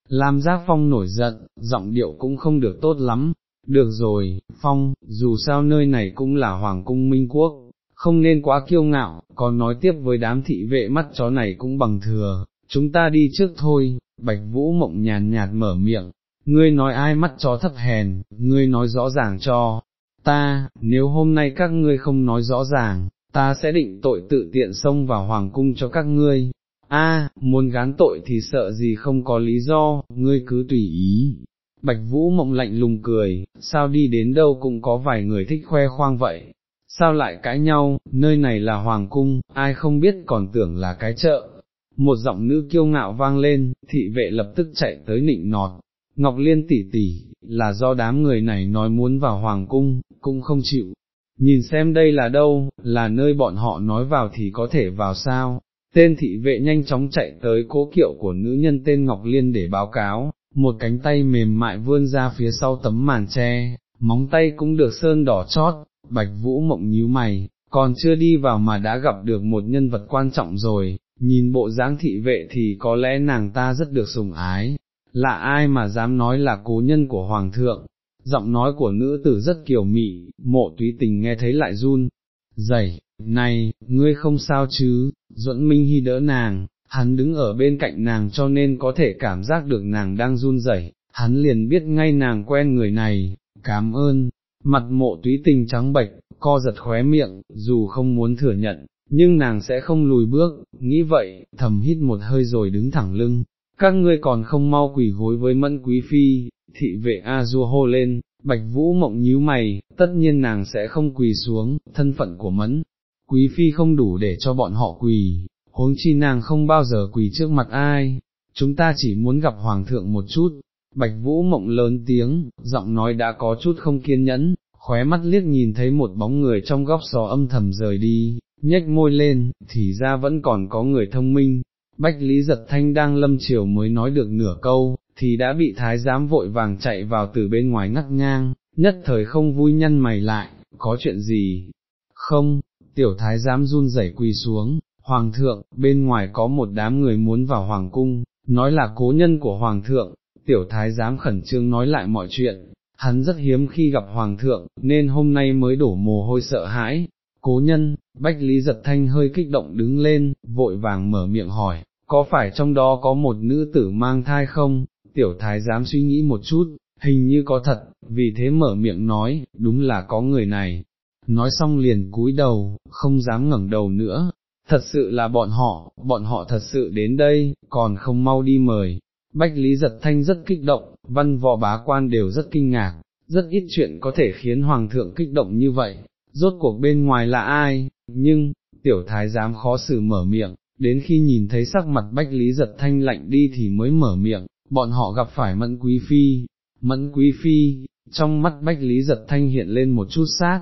Speaker 1: Lam Giác Phong nổi giận, giọng điệu cũng không được tốt lắm, được rồi, Phong, dù sao nơi này cũng là Hoàng cung Minh Quốc, không nên quá kiêu ngạo, còn nói tiếp với đám thị vệ mắt chó này cũng bằng thừa, chúng ta đi trước thôi, Bạch Vũ Mộng nhàn nhạt mở miệng, ngươi nói ai mắt chó thấp hèn, ngươi nói rõ ràng cho, ta, nếu hôm nay các ngươi không nói rõ ràng, ta sẽ định tội tự tiện xông vào hoàng cung cho các ngươi. A, muốn gán tội thì sợ gì không có lý do, ngươi cứ tùy ý. Bạch Vũ mộng lạnh lùng cười, sao đi đến đâu cũng có vài người thích khoe khoang vậy. sao lại cãi nhau, nơi này là hoàng cung, ai không biết còn tưởng là cái chợ. Một giọng nữ kiêu ngạo vang lên, thị vệ lập tức chạy tới nịnh nọt, Ngọc Liên tỷ tỷ, là do đám người này nói muốn vào hoàng cung, cũng không chịu. Nhìn xem đây là đâu, là nơi bọn họ nói vào thì có thể vào sao. Tên thị vệ nhanh chóng chạy tới cố kiệu của nữ nhân tên Ngọc Liên để báo cáo, một cánh tay mềm mại vươn ra phía sau tấm màn tre, móng tay cũng được sơn đỏ chót, bạch vũ mộng nhíu mày, còn chưa đi vào mà đã gặp được một nhân vật quan trọng rồi, nhìn bộ dáng thị vệ thì có lẽ nàng ta rất được sủng ái, là ai mà dám nói là cố nhân của Hoàng thượng, giọng nói của nữ tử rất kiều mị, mộ túy tình nghe thấy lại run, dày, này, ngươi không sao chứ, duẫn minh hy đỡ nàng, hắn đứng ở bên cạnh nàng cho nên có thể cảm giác được nàng đang run rẩy, hắn liền biết ngay nàng quen người này, cảm ơn, mặt mộ túy tình trắng bệch, co giật khóe miệng, dù không muốn thừa nhận, nhưng nàng sẽ không lùi bước, nghĩ vậy, thầm hít một hơi rồi đứng thẳng lưng, các ngươi còn không mau quỳ gối với mẫn quý phi, thị vệ A Du hô lên, bạch vũ mộng nhíu mày, tất nhiên nàng sẽ không quỳ xuống, thân phận của mẫn, quý phi không đủ để cho bọn họ quỳ, huống chi nàng không bao giờ quỳ trước mặt ai, chúng ta chỉ muốn gặp hoàng thượng một chút, bạch vũ mộng lớn tiếng, giọng nói đã có chút không kiên nhẫn, khóe mắt liếc nhìn thấy một bóng người trong góc xó âm thầm rời đi, nhếch môi lên, thì ra vẫn còn có người thông minh, Bách Lý Giật Thanh đang lâm chiều mới nói được nửa câu, thì đã bị thái giám vội vàng chạy vào từ bên ngoài ngắt ngang, nhất thời không vui nhăn mày lại, có chuyện gì? Không, tiểu thái giám run rẩy quỳ xuống, hoàng thượng, bên ngoài có một đám người muốn vào hoàng cung, nói là cố nhân của hoàng thượng, tiểu thái giám khẩn trương nói lại mọi chuyện, hắn rất hiếm khi gặp hoàng thượng, nên hôm nay mới đổ mồ hôi sợ hãi. Cố nhân, Bách Lý Giật Thanh hơi kích động đứng lên, vội vàng mở miệng hỏi, có phải trong đó có một nữ tử mang thai không, tiểu thái dám suy nghĩ một chút, hình như có thật, vì thế mở miệng nói, đúng là có người này, nói xong liền cúi đầu, không dám ngẩng đầu nữa, thật sự là bọn họ, bọn họ thật sự đến đây, còn không mau đi mời. Bách Lý Giật Thanh rất kích động, văn võ bá quan đều rất kinh ngạc, rất ít chuyện có thể khiến Hoàng thượng kích động như vậy, rốt cuộc bên ngoài là ai, nhưng, tiểu thái dám khó xử mở miệng, đến khi nhìn thấy sắc mặt bách lý giật thanh lạnh đi thì mới mở miệng, bọn họ gặp phải mẫn quý phi, mẫn quý phi, trong mắt bách lý giật thanh hiện lên một chút sát,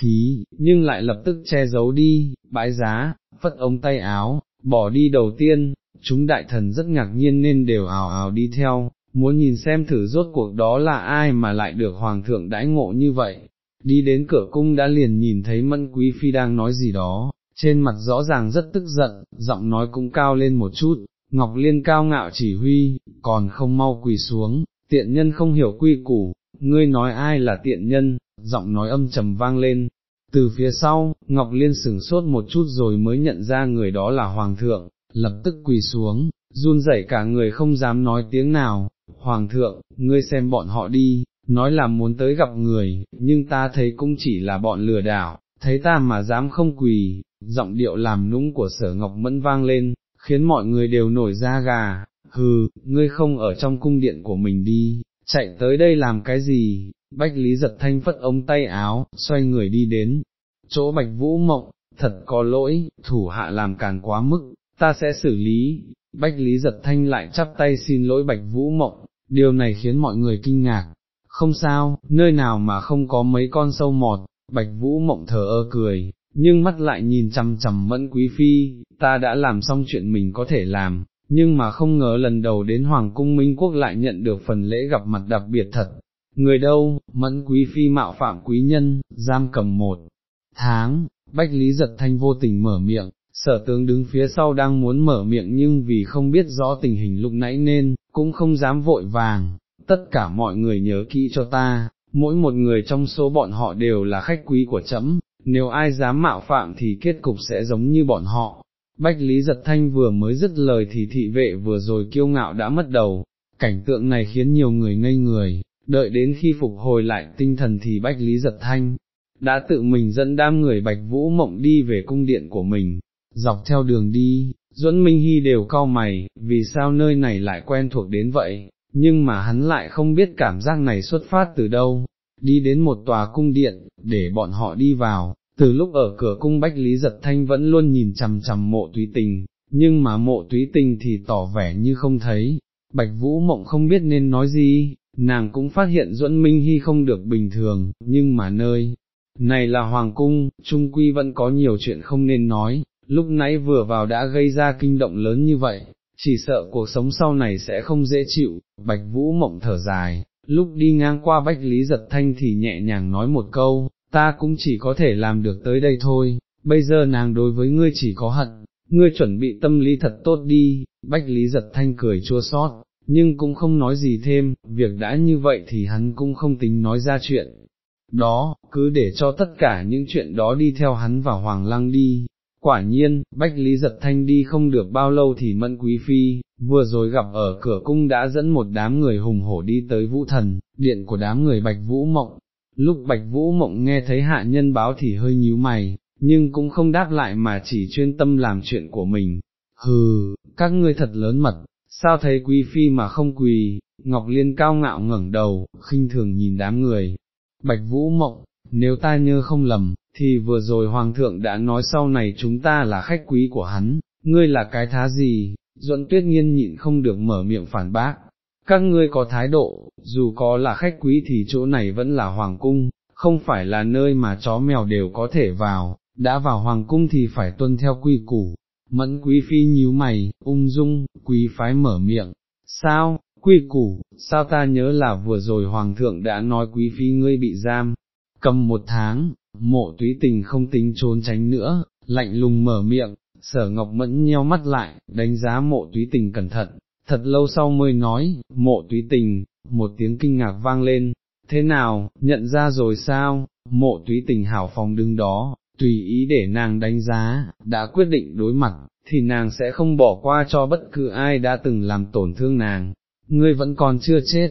Speaker 1: khí, nhưng lại lập tức che giấu đi, bãi giá, phất ống tay áo, bỏ đi đầu tiên, chúng đại thần rất ngạc nhiên nên đều ảo ảo đi theo, muốn nhìn xem thử rốt cuộc đó là ai mà lại được hoàng thượng đãi ngộ như vậy. Đi đến cửa cung đã liền nhìn thấy mẫn quý phi đang nói gì đó, trên mặt rõ ràng rất tức giận, giọng nói cũng cao lên một chút, Ngọc Liên cao ngạo chỉ huy, còn không mau quỳ xuống, tiện nhân không hiểu quy củ, ngươi nói ai là tiện nhân, giọng nói âm trầm vang lên. Từ phía sau, Ngọc Liên sửng sốt một chút rồi mới nhận ra người đó là Hoàng thượng, lập tức quỳ xuống, run rẩy cả người không dám nói tiếng nào, Hoàng thượng, ngươi xem bọn họ đi, nói là muốn tới gặp người, nhưng ta thấy cũng chỉ là bọn lừa đảo, thấy ta mà dám không quỳ, giọng điệu làm nũng của sở ngọc mẫn vang lên, khiến mọi người đều nổi da gà, hừ, ngươi không ở trong cung điện của mình đi, chạy tới đây làm cái gì, bách lý giật thanh phất ống tay áo, xoay người đi đến, chỗ bạch vũ mộng, thật có lỗi, thủ hạ làm càn quá mức, ta sẽ xử lý, bách lý giật thanh lại chắp tay xin lỗi bạch vũ mộng, điều này khiến mọi người kinh ngạc, không sao, nơi nào mà không có mấy con sâu mọt, bạch vũ mộng thờ ơ cười, nhưng mắt lại nhìn chằm chằm mẫn quý phi, ta đã làm xong chuyện mình có thể làm, nhưng mà không ngờ lần đầu đến Hoàng cung Minh Quốc lại nhận được phần lễ gặp mặt đặc biệt thật. Người đâu, mẫn quý phi mạo phạm quý nhân, giam cầm một tháng, bách lý giật thanh vô tình mở miệng, sở tướng đứng phía sau đang muốn mở miệng nhưng vì không biết rõ tình hình lúc nãy nên, cũng không dám vội vàng, tất cả mọi người nhớ kỹ cho ta, mỗi một người trong số bọn họ đều là khách quý của chấm. nếu ai dám mạo phạm thì kết cục sẽ giống như bọn họ. Bách Lý Giật Thanh vừa mới dứt lời thì thị vệ vừa rồi kiêu ngạo đã mất đầu, cảnh tượng này khiến nhiều người ngây người, đợi đến khi phục hồi lại tinh thần thì Bách Lý Giật Thanh, đã tự mình dẫn đám người Bạch Vũ Mộng đi về cung điện của mình, dọc theo đường đi, Duẫn Minh Hy đều cau mày, vì sao nơi này lại quen thuộc đến vậy, nhưng mà hắn lại không biết cảm giác này xuất phát từ đâu, đi đến một tòa cung điện, để bọn họ đi vào, từ lúc ở cửa cung Bách Lý Giật Thanh vẫn luôn nhìn chằm chằm mộ túy tình, nhưng mà mộ túy tình thì tỏ vẻ như không thấy, Bạch Vũ Mộng không biết nên nói gì, nàng cũng phát hiện Duẫn Minh Hy không được bình thường, nhưng mà nơi này là Hoàng Cung, Trung Quy vẫn có nhiều chuyện không nên nói, lúc nãy vừa vào đã gây ra kinh động lớn như vậy, chỉ sợ cuộc sống sau này sẽ không dễ chịu, Bạch Vũ Mộng thở dài, lúc đi ngang qua Bách Lý Giật Thanh thì nhẹ nhàng nói một câu, ta cũng chỉ có thể làm được tới đây thôi, bây giờ nàng đối với ngươi chỉ có hận, ngươi chuẩn bị tâm lý thật tốt đi, Bách Lý Giật Thanh cười chua xót, nhưng cũng không nói gì thêm, việc đã như vậy thì hắn cũng không tính nói ra chuyện. Đó, cứ để cho tất cả những chuyện đó đi theo hắn vào Hoàng Lăng đi, Quả nhiên, Bách Lý Giật Thanh đi không được bao lâu thì Mẫn Quý Phi, vừa rồi gặp ở cửa cung đã dẫn một đám người hùng hổ đi tới Vũ Thần, điện của đám người Bạch Vũ Mộng. Lúc Bạch Vũ Mộng nghe thấy hạ nhân báo thì hơi nhíu mày, nhưng cũng không đáp lại mà chỉ chuyên tâm làm chuyện của mình. Hừ, các ngươi thật lớn mật, sao thấy Quý Phi mà không quỳ, Ngọc Liên cao ngạo ngẩng đầu, khinh thường nhìn đám người. Bạch Vũ Mộng, nếu ta nhớ không lầm, thì vừa rồi Hoàng thượng đã nói sau này chúng ta là khách quý của hắn, ngươi là cái thá gì, duẫn tuyết Nhiên nhịn không được mở miệng phản bác. Các ngươi có thái độ, dù có là khách quý thì chỗ này vẫn là hoàng cung, không phải là nơi mà chó mèo đều có thể vào, đã vào hoàng cung thì phải tuân theo quy củ. Mẫn quý phi nhíu mày, ung dung, quý phái mở miệng, sao, quy củ, sao ta nhớ là vừa rồi hoàng thượng đã nói quý phi ngươi bị giam, cầm một tháng, mộ túy tình không tính trốn tránh nữa, lạnh lùng mở miệng, sở ngọc mẫn nheo mắt lại, đánh giá mộ túy tình cẩn thận, thật lâu sau mới nói, mộ túy tình, một tiếng kinh ngạc vang lên, thế nào, nhận ra rồi sao, mộ túy tình hảo phòng đứng đó, tùy ý để nàng đánh giá, đã quyết định đối mặt, thì nàng sẽ không bỏ qua cho bất cứ ai đã từng làm tổn thương nàng, ngươi vẫn còn chưa chết,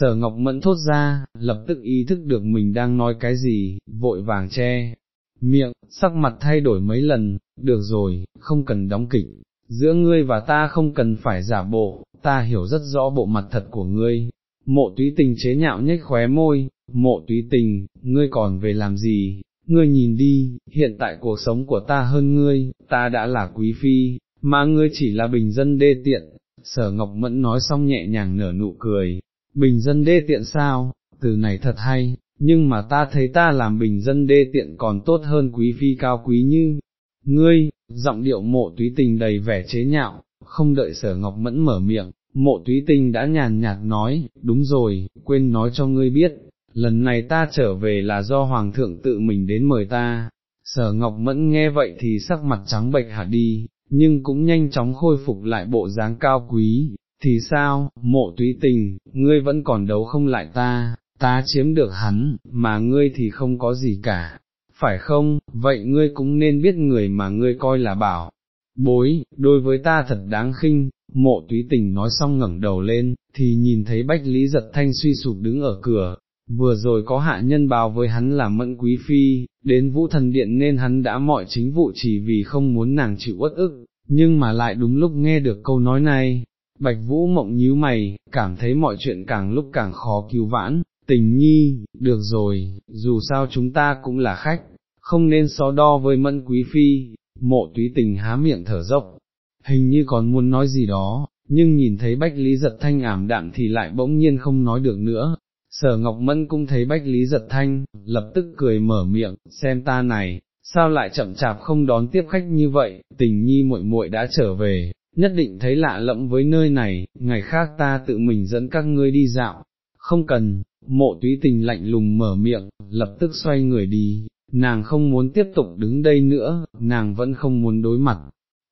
Speaker 1: Sở Ngọc Mẫn thốt ra, lập tức ý thức được mình đang nói cái gì, vội vàng che, miệng, sắc mặt thay đổi mấy lần, được rồi, không cần đóng kịch, giữa ngươi và ta không cần phải giả bộ, ta hiểu rất rõ bộ mặt thật của ngươi. Mộ túy tình chế nhạo nhếch khóe môi, mộ túy tình, ngươi còn về làm gì, ngươi nhìn đi, hiện tại cuộc sống của ta hơn ngươi, ta đã là quý phi, mà ngươi chỉ là bình dân đê tiện, sở ngọc mẫn nói xong nhẹ nhàng nở nụ cười, bình dân đê tiện sao, từ này thật hay, nhưng mà ta thấy ta làm bình dân đê tiện còn tốt hơn quý phi cao quý như, ngươi, giọng điệu mộ túy tình đầy vẻ chế nhạo, không đợi sở ngọc mẫn mở miệng, mộ túy tình đã nhàn nhạt nói, đúng rồi, quên nói cho ngươi biết, lần này ta trở về là do hoàng thượng tự mình đến mời ta, sở ngọc mẫn nghe vậy thì sắc mặt trắng bệch hả đi, nhưng cũng nhanh chóng khôi phục lại bộ dáng cao quý, thì sao, mộ túy tình, ngươi vẫn còn đấu không lại ta, ta chiếm được hắn, mà ngươi thì không có gì cả, phải không, vậy ngươi cũng nên biết người mà ngươi coi là bảo. Bối, đối với ta thật đáng khinh, mộ túy tình nói xong ngẩng đầu lên, thì nhìn thấy bách lý giật thanh suy sụp đứng ở cửa, vừa rồi có hạ nhân báo với hắn là mẫn quý phi, đến vũ thần điện nên hắn đã mọi chính vụ chỉ vì không muốn nàng chịu uất ức, nhưng mà lại đúng lúc nghe được câu nói này, Bạch Vũ mộng nhíu mày, cảm thấy mọi chuyện càng lúc càng khó cứu vãn, tình nhi, được rồi, dù sao chúng ta cũng là khách, không nên so đo với mẫn quý phi, mộ túy tình há miệng thở dốc, hình như còn muốn nói gì đó, nhưng nhìn thấy Bách Lý Giật Thanh ảm đạm thì lại bỗng nhiên không nói được nữa. Sở Ngọc Mẫn cũng thấy Bách Lý Giật Thanh, lập tức cười mở miệng, xem ta này, sao lại chậm chạp không đón tiếp khách như vậy, tình nhi muội muội đã trở về, nhất định thấy lạ lẫm với nơi này, ngày khác ta tự mình dẫn các ngươi đi dạo, không cần, mộ túy tình lạnh lùng mở miệng, lập tức xoay người đi, nàng không muốn tiếp tục đứng đây nữa, nàng vẫn không muốn đối mặt.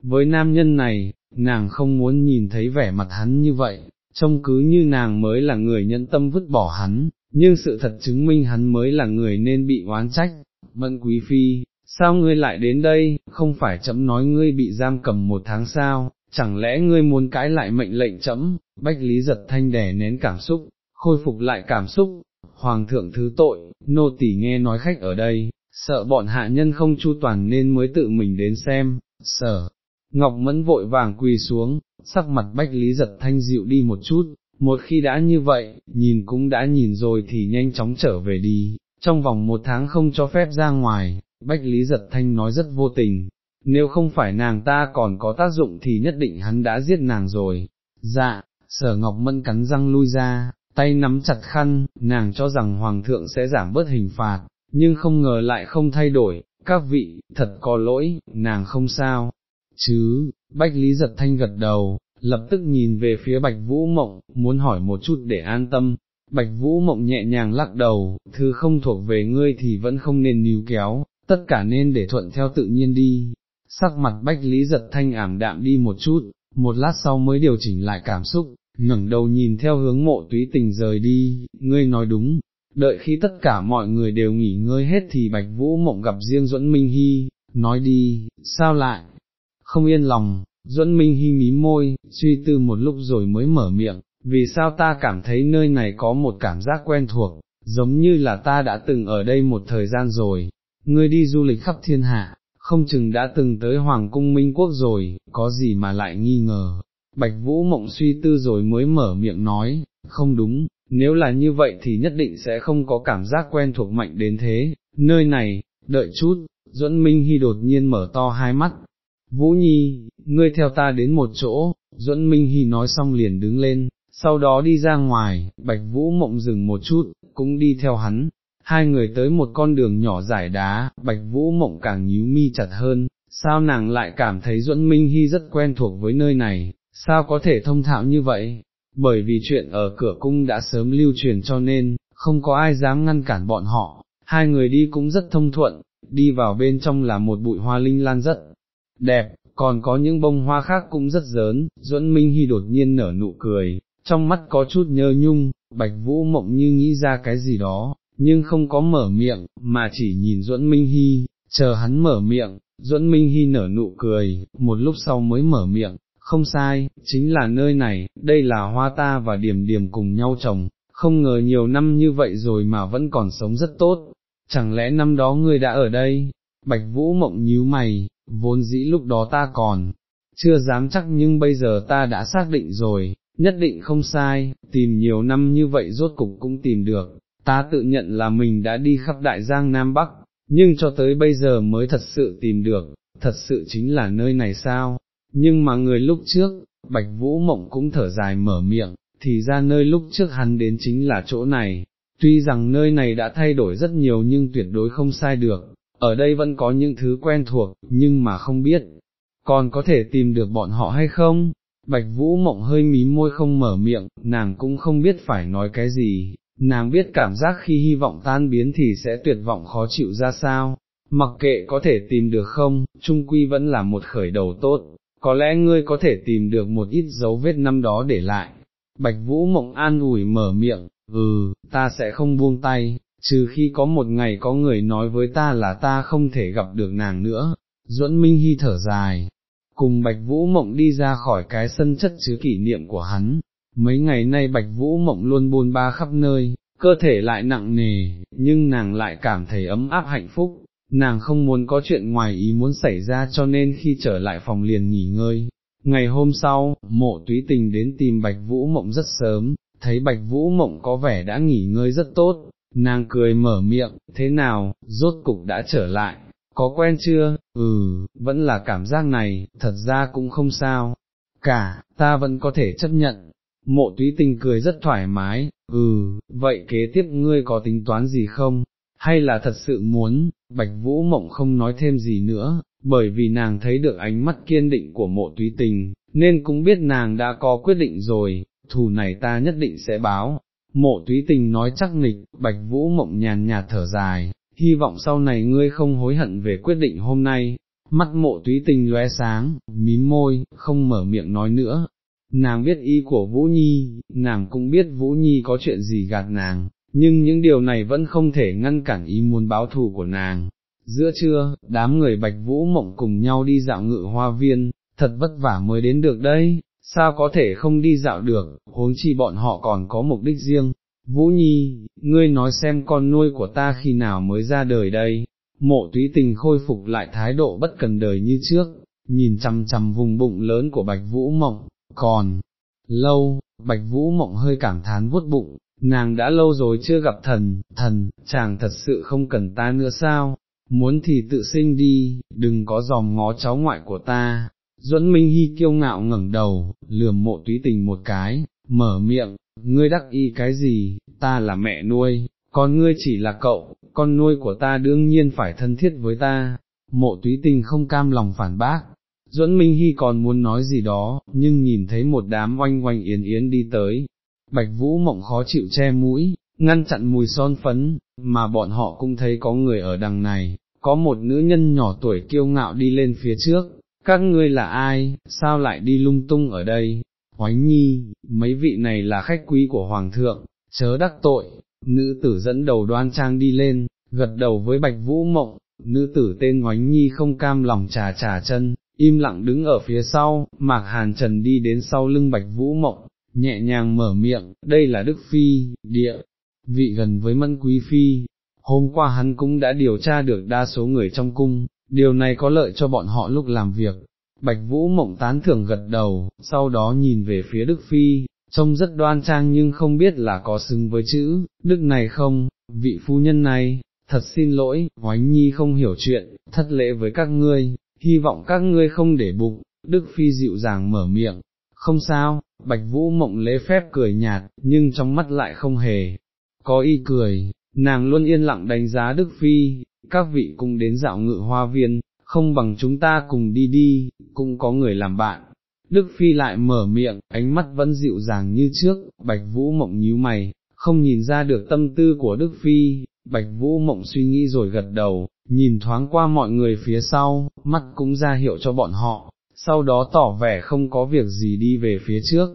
Speaker 1: Với nam nhân này, nàng không muốn nhìn thấy vẻ mặt hắn như vậy, trông cứ như nàng mới là người nhân tâm vứt bỏ hắn, nhưng sự thật chứng minh hắn mới là người nên bị oán trách. Mận quý phi, sao ngươi lại đến đây, không phải chấm nói ngươi bị giam cầm một tháng sao, chẳng lẽ ngươi muốn cái lại mệnh lệnh chấm, bách lý giật thanh đè nén cảm xúc, khôi phục lại cảm xúc, hoàng thượng thứ tội, nô tỳ nghe nói khách ở đây, sợ bọn hạ nhân không chu toàn nên mới tự mình đến xem, sở, ngọc mẫn vội vàng quỳ xuống, sắc mặt bách lý giật thanh dịu đi một chút, một khi đã như vậy, nhìn cũng đã nhìn rồi thì nhanh chóng trở về đi, trong vòng một tháng không cho phép ra ngoài, Bách Lý Giật Thanh nói rất vô tình, nếu không phải nàng ta còn có tác dụng thì nhất định hắn đã giết nàng rồi. Dạ, sở ngọc mẫn cắn răng lui ra, tay nắm chặt khăn, nàng cho rằng hoàng thượng sẽ giảm bớt hình phạt, nhưng không ngờ lại không thay đổi, các vị, thật có lỗi, nàng không sao. Chứ, Bách Lý giật thanh gật đầu, lập tức nhìn về phía Bạch Vũ Mộng, muốn hỏi một chút để an tâm. Bạch Vũ Mộng nhẹ nhàng lắc đầu, thứ không thuộc về ngươi thì vẫn không nên níu kéo, tất cả nên để thuận theo tự nhiên đi. Sắc mặt Bách Lý giật thanh ảm đạm đi một chút, một lát sau mới điều chỉnh lại cảm xúc, ngẩng đầu nhìn theo hướng mộ túy tình rời đi, ngươi nói đúng, đợi khi tất cả mọi người đều nghỉ ngơi hết thì Bạch Vũ Mộng gặp riêng Duẫn Minh Hy, nói đi, sao lại, không yên lòng, Duẫn Minh Hy mí môi, suy tư một lúc rồi mới mở miệng, vì sao ta cảm thấy nơi này có một cảm giác quen thuộc, giống như là ta đã từng ở đây một thời gian rồi, ngươi đi du lịch khắp thiên hạ, không chừng đã từng tới Hoàng cung Minh Quốc rồi, có gì mà lại nghi ngờ. Bạch Vũ Mộng suy tư rồi mới mở miệng nói, không đúng, nếu là như vậy thì nhất định sẽ không có cảm giác quen thuộc mạnh đến thế, nơi này, đợi chút, Duẫn Minh Hy đột nhiên mở to hai mắt, Vũ Nhi, ngươi theo ta đến một chỗ, Duẫn Minh Hy nói xong liền đứng lên, sau đó đi ra ngoài, Bạch Vũ Mộng dừng một chút, cũng đi theo hắn, hai người tới một con đường nhỏ giải đá, Bạch Vũ Mộng càng nhíu mi chặt hơn, sao nàng lại cảm thấy Duẫn Minh Hy rất quen thuộc với nơi này, sao có thể thông thạo như vậy, bởi vì chuyện ở cửa cung đã sớm lưu truyền cho nên, không có ai dám ngăn cản bọn họ, hai người đi cũng rất thông thuận, đi vào bên trong là một bụi hoa linh lan rất đẹp, còn có những bông hoa khác cũng rất lớn, Duẫn Minh Hy đột nhiên nở nụ cười, trong mắt có chút nhơ nhung, Bạch Vũ Mộng như nghĩ ra cái gì đó, nhưng không có mở miệng, mà chỉ nhìn Duẫn Minh Hy, chờ hắn mở miệng, Duẫn Minh Hy nở nụ cười, một lúc sau mới mở miệng, không sai, chính là nơi này, đây là hoa ta và điểm điểm cùng nhau trồng, không ngờ nhiều năm như vậy rồi mà vẫn còn sống rất tốt, chẳng lẽ năm đó ngươi đã ở đây, Bạch Vũ Mộng nhíu mày, vốn dĩ lúc đó ta còn, chưa dám chắc nhưng bây giờ ta đã xác định rồi, nhất định không sai, tìm nhiều năm như vậy rốt cục cũng tìm được, ta tự nhận là mình đã đi khắp đại giang Nam Bắc, nhưng cho tới bây giờ mới thật sự tìm được, thật sự chính là nơi này sao, nhưng mà người lúc trước, Bạch Vũ Mộng cũng thở dài mở miệng, thì ra nơi lúc trước hắn đến chính là chỗ này, tuy rằng nơi này đã thay đổi rất nhiều nhưng tuyệt đối không sai được, ở đây vẫn có những thứ quen thuộc, nhưng mà không biết, còn có thể tìm được bọn họ hay không? Bạch Vũ Mộng hơi mí môi không mở miệng, nàng cũng không biết phải nói cái gì, nàng biết cảm giác khi hy vọng tan biến thì sẽ tuyệt vọng khó chịu ra sao, mặc kệ có thể tìm được không, trung quy vẫn là một khởi đầu tốt, có lẽ ngươi có thể tìm được một ít dấu vết năm đó để lại. Bạch Vũ Mộng an ủi mở miệng, ừ, ta sẽ không buông tay, trừ khi có một ngày có người nói với ta là ta không thể gặp được nàng nữa, duẫn minh hy thở dài, cùng Bạch Vũ Mộng đi ra khỏi cái sân chất chứa kỷ niệm của hắn, mấy ngày nay Bạch Vũ Mộng luôn buôn ba khắp nơi, cơ thể lại nặng nề, nhưng nàng lại cảm thấy ấm áp hạnh phúc, nàng không muốn có chuyện ngoài ý muốn xảy ra cho nên khi trở lại phòng liền nghỉ ngơi. Ngày hôm sau, mộ túy tình đến tìm Bạch Vũ Mộng rất sớm, thấy Bạch Vũ Mộng có vẻ đã nghỉ ngơi rất tốt, nàng cười mở miệng, thế nào, rốt cục đã trở lại, có quen chưa, ừ, vẫn là cảm giác này, thật ra cũng không sao, cả, ta vẫn có thể chấp nhận. Mộ túy tình cười rất thoải mái, ừ, vậy kế tiếp ngươi có tính toán gì không, hay là thật sự muốn, Bạch Vũ Mộng không nói thêm gì nữa, bởi vì nàng thấy được ánh mắt kiên định của mộ túy tình, nên cũng biết nàng đã có quyết định rồi, thù này ta nhất định sẽ báo. Mộ túy tình nói chắc nịch, Bạch Vũ Mộng nhàn nhạt thở dài, hy vọng sau này ngươi không hối hận về quyết định hôm nay, mắt mộ túy tình lóe sáng, mím môi, không mở miệng nói nữa. Nàng biết ý của Vũ Nhi, nàng cũng biết Vũ Nhi có chuyện gì gạt nàng, nhưng những điều này vẫn không thể ngăn cản ý muốn báo thù của nàng. Giữa trưa, đám người bạch vũ mộng cùng nhau đi dạo ngự hoa viên, thật vất vả mới đến được đây, sao có thể không đi dạo được, huống chi bọn họ còn có mục đích riêng. Vũ Nhi, ngươi nói xem con nuôi của ta khi nào mới ra đời đây, mộ túy tình khôi phục lại thái độ bất cần đời như trước, nhìn chằm chằm vùng bụng lớn của bạch vũ mộng, còn, lâu, bạch vũ mộng hơi cảm thán vuốt bụng, nàng đã lâu rồi chưa gặp thần, thần, chàng thật sự không cần ta nữa sao, muốn thì tự sinh đi, đừng có dòm ngó cháu ngoại của ta. Duẫn Minh Hy kiêu ngạo ngẩng đầu, lườm mộ túy tình một cái, mở miệng, ngươi đắc y cái gì, ta là mẹ nuôi, con ngươi chỉ là cậu, con nuôi của ta đương nhiên phải thân thiết với ta, mộ túy tình không cam lòng phản bác. Duẫn Minh Hy còn muốn nói gì đó, nhưng nhìn thấy một đám oanh oanh yến yến đi tới, Bạch Vũ Mộng khó chịu che mũi, ngăn chặn mùi son phấn, mà bọn họ cũng thấy có người ở đằng này, có một nữ nhân nhỏ tuổi kiêu ngạo đi lên phía trước, các ngươi là ai, sao lại đi lung tung ở đây, Hoánh Nhi, mấy vị này là khách quý của Hoàng thượng, chớ đắc tội, nữ tử dẫn đầu đoan trang đi lên, gật đầu với Bạch Vũ Mộng, nữ tử tên Hoánh Nhi không cam lòng trà trà chân, im lặng đứng ở phía sau, Mạc Hàn Trần đi đến sau lưng Bạch Vũ Mộng, nhẹ nhàng mở miệng, đây là Đức Phi, địa, vị gần với Mẫn Quý Phi, hôm qua hắn cũng đã điều tra được đa số người trong cung, điều này có lợi cho bọn họ lúc làm việc. Bạch Vũ mộng tán thưởng gật đầu, sau đó nhìn về phía Đức Phi, trông rất đoan trang nhưng không biết là có xứng với chữ, Đức này không, vị phu nhân này, thật xin lỗi, Hoánh Nhi không hiểu chuyện, thất lễ với các ngươi, hy vọng các ngươi không để bụng, Đức Phi dịu dàng mở miệng, không sao, Bạch Vũ mộng lễ phép cười nhạt, nhưng trong mắt lại không hề, có y cười, nàng luôn yên lặng đánh giá Đức Phi, các vị cùng đến dạo ngự hoa viên, không bằng chúng ta cùng đi đi, cũng có người làm bạn. Đức Phi lại mở miệng, ánh mắt vẫn dịu dàng như trước, Bạch Vũ mộng nhíu mày, không nhìn ra được tâm tư của Đức Phi, Bạch Vũ mộng suy nghĩ rồi gật đầu, nhìn thoáng qua mọi người phía sau, mắt cũng ra hiệu cho bọn họ, sau đó tỏ vẻ không có việc gì đi về phía trước.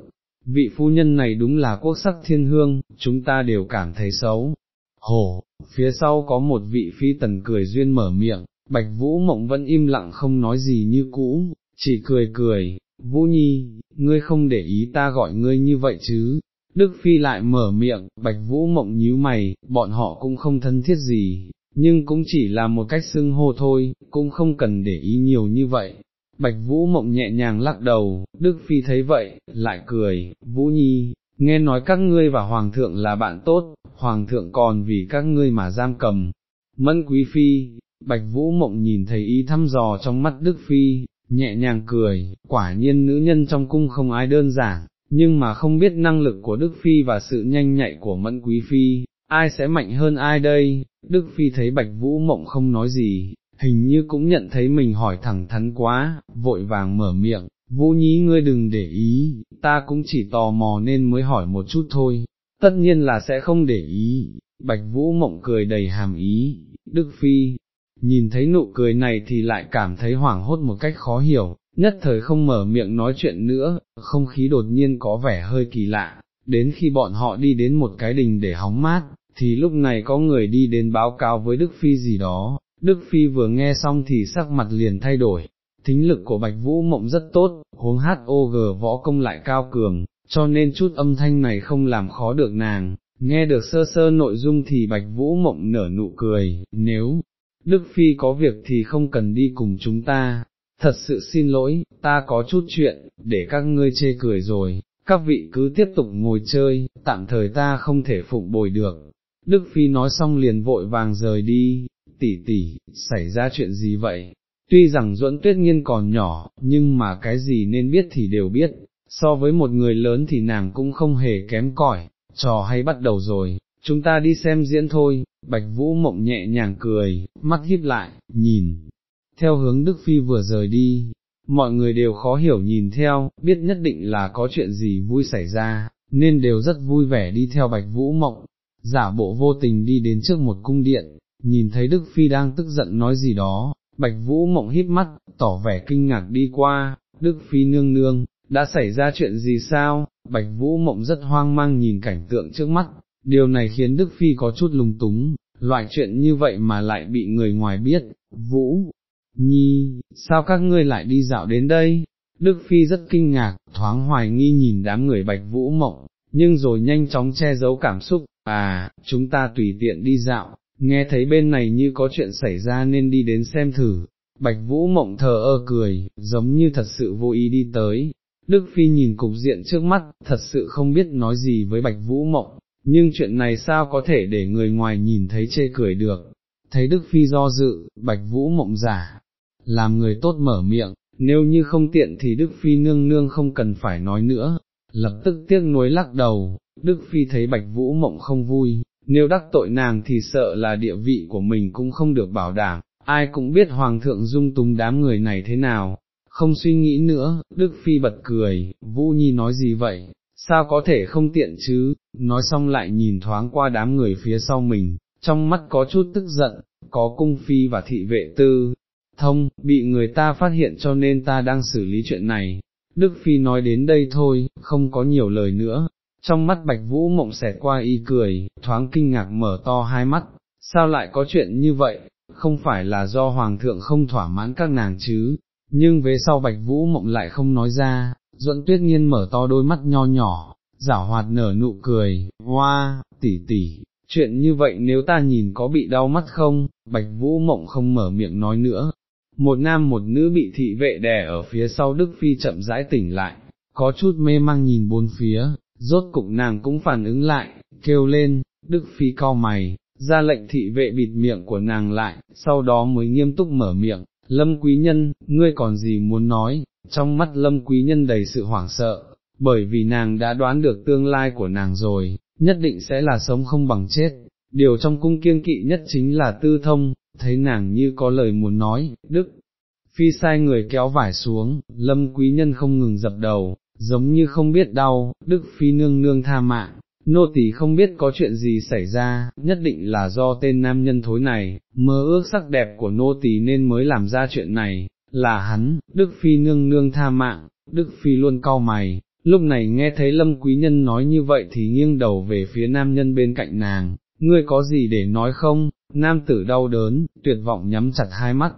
Speaker 1: Vị phu nhân này đúng là quốc sắc thiên hương, chúng ta đều cảm thấy xấu. Hổ, phía sau có một vị phi tần cười duyên mở miệng, Bạch Vũ Mộng vẫn im lặng không nói gì như cũ, chỉ cười cười, Vũ Nhi, ngươi không để ý ta gọi ngươi như vậy chứ. Đức Phi lại mở miệng, Bạch Vũ Mộng nhíu mày, bọn họ cũng không thân thiết gì, nhưng cũng chỉ là một cách xưng hô thôi, cũng không cần để ý nhiều như vậy. Bạch Vũ Mộng nhẹ nhàng lắc đầu, Đức Phi thấy vậy, lại cười, Vũ Nhi, nghe nói các ngươi và Hoàng thượng là bạn tốt, Hoàng thượng còn vì các ngươi mà giam cầm. Mẫn Quý Phi, Bạch Vũ Mộng nhìn thấy ý thăm dò trong mắt Đức Phi, nhẹ nhàng cười, quả nhiên nữ nhân trong cung không ai đơn giản, nhưng mà không biết năng lực của Đức Phi và sự nhanh nhạy của Mẫn Quý Phi, ai sẽ mạnh hơn ai đây, Đức Phi thấy Bạch Vũ Mộng không nói gì, hình như cũng nhận thấy mình hỏi thẳng thắn quá, vội vàng mở miệng, Vũ Nhí ngươi đừng để ý, ta cũng chỉ tò mò nên mới hỏi một chút thôi, tất nhiên là sẽ không để ý, Bạch Vũ Mộng cười đầy hàm ý, Đức Phi, nhìn thấy nụ cười này thì lại cảm thấy hoảng hốt một cách khó hiểu, nhất thời không mở miệng nói chuyện nữa, không khí đột nhiên có vẻ hơi kỳ lạ, đến khi bọn họ đi đến một cái đình để hóng mát, thì lúc này có người đi đến báo cáo với Đức Phi gì đó, Đức Phi vừa nghe xong thì sắc mặt liền thay đổi, thính lực của Bạch Vũ Mộng rất tốt, huống hát HOG võ công lại cao cường, cho nên chút âm thanh này không làm khó được nàng, nghe được sơ sơ nội dung thì Bạch Vũ Mộng nở nụ cười, nếu Đức Phi có việc thì không cần đi cùng chúng ta, thật sự xin lỗi, ta có chút chuyện, để các ngươi chê cười rồi, các vị cứ tiếp tục ngồi chơi, tạm thời ta không thể phụng bồi được. Đức Phi nói xong liền vội vàng rời đi, tỷ tỷ, xảy ra chuyện gì vậy? Tuy rằng duẫn tuyết nghiên còn nhỏ, nhưng mà cái gì nên biết thì đều biết, so với một người lớn thì nàng cũng không hề kém cỏi, trò hay bắt đầu rồi, chúng ta đi xem diễn thôi, Bạch Vũ Mộng nhẹ nhàng cười, mắt híp lại, nhìn, theo hướng Đức Phi vừa rời đi, mọi người đều khó hiểu nhìn theo, biết nhất định là có chuyện gì vui xảy ra, nên đều rất vui vẻ đi theo Bạch Vũ Mộng, giả bộ vô tình đi đến trước một cung điện, nhìn thấy Đức Phi đang tức giận nói gì đó, Bạch Vũ Mộng híp mắt, tỏ vẻ kinh ngạc đi qua, Đức Phi nương nương, đã xảy ra chuyện gì sao, Bạch Vũ Mộng rất hoang mang nhìn cảnh tượng trước mắt, điều này khiến Đức Phi có chút lung túng, loại chuyện như vậy mà lại bị người ngoài biết, Vũ, Nhi, sao các ngươi lại đi dạo đến đây? Đức Phi rất kinh ngạc, thoáng hoài nghi nhìn đám người Bạch Vũ Mộng, nhưng rồi nhanh chóng che giấu cảm xúc, à, chúng ta tùy tiện đi dạo, nghe thấy bên này như có chuyện xảy ra nên đi đến xem thử. Bạch Vũ Mộng thờ ơ cười, giống như thật sự vô ý đi tới. Đức Phi nhìn cục diện trước mắt, thật sự không biết nói gì với Bạch Vũ Mộng, nhưng chuyện này sao có thể để người ngoài nhìn thấy chê cười được. thấy Đức Phi do dự, Bạch Vũ mộng giả, làm người tốt mở miệng, nếu như không tiện thì Đức Phi nương nương không cần phải nói nữa, lập tức tiếc nuối lắc đầu, Đức Phi thấy Bạch Vũ mộng không vui, nếu đắc tội nàng thì sợ là địa vị của mình cũng không được bảo đảm, ai cũng biết Hoàng thượng dung túng đám người này thế nào, không suy nghĩ nữa, Đức Phi bật cười, Vũ Nhi nói gì vậy, sao có thể không tiện chứ, nói xong lại nhìn thoáng qua đám người phía sau mình, trong mắt có chút tức giận, có cung phi và thị vệ tư, thông, bị người ta phát hiện cho nên ta đang xử lý chuyện này. Đức Phi nói đến đây thôi, không có nhiều lời nữa, trong mắt Bạch Vũ mộng xẹt qua y cười, thoáng kinh ngạc mở to hai mắt, sao lại có chuyện như vậy, không phải là do Hoàng thượng không thỏa mãn các nàng chứ, nhưng về sau Bạch Vũ mộng lại không nói ra, Duẫn Tuyết Nhiên mở to đôi mắt nho nhỏ, giả hoạt nở nụ cười, hoa, tỷ tỷ, chuyện như vậy nếu ta nhìn có bị đau mắt không, Bạch Vũ mộng không mở miệng nói nữa. Một nam một nữ bị thị vệ đè ở phía sau Đức Phi chậm rãi tỉnh lại, có chút mê mang nhìn bốn phía, rốt cục nàng cũng phản ứng lại, kêu lên, Đức Phi cau mày, ra lệnh thị vệ bịt miệng của nàng lại, sau đó mới nghiêm túc mở miệng, Lâm Quý Nhân, ngươi còn gì muốn nói, trong mắt Lâm Quý Nhân đầy sự hoảng sợ, bởi vì nàng đã đoán được tương lai của nàng rồi, nhất định sẽ là sống không bằng chết, điều trong cung kiêng kỵ nhất chính là tư thông, thấy nàng như có lời muốn nói, Đức. Phi sai người kéo vải xuống, lâm quý nhân không ngừng dập đầu, giống như không biết đau, Đức Phi nương nương tha mạng, nô tỳ không biết có chuyện gì xảy ra, nhất định là do tên nam nhân thối này, mơ ước sắc đẹp của nô tỳ nên mới làm ra chuyện này, là hắn, Đức Phi nương nương tha mạng, Đức Phi luôn cau mày, lúc này nghe thấy lâm quý nhân nói như vậy thì nghiêng đầu về phía nam nhân bên cạnh nàng, ngươi có gì để nói không, nam tử đau đớn, tuyệt vọng nhắm chặt hai mắt,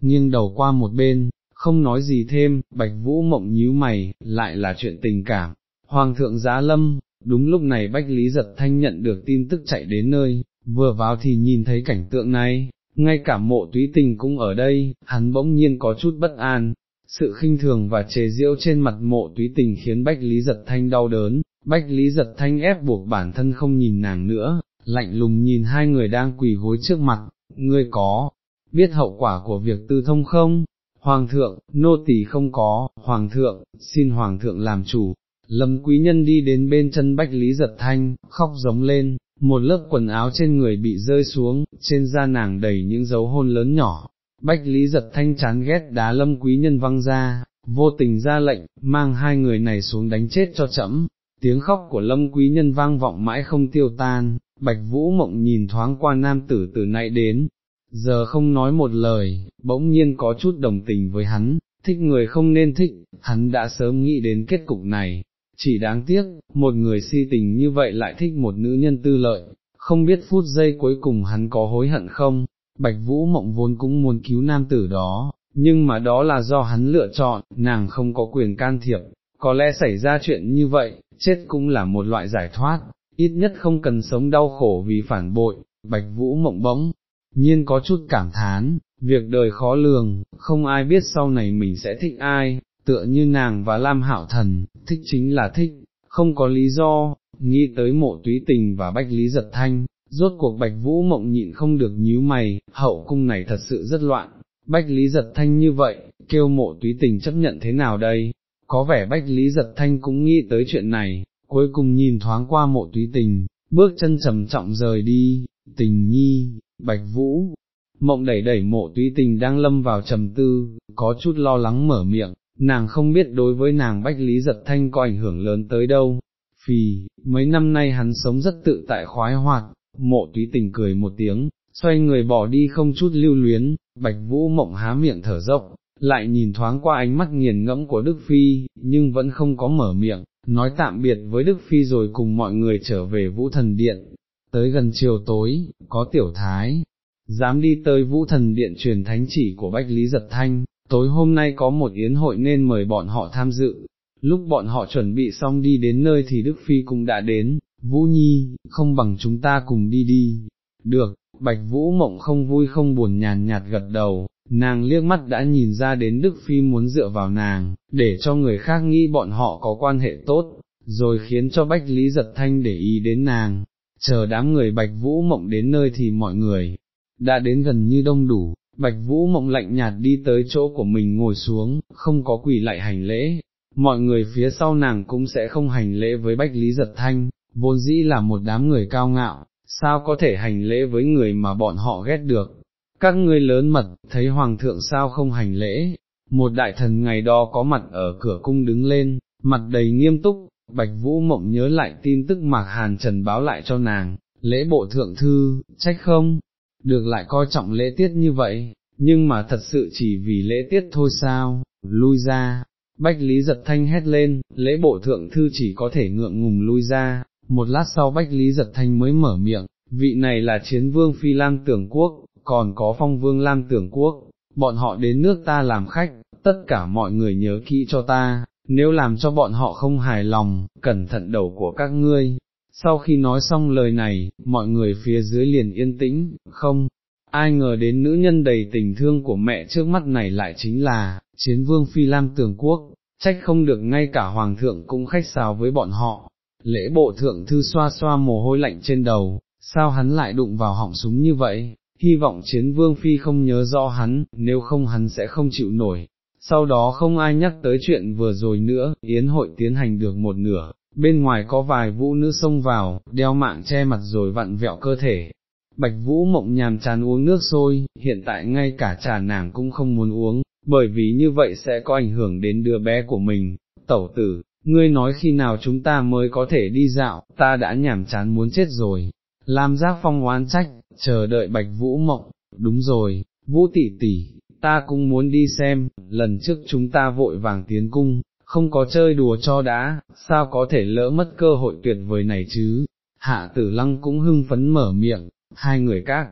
Speaker 1: nghiêng đầu qua một bên, không nói gì thêm, bạch vũ mộng nhíu mày, lại là chuyện tình cảm, hoàng thượng giá lâm, đúng lúc này bách lý giật thanh nhận được tin tức chạy đến nơi, vừa vào thì nhìn thấy cảnh tượng này, ngay cả mộ túy tình cũng ở đây, hắn bỗng nhiên có chút bất an, sự khinh thường và chế giễu trên mặt mộ túy tình khiến Bách Lý Giật Thanh đau đớn, Bách Lý Giật Thanh ép buộc bản thân không nhìn nàng nữa, lạnh lùng nhìn hai người đang quỳ gối trước mặt, ngươi có, biết hậu quả của việc tư thông không? Hoàng thượng, nô tỳ không có, Hoàng thượng, xin Hoàng thượng làm chủ. Lâm quý nhân đi đến bên chân Bách Lý Giật Thanh, khóc giống lên, một lớp quần áo trên người bị rơi xuống, trên da nàng đầy những dấu hôn lớn nhỏ, Bách Lý giật thanh chán ghét đá lâm quý nhân văng ra, vô tình ra lệnh, mang hai người này xuống đánh chết cho chậm. Tiếng khóc của lâm quý nhân vang vọng mãi không tiêu tan, bạch vũ mộng nhìn thoáng qua nam tử từ nãy đến, giờ không nói một lời, bỗng nhiên có chút đồng tình với hắn, thích người không nên thích, hắn đã sớm nghĩ đến kết cục này, chỉ đáng tiếc, một người si tình như vậy lại thích một nữ nhân tư lợi, không biết phút giây cuối cùng hắn có hối hận không, Bạch Vũ Mộng vốn cũng muốn cứu nam tử đó, nhưng mà đó là do hắn lựa chọn, nàng không có quyền can thiệp, có lẽ xảy ra chuyện như vậy, chết cũng là một loại giải thoát, ít nhất không cần sống đau khổ vì phản bội, Bạch Vũ Mộng bỗng, nhiên có chút cảm thán, việc đời khó lường, không ai biết sau này mình sẽ thích ai, tựa như nàng và Lam Hạo Thần, thích chính là thích, không có lý do, nghĩ tới mộ túy tình và bách lý giật thanh, rốt cuộc bạch vũ mộng nhịn không được nhíu mày, hậu cung này thật sự rất loạn, bách lý giật thanh như vậy, kêu mộ túy tình chấp nhận thế nào đây, có vẻ bách lý giật thanh cũng nghĩ tới chuyện này, cuối cùng nhìn thoáng qua mộ túy tình, bước chân trầm trọng rời đi, tình nhi, bạch vũ. Mộng đẩy đẩy mộ túy tình đang lâm vào trầm tư, có chút lo lắng mở miệng, nàng không biết đối với nàng bách lý giật thanh có ảnh hưởng lớn tới đâu, phì, mấy năm nay hắn sống rất tự tại khoái hoạt, mộ túy tình cười một tiếng, xoay người bỏ đi không chút lưu luyến, bạch vũ mộng há miệng thở dốc, lại nhìn thoáng qua ánh mắt nghiền ngẫm của Đức Phi, nhưng vẫn không có mở miệng, nói tạm biệt với Đức Phi rồi cùng mọi người trở về vũ thần điện, tới gần chiều tối, có tiểu thái, dám đi tới vũ thần điện truyền thánh chỉ của Bách Lý Giật Thanh, tối hôm nay có một yến hội nên mời bọn họ tham dự, lúc bọn họ chuẩn bị xong đi đến nơi thì Đức Phi cũng đã đến, Vũ Nhi, không bằng chúng ta cùng đi đi, được, Bạch Vũ Mộng không vui không buồn nhàn nhạt gật đầu, nàng liếc mắt đã nhìn ra đến Đức Phi muốn dựa vào nàng, để cho người khác nghĩ bọn họ có quan hệ tốt, rồi khiến cho Bách Lý Giật Thanh để ý đến nàng, chờ đám người Bạch Vũ Mộng đến nơi thì mọi người, đã đến gần như đông đủ, Bạch Vũ Mộng lạnh nhạt đi tới chỗ của mình ngồi xuống, không có quỳ lại hành lễ, mọi người phía sau nàng cũng sẽ không hành lễ với Bách Lý Giật Thanh, vốn dĩ là một đám người cao ngạo, sao có thể hành lễ với người mà bọn họ ghét được. Các ngươi lớn mật, thấy Hoàng thượng sao không hành lễ, một đại thần ngày đó có mặt ở cửa cung đứng lên, mặt đầy nghiêm túc, Bạch Vũ Mộng nhớ lại tin tức Mạc Hàn Trần báo lại cho nàng, lễ bộ thượng thư, trách không, được lại coi trọng lễ tiết như vậy, nhưng mà thật sự chỉ vì lễ tiết thôi sao, lui ra, Bách Lý giật thanh hét lên, lễ bộ thượng thư chỉ có thể ngượng ngùng lui ra, một lát sau Bách Lý giật thanh mới mở miệng, vị này là chiến vương Phi lan Tưởng Quốc, còn có phong vương Lam Tưởng Quốc, bọn họ đến nước ta làm khách, tất cả mọi người nhớ kỹ cho ta, nếu làm cho bọn họ không hài lòng, cẩn thận đầu của các ngươi. Sau khi nói xong lời này, mọi người phía dưới liền yên tĩnh, không, ai ngờ đến nữ nhân đầy tình thương của mẹ trước mắt này lại chính là, chiến vương Phi Lam Tường Quốc, trách không được ngay cả Hoàng thượng cũng khách sáo với bọn họ. Lễ bộ thượng thư xoa xoa mồ hôi lạnh trên đầu, sao hắn lại đụng vào họng súng như vậy, hy vọng chiến vương phi không nhớ rõ hắn, nếu không hắn sẽ không chịu nổi. Sau đó không ai nhắc tới chuyện vừa rồi nữa, yến hội tiến hành được một nửa, bên ngoài có vài vũ nữ xông vào, đeo mạng che mặt rồi vặn vẹo cơ thể. Bạch vũ mộng nhàm chán uống nước sôi, hiện tại ngay cả trà nàng cũng không muốn uống, bởi vì như vậy sẽ có ảnh hưởng đến đứa bé của mình. Tẩu tử, ngươi nói khi nào chúng ta mới có thể đi dạo, ta đã nhàm chán muốn chết rồi. Lam giác phong oán trách, chờ đợi bạch vũ mộng, đúng rồi, vũ tỷ tỷ, ta cũng muốn đi xem, lần trước chúng ta vội vàng tiến cung, không có chơi đùa cho đã, sao có thể lỡ mất cơ hội tuyệt vời này chứ, hạ tử lăng cũng hưng phấn mở miệng, hai người các,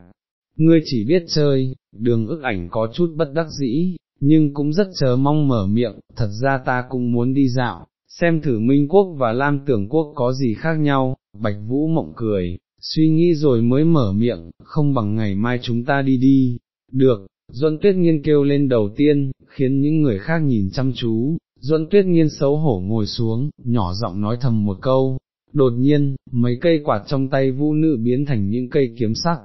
Speaker 1: ngươi chỉ biết chơi, đường ức ảnh có chút bất đắc dĩ, nhưng cũng rất chờ mong mở miệng, thật ra ta cũng muốn đi dạo, xem thử Minh Quốc và Lam Tưởng Quốc có gì khác nhau, Bạch Vũ mộng cười, suy nghĩ rồi mới mở miệng, không bằng ngày mai chúng ta đi đi, được, Duân Tuyết Nghiên kêu lên đầu tiên, khiến những người khác nhìn chăm chú, Duân Tuyết Nghiên xấu hổ ngồi xuống, nhỏ giọng nói thầm một câu, đột nhiên, mấy cây quạt trong tay vũ nữ biến thành những cây kiếm sắc,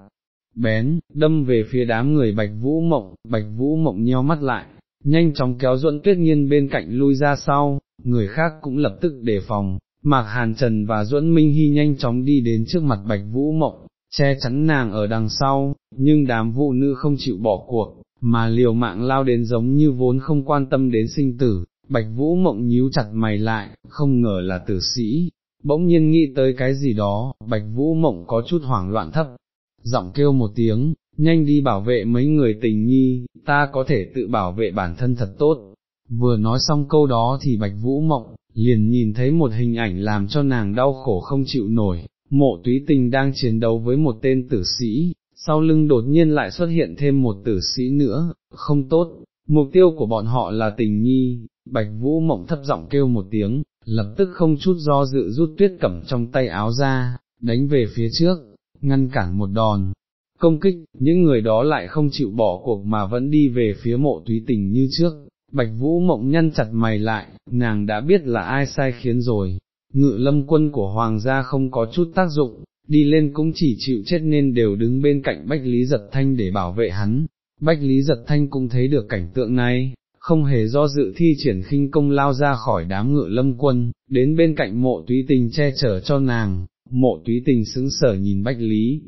Speaker 1: bén, đâm về phía đám người bạch vũ mộng, bạch vũ mộng nheo mắt lại, nhanh chóng kéo duẫn tuyết nghiên bên cạnh lui ra sau, người khác cũng lập tức đề phòng, Mạc Hàn Trần và Duẫn Minh Hy nhanh chóng đi đến trước mặt Bạch Vũ Mộng, che chắn nàng ở đằng sau, nhưng đám vũ nữ không chịu bỏ cuộc, mà liều mạng lao đến giống như vốn không quan tâm đến sinh tử, Bạch Vũ Mộng nhíu chặt mày lại, không ngờ là tử sĩ, bỗng nhiên nghĩ tới cái gì đó, Bạch Vũ Mộng có chút hoảng loạn thấp, giọng kêu một tiếng, nhanh đi bảo vệ mấy người tình nhi, ta có thể tự bảo vệ bản thân thật tốt. Vừa nói xong câu đó thì Bạch Vũ Mộng, liền nhìn thấy một hình ảnh làm cho nàng đau khổ không chịu nổi, mộ túy tình đang chiến đấu với một tên tử sĩ, sau lưng đột nhiên lại xuất hiện thêm một tử sĩ nữa, không tốt, mục tiêu của bọn họ là tình nhi, Bạch Vũ Mộng thấp giọng kêu một tiếng, lập tức không chút do dự rút tuyết cẩm trong tay áo ra, đánh về phía trước, ngăn cản một đòn, công kích, những người đó lại không chịu bỏ cuộc mà vẫn đi về phía mộ túy tình như trước. Bạch Vũ mộng nhăn chặt mày lại, nàng đã biết là ai sai khiến rồi, ngự lâm quân của hoàng gia không có chút tác dụng, đi lên cũng chỉ chịu chết nên đều đứng bên cạnh Bách Lý Giật Thanh để bảo vệ hắn. Bách Lý Giật Thanh cũng thấy được cảnh tượng này, không hề do dự thi triển khinh công lao ra khỏi đám ngự lâm quân, đến bên cạnh mộ túy tình che chở cho nàng, mộ túy tình xứng sở nhìn Bách Lý,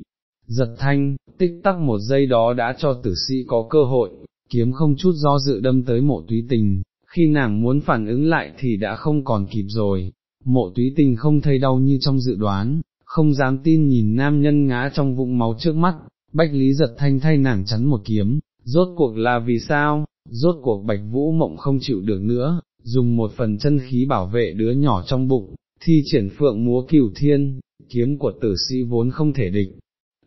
Speaker 1: giật thanh, tích tắc một giây đó đã cho tử sĩ có cơ hội, kiếm không chút do dự đâm tới mộ túy tình, khi nàng muốn phản ứng lại thì đã không còn kịp rồi, mộ túy tình không thấy đau như trong dự đoán, không dám tin nhìn nam nhân ngã trong vũng máu trước mắt, bách lý giật thanh thay nàng chắn một kiếm, rốt cuộc là vì sao, rốt cuộc bạch vũ mộng không chịu được nữa, dùng một phần chân khí bảo vệ đứa nhỏ trong bụng, thi triển phượng múa cửu thiên, kiếm của tử sĩ vốn không thể địch,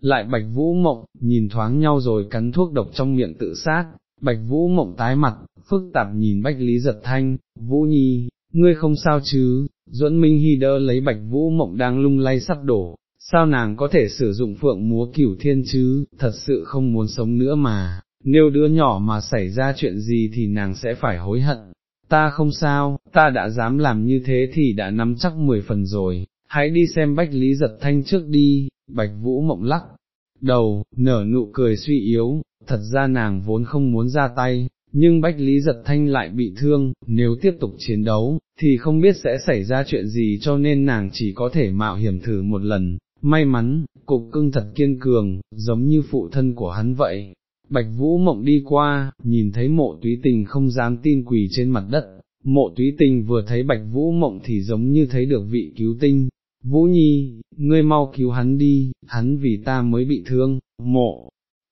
Speaker 1: lại bạch vũ mộng, nhìn thoáng nhau rồi cắn thuốc độc trong miệng tự sát, bạch vũ mộng tái mặt, phức tạp nhìn bách lý giật thanh, vũ nhi, ngươi không sao chứ, duẫn minh hy đỡ lấy bạch vũ mộng đang lung lay sắp đổ, sao nàng có thể sử dụng phượng múa cửu thiên chứ, thật sự không muốn sống nữa mà, nếu đứa nhỏ mà xảy ra chuyện gì thì nàng sẽ phải hối hận. Ta không sao, ta đã dám làm như thế thì đã nắm chắc mười phần rồi, hãy đi xem bách lý giật thanh trước đi, bạch vũ mộng lắc, đầu, nở nụ cười suy yếu, thật ra nàng vốn không muốn ra tay, nhưng Bách Lý Giật Thanh lại bị thương, nếu tiếp tục chiến đấu, thì không biết sẽ xảy ra chuyện gì cho nên nàng chỉ có thể mạo hiểm thử một lần, may mắn, cục cưng thật kiên cường, giống như phụ thân của hắn vậy. Bạch Vũ Mộng đi qua, nhìn thấy mộ túy tình không dám tin quỳ trên mặt đất, mộ túy tình vừa thấy Bạch Vũ Mộng thì giống như thấy được vị cứu tinh, Vũ Nhi, ngươi mau cứu hắn đi, hắn vì ta mới bị thương, mộ,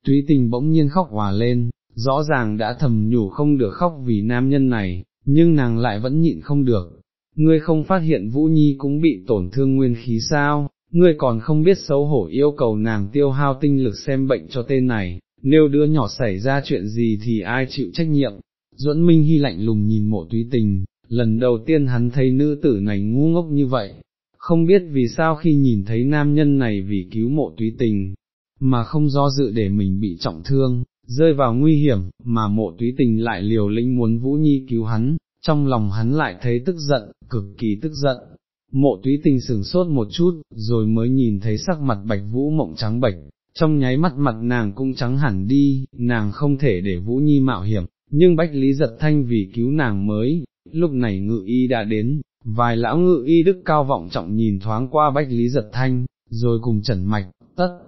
Speaker 1: Thúy tình bỗng nhiên khóc hòa lên, rõ ràng đã thầm nhủ không được khóc vì nam nhân này, nhưng nàng lại vẫn nhịn không được. Ngươi không phát hiện Vũ Nhi cũng bị tổn thương nguyên khí sao, ngươi còn không biết xấu hổ yêu cầu nàng tiêu hao tinh lực xem bệnh cho tên này, nếu đứa nhỏ xảy ra chuyện gì thì ai chịu trách nhiệm. Duẫn Minh Hy lạnh lùng nhìn mộ túy tình, lần đầu tiên hắn thấy nữ tử này ngu ngốc như vậy, không biết vì sao khi nhìn thấy nam nhân này vì cứu mộ túy tình, mà không do dự để mình bị trọng thương, rơi vào nguy hiểm, mà mộ túy tình lại liều lĩnh muốn Vũ Nhi cứu hắn, trong lòng hắn lại thấy tức giận, cực kỳ tức giận. Mộ túy tình sửng sốt một chút, rồi mới nhìn thấy sắc mặt bạch vũ mộng trắng bệch, trong nháy mắt mặt nàng cũng trắng hẳn đi, nàng không thể để Vũ Nhi mạo hiểm, nhưng Bách Lý giật thanh vì cứu nàng mới, lúc này ngự y đã đến, vài lão ngự y đức cao vọng trọng nhìn thoáng qua Bách Lý giật thanh, rồi cùng trần mạch, tất,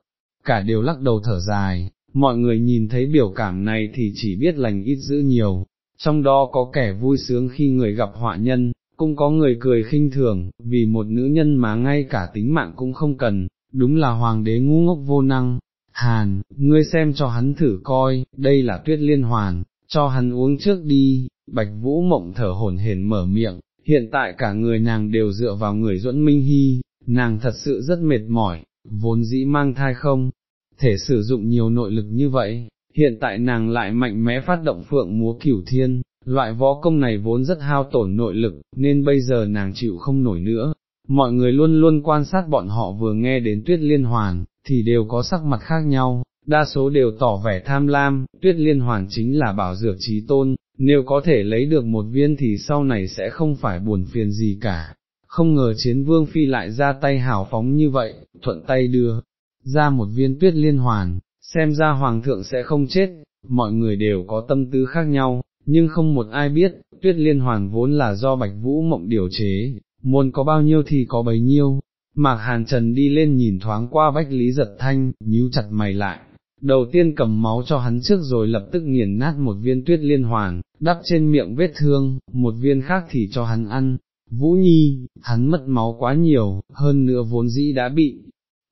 Speaker 1: cả đều lắc đầu thở dài, mọi người nhìn thấy biểu cảm này thì chỉ biết lành ít giữ nhiều, trong đó có kẻ vui sướng khi người gặp họa nhân, cũng có người cười khinh thường, vì một nữ nhân mà ngay cả tính mạng cũng không cần, đúng là hoàng đế ngu ngốc vô năng. Hàn, ngươi xem cho hắn thử coi, đây là tuyết liên hoàn, cho hắn uống trước đi, bạch vũ mộng thở hổn hển mở miệng, hiện tại cả người nàng đều dựa vào người duẫn minh hy, nàng thật sự rất mệt mỏi, vốn dĩ mang thai không, thể sử dụng nhiều nội lực như vậy, hiện tại nàng lại mạnh mẽ phát động phượng múa cửu thiên, loại võ công này vốn rất hao tổn nội lực, nên bây giờ nàng chịu không nổi nữa. Mọi người luôn luôn quan sát bọn họ vừa nghe đến tuyết liên hoàn, thì đều có sắc mặt khác nhau, đa số đều tỏ vẻ tham lam, tuyết liên hoàn chính là bảo dược trí tôn, nếu có thể lấy được một viên thì sau này sẽ không phải buồn phiền gì cả. Không ngờ chiến vương phi lại ra tay hào phóng như vậy, thuận tay đưa, ra một viên tuyết liên hoàn, xem ra hoàng thượng sẽ không chết, mọi người đều có tâm tư khác nhau, nhưng không một ai biết, tuyết liên hoàn vốn là do bạch vũ mộng điều chế, muốn có bao nhiêu thì có bấy nhiêu. Mạc Hàn Trần đi lên nhìn thoáng qua bách lý giật thanh, nhíu chặt mày lại, đầu tiên cầm máu cho hắn trước rồi lập tức nghiền nát một viên tuyết liên hoàn, đắp trên miệng vết thương, một viên khác thì cho hắn ăn. Vũ Nhi, hắn mất máu quá nhiều, hơn nữa vốn dĩ đã bị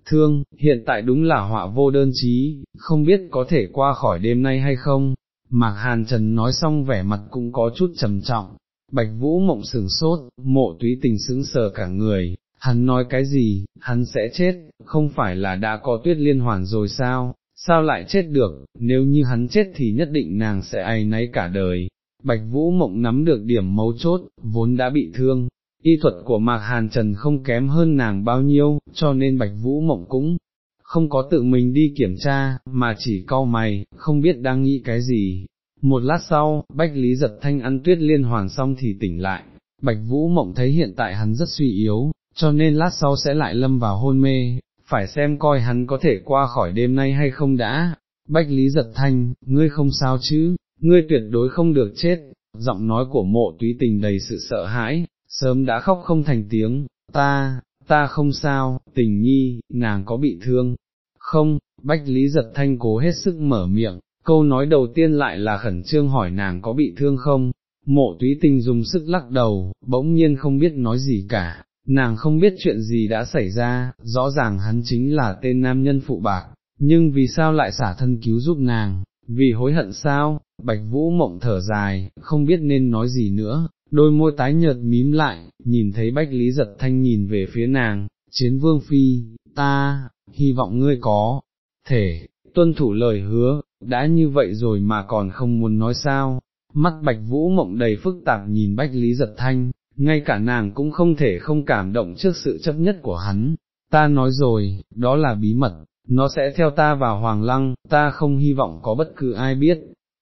Speaker 1: thương, hiện tại đúng là họa vô đơn chí, không biết có thể qua khỏi đêm nay hay không. Mạc Hàn Trần nói xong vẻ mặt cũng có chút trầm trọng, Bạch Vũ mộng sừng sốt, mộ túy tình sững sờ cả người, hắn nói cái gì, hắn sẽ chết, không phải là đã có tuyết liên hoàn rồi sao, sao lại chết được, nếu như hắn chết thì nhất định nàng sẽ ai nấy cả đời. Bạch Vũ mộng nắm được điểm mấu chốt, vốn đã bị thương, y thuật của Mạc Hàn Trần không kém hơn nàng bao nhiêu, cho nên Bạch Vũ Mộng cũng không có tự mình đi kiểm tra, mà chỉ cau mày, không biết đang nghĩ cái gì. Một lát sau, Bách Lý giật thanh ăn tuyết liên hoàn xong thì tỉnh lại, Bạch Vũ Mộng thấy hiện tại hắn rất suy yếu, cho nên lát sau sẽ lại lâm vào hôn mê, phải xem coi hắn có thể qua khỏi đêm nay hay không đã. Bách Lý giật thanh, ngươi không sao chứ, ngươi tuyệt đối không được chết, giọng nói của mộ túy tình đầy sự sợ hãi, sớm đã khóc không thành tiếng, ta, ta không sao, tình nhi, nàng có bị thương, không, bách lý giật thanh cố hết sức mở miệng, câu nói đầu tiên lại là khẩn trương hỏi nàng có bị thương không, mộ túy tình dùng sức lắc đầu, bỗng nhiên không biết nói gì cả, nàng không biết chuyện gì đã xảy ra, rõ ràng hắn chính là tên nam nhân phụ bạc, nhưng vì sao lại xả thân cứu giúp nàng, vì hối hận sao, bạch vũ mộng thở dài, không biết nên nói gì nữa, đôi môi tái nhợt mím lại, nhìn thấy bách lý giật thanh nhìn về phía nàng, chiến vương phi, ta, hy vọng ngươi có, thể, tuân thủ lời hứa, đã như vậy rồi mà còn không muốn nói sao, mắt bạch vũ mộng đầy phức tạp nhìn bách lý giật thanh, ngay cả nàng cũng không thể không cảm động trước sự chấp nhất của hắn, ta nói rồi, đó là bí mật, nó sẽ theo ta vào hoàng lăng, ta không hy vọng có bất cứ ai biết.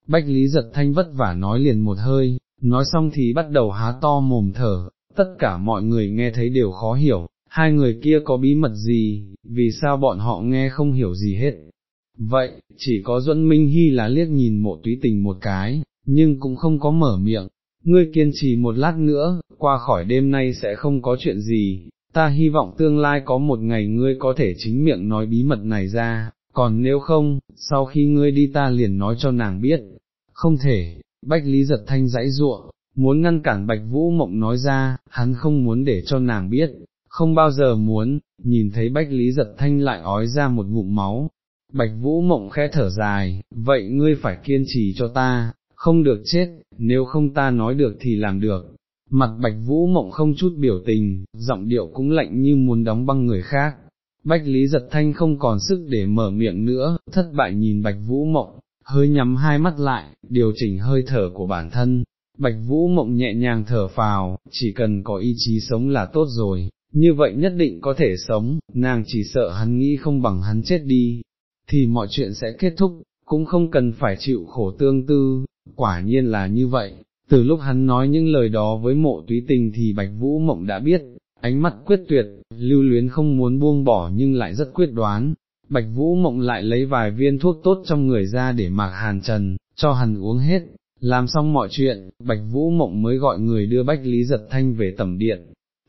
Speaker 1: Bách Lý giật thanh vất vả nói liền một hơi, nói xong thì bắt đầu há to mồm thở, tất cả mọi người nghe thấy đều khó hiểu, hai người kia có bí mật gì, vì sao bọn họ nghe không hiểu gì hết, vậy, chỉ có Duẫn Minh Hy là liếc nhìn mộ túy tình một cái, nhưng cũng không có mở miệng, ngươi kiên trì một lát nữa, qua khỏi đêm nay sẽ không có chuyện gì, ta hy vọng tương lai có một ngày ngươi có thể chính miệng nói bí mật này ra, còn nếu không, sau khi ngươi đi ta liền nói cho nàng biết, không thể, Bách Lý giật thanh dãy ruộng, muốn ngăn cản Bạch Vũ Mộng nói ra, hắn không muốn để cho nàng biết, không bao giờ muốn, nhìn thấy Bách Lý giật thanh lại ói ra một ngụm máu. Bạch Vũ Mộng khẽ thở dài, vậy ngươi phải kiên trì cho ta, không được chết, nếu không ta nói được thì làm được. Mặt Bạch Vũ Mộng không chút biểu tình, giọng điệu cũng lạnh như muốn đóng băng người khác. Bách Lý giật thanh không còn sức để mở miệng nữa, thất bại nhìn Bạch Vũ Mộng, hơi nhắm hai mắt lại, điều chỉnh hơi thở của bản thân. Bạch Vũ Mộng nhẹ nhàng thở phào, chỉ cần có ý chí sống là tốt rồi, như vậy nhất định có thể sống, nàng chỉ sợ hắn nghĩ không bằng hắn chết đi, thì mọi chuyện sẽ kết thúc, cũng không cần phải chịu khổ tương tư, quả nhiên là như vậy. Từ lúc hắn nói những lời đó với mộ túy tình thì Bạch Vũ Mộng đã biết, ánh mắt quyết tuyệt, lưu luyến không muốn buông bỏ nhưng lại rất quyết đoán. Bạch Vũ Mộng lại lấy vài viên thuốc tốt trong người ra để mạc hàn trần, cho hắn uống hết, làm xong mọi chuyện, Bạch Vũ Mộng mới gọi người đưa Bách Lý Giật Thanh về tầm điện.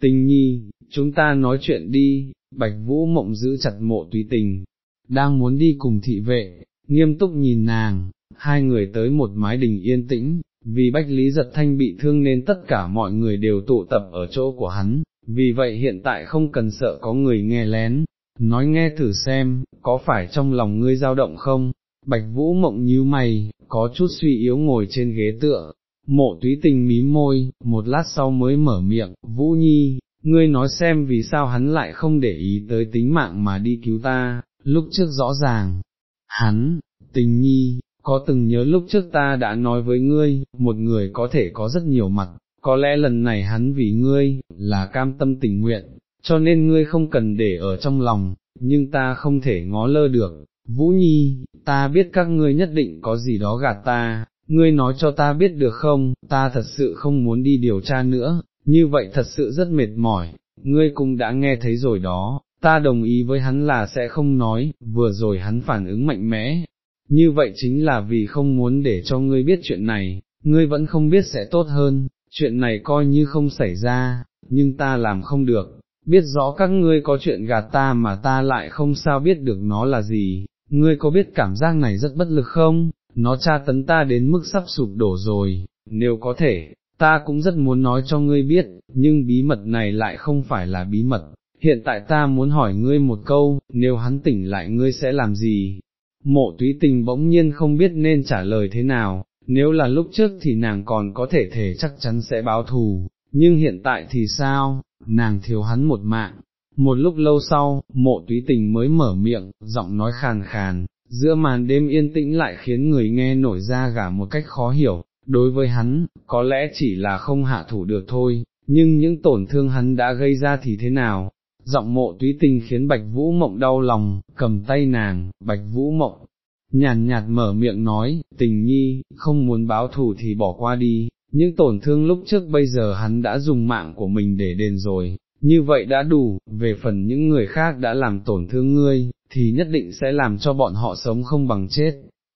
Speaker 1: Tình nhi, chúng ta nói chuyện đi, Bạch Vũ Mộng giữ chặt mộ tùy tình, đang muốn đi cùng thị vệ, nghiêm túc nhìn nàng, hai người tới một mái đình yên tĩnh, vì Bách Lý Giật Thanh bị thương nên tất cả mọi người đều tụ tập ở chỗ của hắn, vì vậy hiện tại không cần sợ có người nghe lén, nói nghe thử xem, có phải trong lòng ngươi dao động không? Bạch Vũ mộng nhíu mày, có chút suy yếu ngồi trên ghế tựa, mộ túy tình mí môi, một lát sau mới mở miệng, Vũ Nhi, ngươi nói xem vì sao hắn lại không để ý tới tính mạng mà đi cứu ta, lúc trước rõ ràng, hắn, tình nhi, có từng nhớ lúc trước ta đã nói với ngươi, một người có thể có rất nhiều mặt, có lẽ lần này hắn vì ngươi, là cam tâm tình nguyện, cho nên ngươi không cần để ở trong lòng, nhưng ta không thể ngó lơ được. Vũ Nhi, ta biết các ngươi nhất định có gì đó gạt ta, ngươi nói cho ta biết được không, ta thật sự không muốn đi điều tra nữa, như vậy thật sự rất mệt mỏi, ngươi cũng đã nghe thấy rồi đó, ta đồng ý với hắn là sẽ không nói, vừa rồi hắn phản ứng mạnh mẽ, như vậy chính là vì không muốn để cho ngươi biết chuyện này, ngươi vẫn không biết sẽ tốt hơn, chuyện này coi như không xảy ra, nhưng ta làm không được, biết rõ các ngươi có chuyện gạt ta mà ta lại không sao biết được nó là gì, ngươi có biết cảm giác này rất bất lực không, nó tra tấn ta đến mức sắp sụp đổ rồi, nếu có thể, ta cũng rất muốn nói cho ngươi biết, nhưng bí mật này lại không phải là bí mật, hiện tại ta muốn hỏi ngươi một câu, nếu hắn tỉnh lại ngươi sẽ làm gì? Mộ túy tình bỗng nhiên không biết nên trả lời thế nào, nếu là lúc trước thì nàng còn có thể thể chắc chắn sẽ báo thù, nhưng hiện tại thì sao, nàng thiếu hắn một mạng. Một lúc lâu sau, mộ túy tình mới mở miệng, giọng nói khàn khàn, giữa màn đêm yên tĩnh lại khiến người nghe nổi ra gả một cách khó hiểu, đối với hắn, có lẽ chỉ là không hạ thủ được thôi, nhưng những tổn thương hắn đã gây ra thì thế nào, giọng mộ túy tình khiến Bạch Vũ Mộng đau lòng, cầm tay nàng, Bạch Vũ Mộng, nhàn nhạt mở miệng nói, tình nhi, không muốn báo thù thì bỏ qua đi, những tổn thương lúc trước bây giờ hắn đã dùng mạng của mình để đền rồi, như vậy đã đủ, về phần những người khác đã làm tổn thương ngươi, thì nhất định sẽ làm cho bọn họ sống không bằng chết.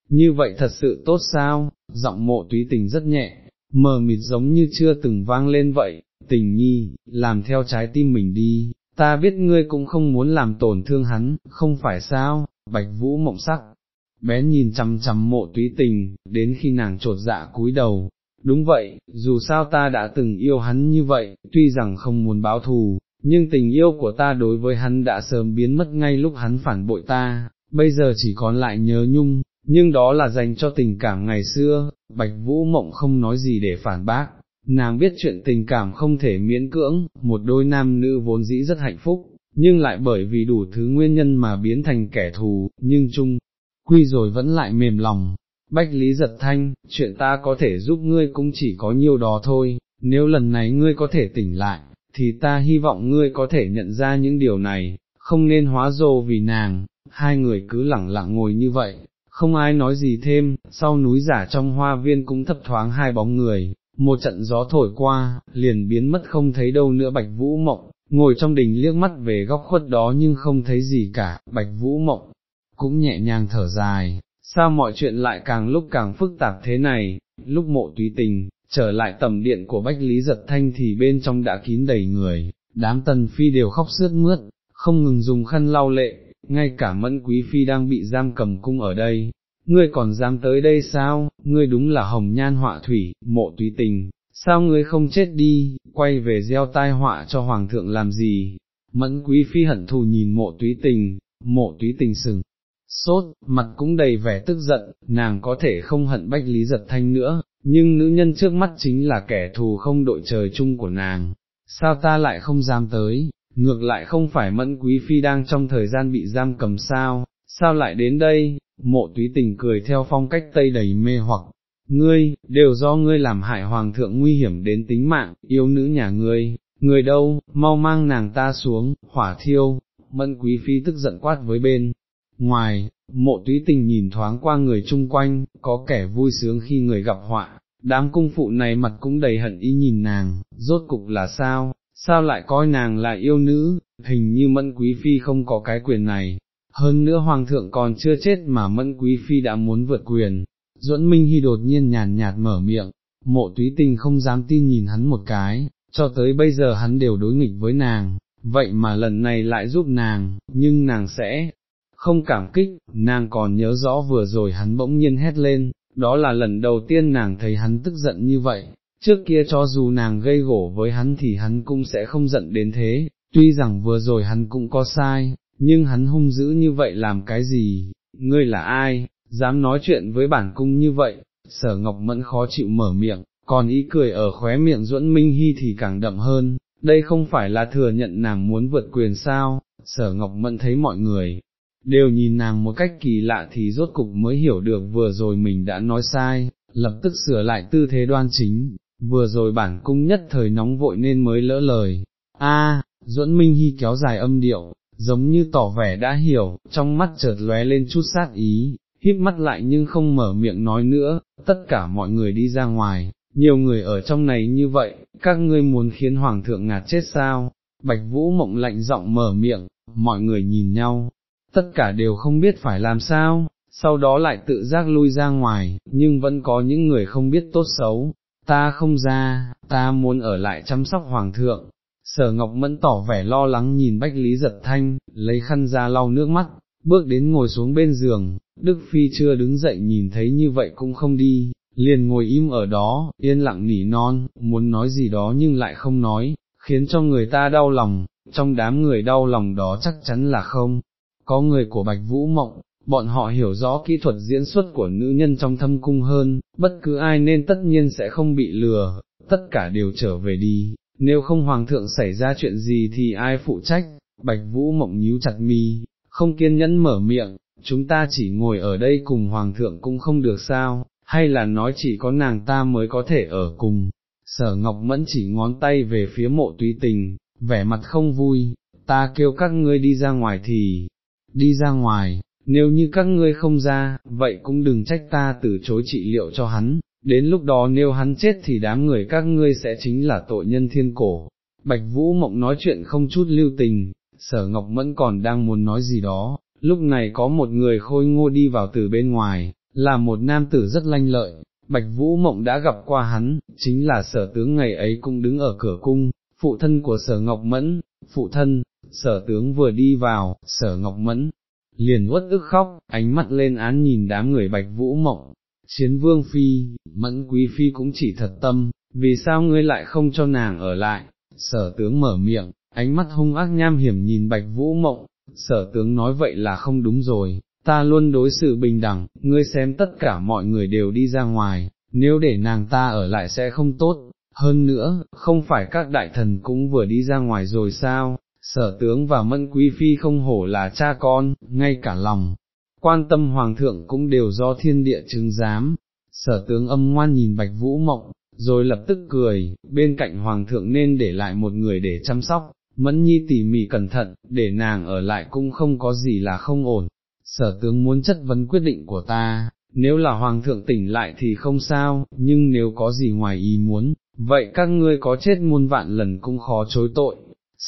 Speaker 1: Như vậy thật sự tốt sao, giọng mộ túy tình rất nhẹ, mờ mịt giống như chưa từng vang lên vậy, tình nhi, làm theo trái tim mình đi, ta biết ngươi cũng không muốn làm tổn thương hắn, không phải sao, bạch vũ mộng sắc, bén nhìn chằm chằm mộ túy tình, đến khi nàng trột dạ cúi đầu, đúng vậy, dù sao ta đã từng yêu hắn như vậy, tuy rằng không muốn báo thù, nhưng tình yêu của ta đối với hắn đã sớm biến mất ngay lúc hắn phản bội ta, bây giờ chỉ còn lại nhớ nhung, nhưng đó là dành cho tình cảm ngày xưa, Bạch Vũ Mộng không nói gì để phản bác, nàng biết chuyện tình cảm không thể miễn cưỡng, một đôi nam nữ vốn dĩ rất hạnh phúc, nhưng lại bởi vì đủ thứ nguyên nhân mà biến thành kẻ thù, nhưng chung, quy rồi vẫn lại mềm lòng. Bách Lý giật thanh, chuyện ta có thể giúp ngươi cũng chỉ có nhiêu đó thôi, nếu lần này ngươi có thể tỉnh lại, thì ta hy vọng ngươi có thể nhận ra những điều này, không nên hóa rồ vì nàng, hai người cứ lẳng lặng ngồi như vậy, không ai nói gì thêm, sau núi giả trong hoa viên cũng thấp thoáng hai bóng người, một trận gió thổi qua, liền biến mất không thấy đâu nữa bạch vũ mộng, ngồi trong đình liếc mắt về góc khuất đó nhưng không thấy gì cả, bạch vũ mộng, cũng nhẹ nhàng thở dài, sao mọi chuyện lại càng lúc càng phức tạp thế này, lúc mộ tùy tình, trở lại tầm điện của Bách Lý Giật Thanh thì bên trong đã kín đầy người, đám tần phi đều khóc sướt mướt, không ngừng dùng khăn lau lệ, ngay cả mẫn quý phi đang bị giam cầm cung ở đây. Ngươi còn dám tới đây sao, ngươi đúng là hồng nhan họa thủy, mộ tùy tình, sao ngươi không chết đi, quay về gieo tai họa cho hoàng thượng làm gì, mẫn quý phi hận thù nhìn mộ túy tình, mộ túy tình sừng, sốt, mặt cũng đầy vẻ tức giận, nàng có thể không hận bách lý giật thanh nữa, nhưng nữ nhân trước mắt chính là kẻ thù không đội trời chung của nàng, sao ta lại không dám tới, ngược lại không phải mẫn quý phi đang trong thời gian bị giam cầm sao, sao lại đến đây, mộ túy tình cười theo phong cách tây đầy mê hoặc, ngươi, đều do ngươi làm hại hoàng thượng nguy hiểm đến tính mạng, yêu nữ nhà ngươi, người đâu, mau mang nàng ta xuống, hỏa thiêu, mẫn quý phi tức giận quát với bên. Ngoài, mộ túy tình nhìn thoáng qua người chung quanh, có kẻ vui sướng khi người gặp họa, đám cung phụ này mặt cũng đầy hận ý nhìn nàng, rốt cục là sao, sao lại coi nàng là yêu nữ, hình như mẫn quý phi không có cái quyền này, hơn nữa hoàng thượng còn chưa chết mà mẫn quý phi đã muốn vượt quyền, duẫn minh hy đột nhiên nhàn nhạt mở miệng, mộ túy tình không dám tin nhìn hắn một cái, cho tới bây giờ hắn đều đối nghịch với nàng, vậy mà lần này lại giúp nàng, nhưng nàng sẽ không cảm kích, nàng còn nhớ rõ vừa rồi hắn bỗng nhiên hét lên, đó là lần đầu tiên nàng thấy hắn tức giận như vậy, trước kia cho dù nàng gây gổ với hắn thì hắn cũng sẽ không giận đến thế, tuy rằng vừa rồi hắn cũng có sai, nhưng hắn hung dữ như vậy làm cái gì, ngươi là ai, dám nói chuyện với bản cung như vậy, sở ngọc mẫn khó chịu mở miệng, còn ý cười ở khóe miệng duẫn minh hy thì càng đậm hơn, đây không phải là thừa nhận nàng muốn vượt quyền sao, sở ngọc mẫn thấy mọi người, đều nhìn nàng một cách kỳ lạ thì rốt cục mới hiểu được vừa rồi mình đã nói sai, lập tức sửa lại tư thế đoan chính, vừa rồi bản cung nhất thời nóng vội nên mới lỡ lời, a duẫn minh hy kéo dài âm điệu, giống như tỏ vẻ đã hiểu, trong mắt chợt lóe lên chút sát ý, híp mắt lại nhưng không mở miệng nói nữa, tất cả mọi người đi ra ngoài, nhiều người ở trong này như vậy, các ngươi muốn khiến hoàng thượng ngạt chết sao, bạch vũ mộng lạnh giọng mở miệng, mọi người nhìn nhau, tất cả đều không biết phải làm sao, sau đó lại tự giác lui ra ngoài, nhưng vẫn có những người không biết tốt xấu, ta không ra, ta muốn ở lại chăm sóc hoàng thượng. Sở Ngọc Mẫn tỏ vẻ lo lắng nhìn Bách Lý Giật Thanh, lấy khăn ra lau nước mắt, bước đến ngồi xuống bên giường, Đức Phi chưa đứng dậy nhìn thấy như vậy cũng không đi, liền ngồi im ở đó, yên lặng nỉ non, muốn nói gì đó nhưng lại không nói, khiến cho người ta đau lòng, trong đám người đau lòng đó chắc chắn là không, có người của Bạch Vũ Mộng, bọn họ hiểu rõ kỹ thuật diễn xuất của nữ nhân trong thâm cung hơn, bất cứ ai nên tất nhiên sẽ không bị lừa, tất cả đều trở về đi, nếu không Hoàng thượng xảy ra chuyện gì thì ai phụ trách, Bạch Vũ Mộng nhíu chặt mi, không kiên nhẫn mở miệng, chúng ta chỉ ngồi ở đây cùng Hoàng thượng cũng không được sao, hay là nói chỉ có nàng ta mới có thể ở cùng, sở ngọc mẫn chỉ ngón tay về phía mộ túy tình, vẻ mặt không vui, ta kêu các ngươi đi ra ngoài thì, đi ra ngoài, nếu như các ngươi không ra, vậy cũng đừng trách ta từ chối trị liệu cho hắn, đến lúc đó nếu hắn chết thì đám người các ngươi sẽ chính là tội nhân thiên cổ. Bạch Vũ Mộng nói chuyện không chút lưu tình, sở Ngọc Mẫn còn đang muốn nói gì đó, lúc này có một người khôi ngô đi vào từ bên ngoài, là một nam tử rất lanh lợi, Bạch Vũ Mộng đã gặp qua hắn, chính là sở tướng ngày ấy cũng đứng ở cửa cung, phụ thân của sở Ngọc Mẫn, phụ thân, sở tướng vừa đi vào, sở Ngọc Mẫn, liền uất ức khóc, ánh mắt lên án nhìn đám người Bạch Vũ Mộng, chiến vương phi, Mẫn Quý Phi cũng chỉ thật tâm, vì sao ngươi lại không cho nàng ở lại, sở tướng mở miệng, ánh mắt hung ác nham hiểm nhìn Bạch Vũ Mộng, sở tướng nói vậy là không đúng rồi, ta luôn đối xử bình đẳng, ngươi xem tất cả mọi người đều đi ra ngoài, nếu để nàng ta ở lại sẽ không tốt, hơn nữa, không phải các đại thần cũng vừa đi ra ngoài rồi sao, sở tướng và mẫn quý phi không hổ là cha con, ngay cả lòng, quan tâm hoàng thượng cũng đều do thiên địa chứng giám, sở tướng âm ngoan nhìn bạch vũ mộng, rồi lập tức cười, bên cạnh hoàng thượng nên để lại một người để chăm sóc, mẫn nhi tỉ mỉ cẩn thận, để nàng ở lại cũng không có gì là không ổn, sở tướng muốn chất vấn quyết định của ta, nếu là hoàng thượng tỉnh lại thì không sao, nhưng nếu có gì ngoài ý muốn, vậy các ngươi có chết muôn vạn lần cũng khó chối tội,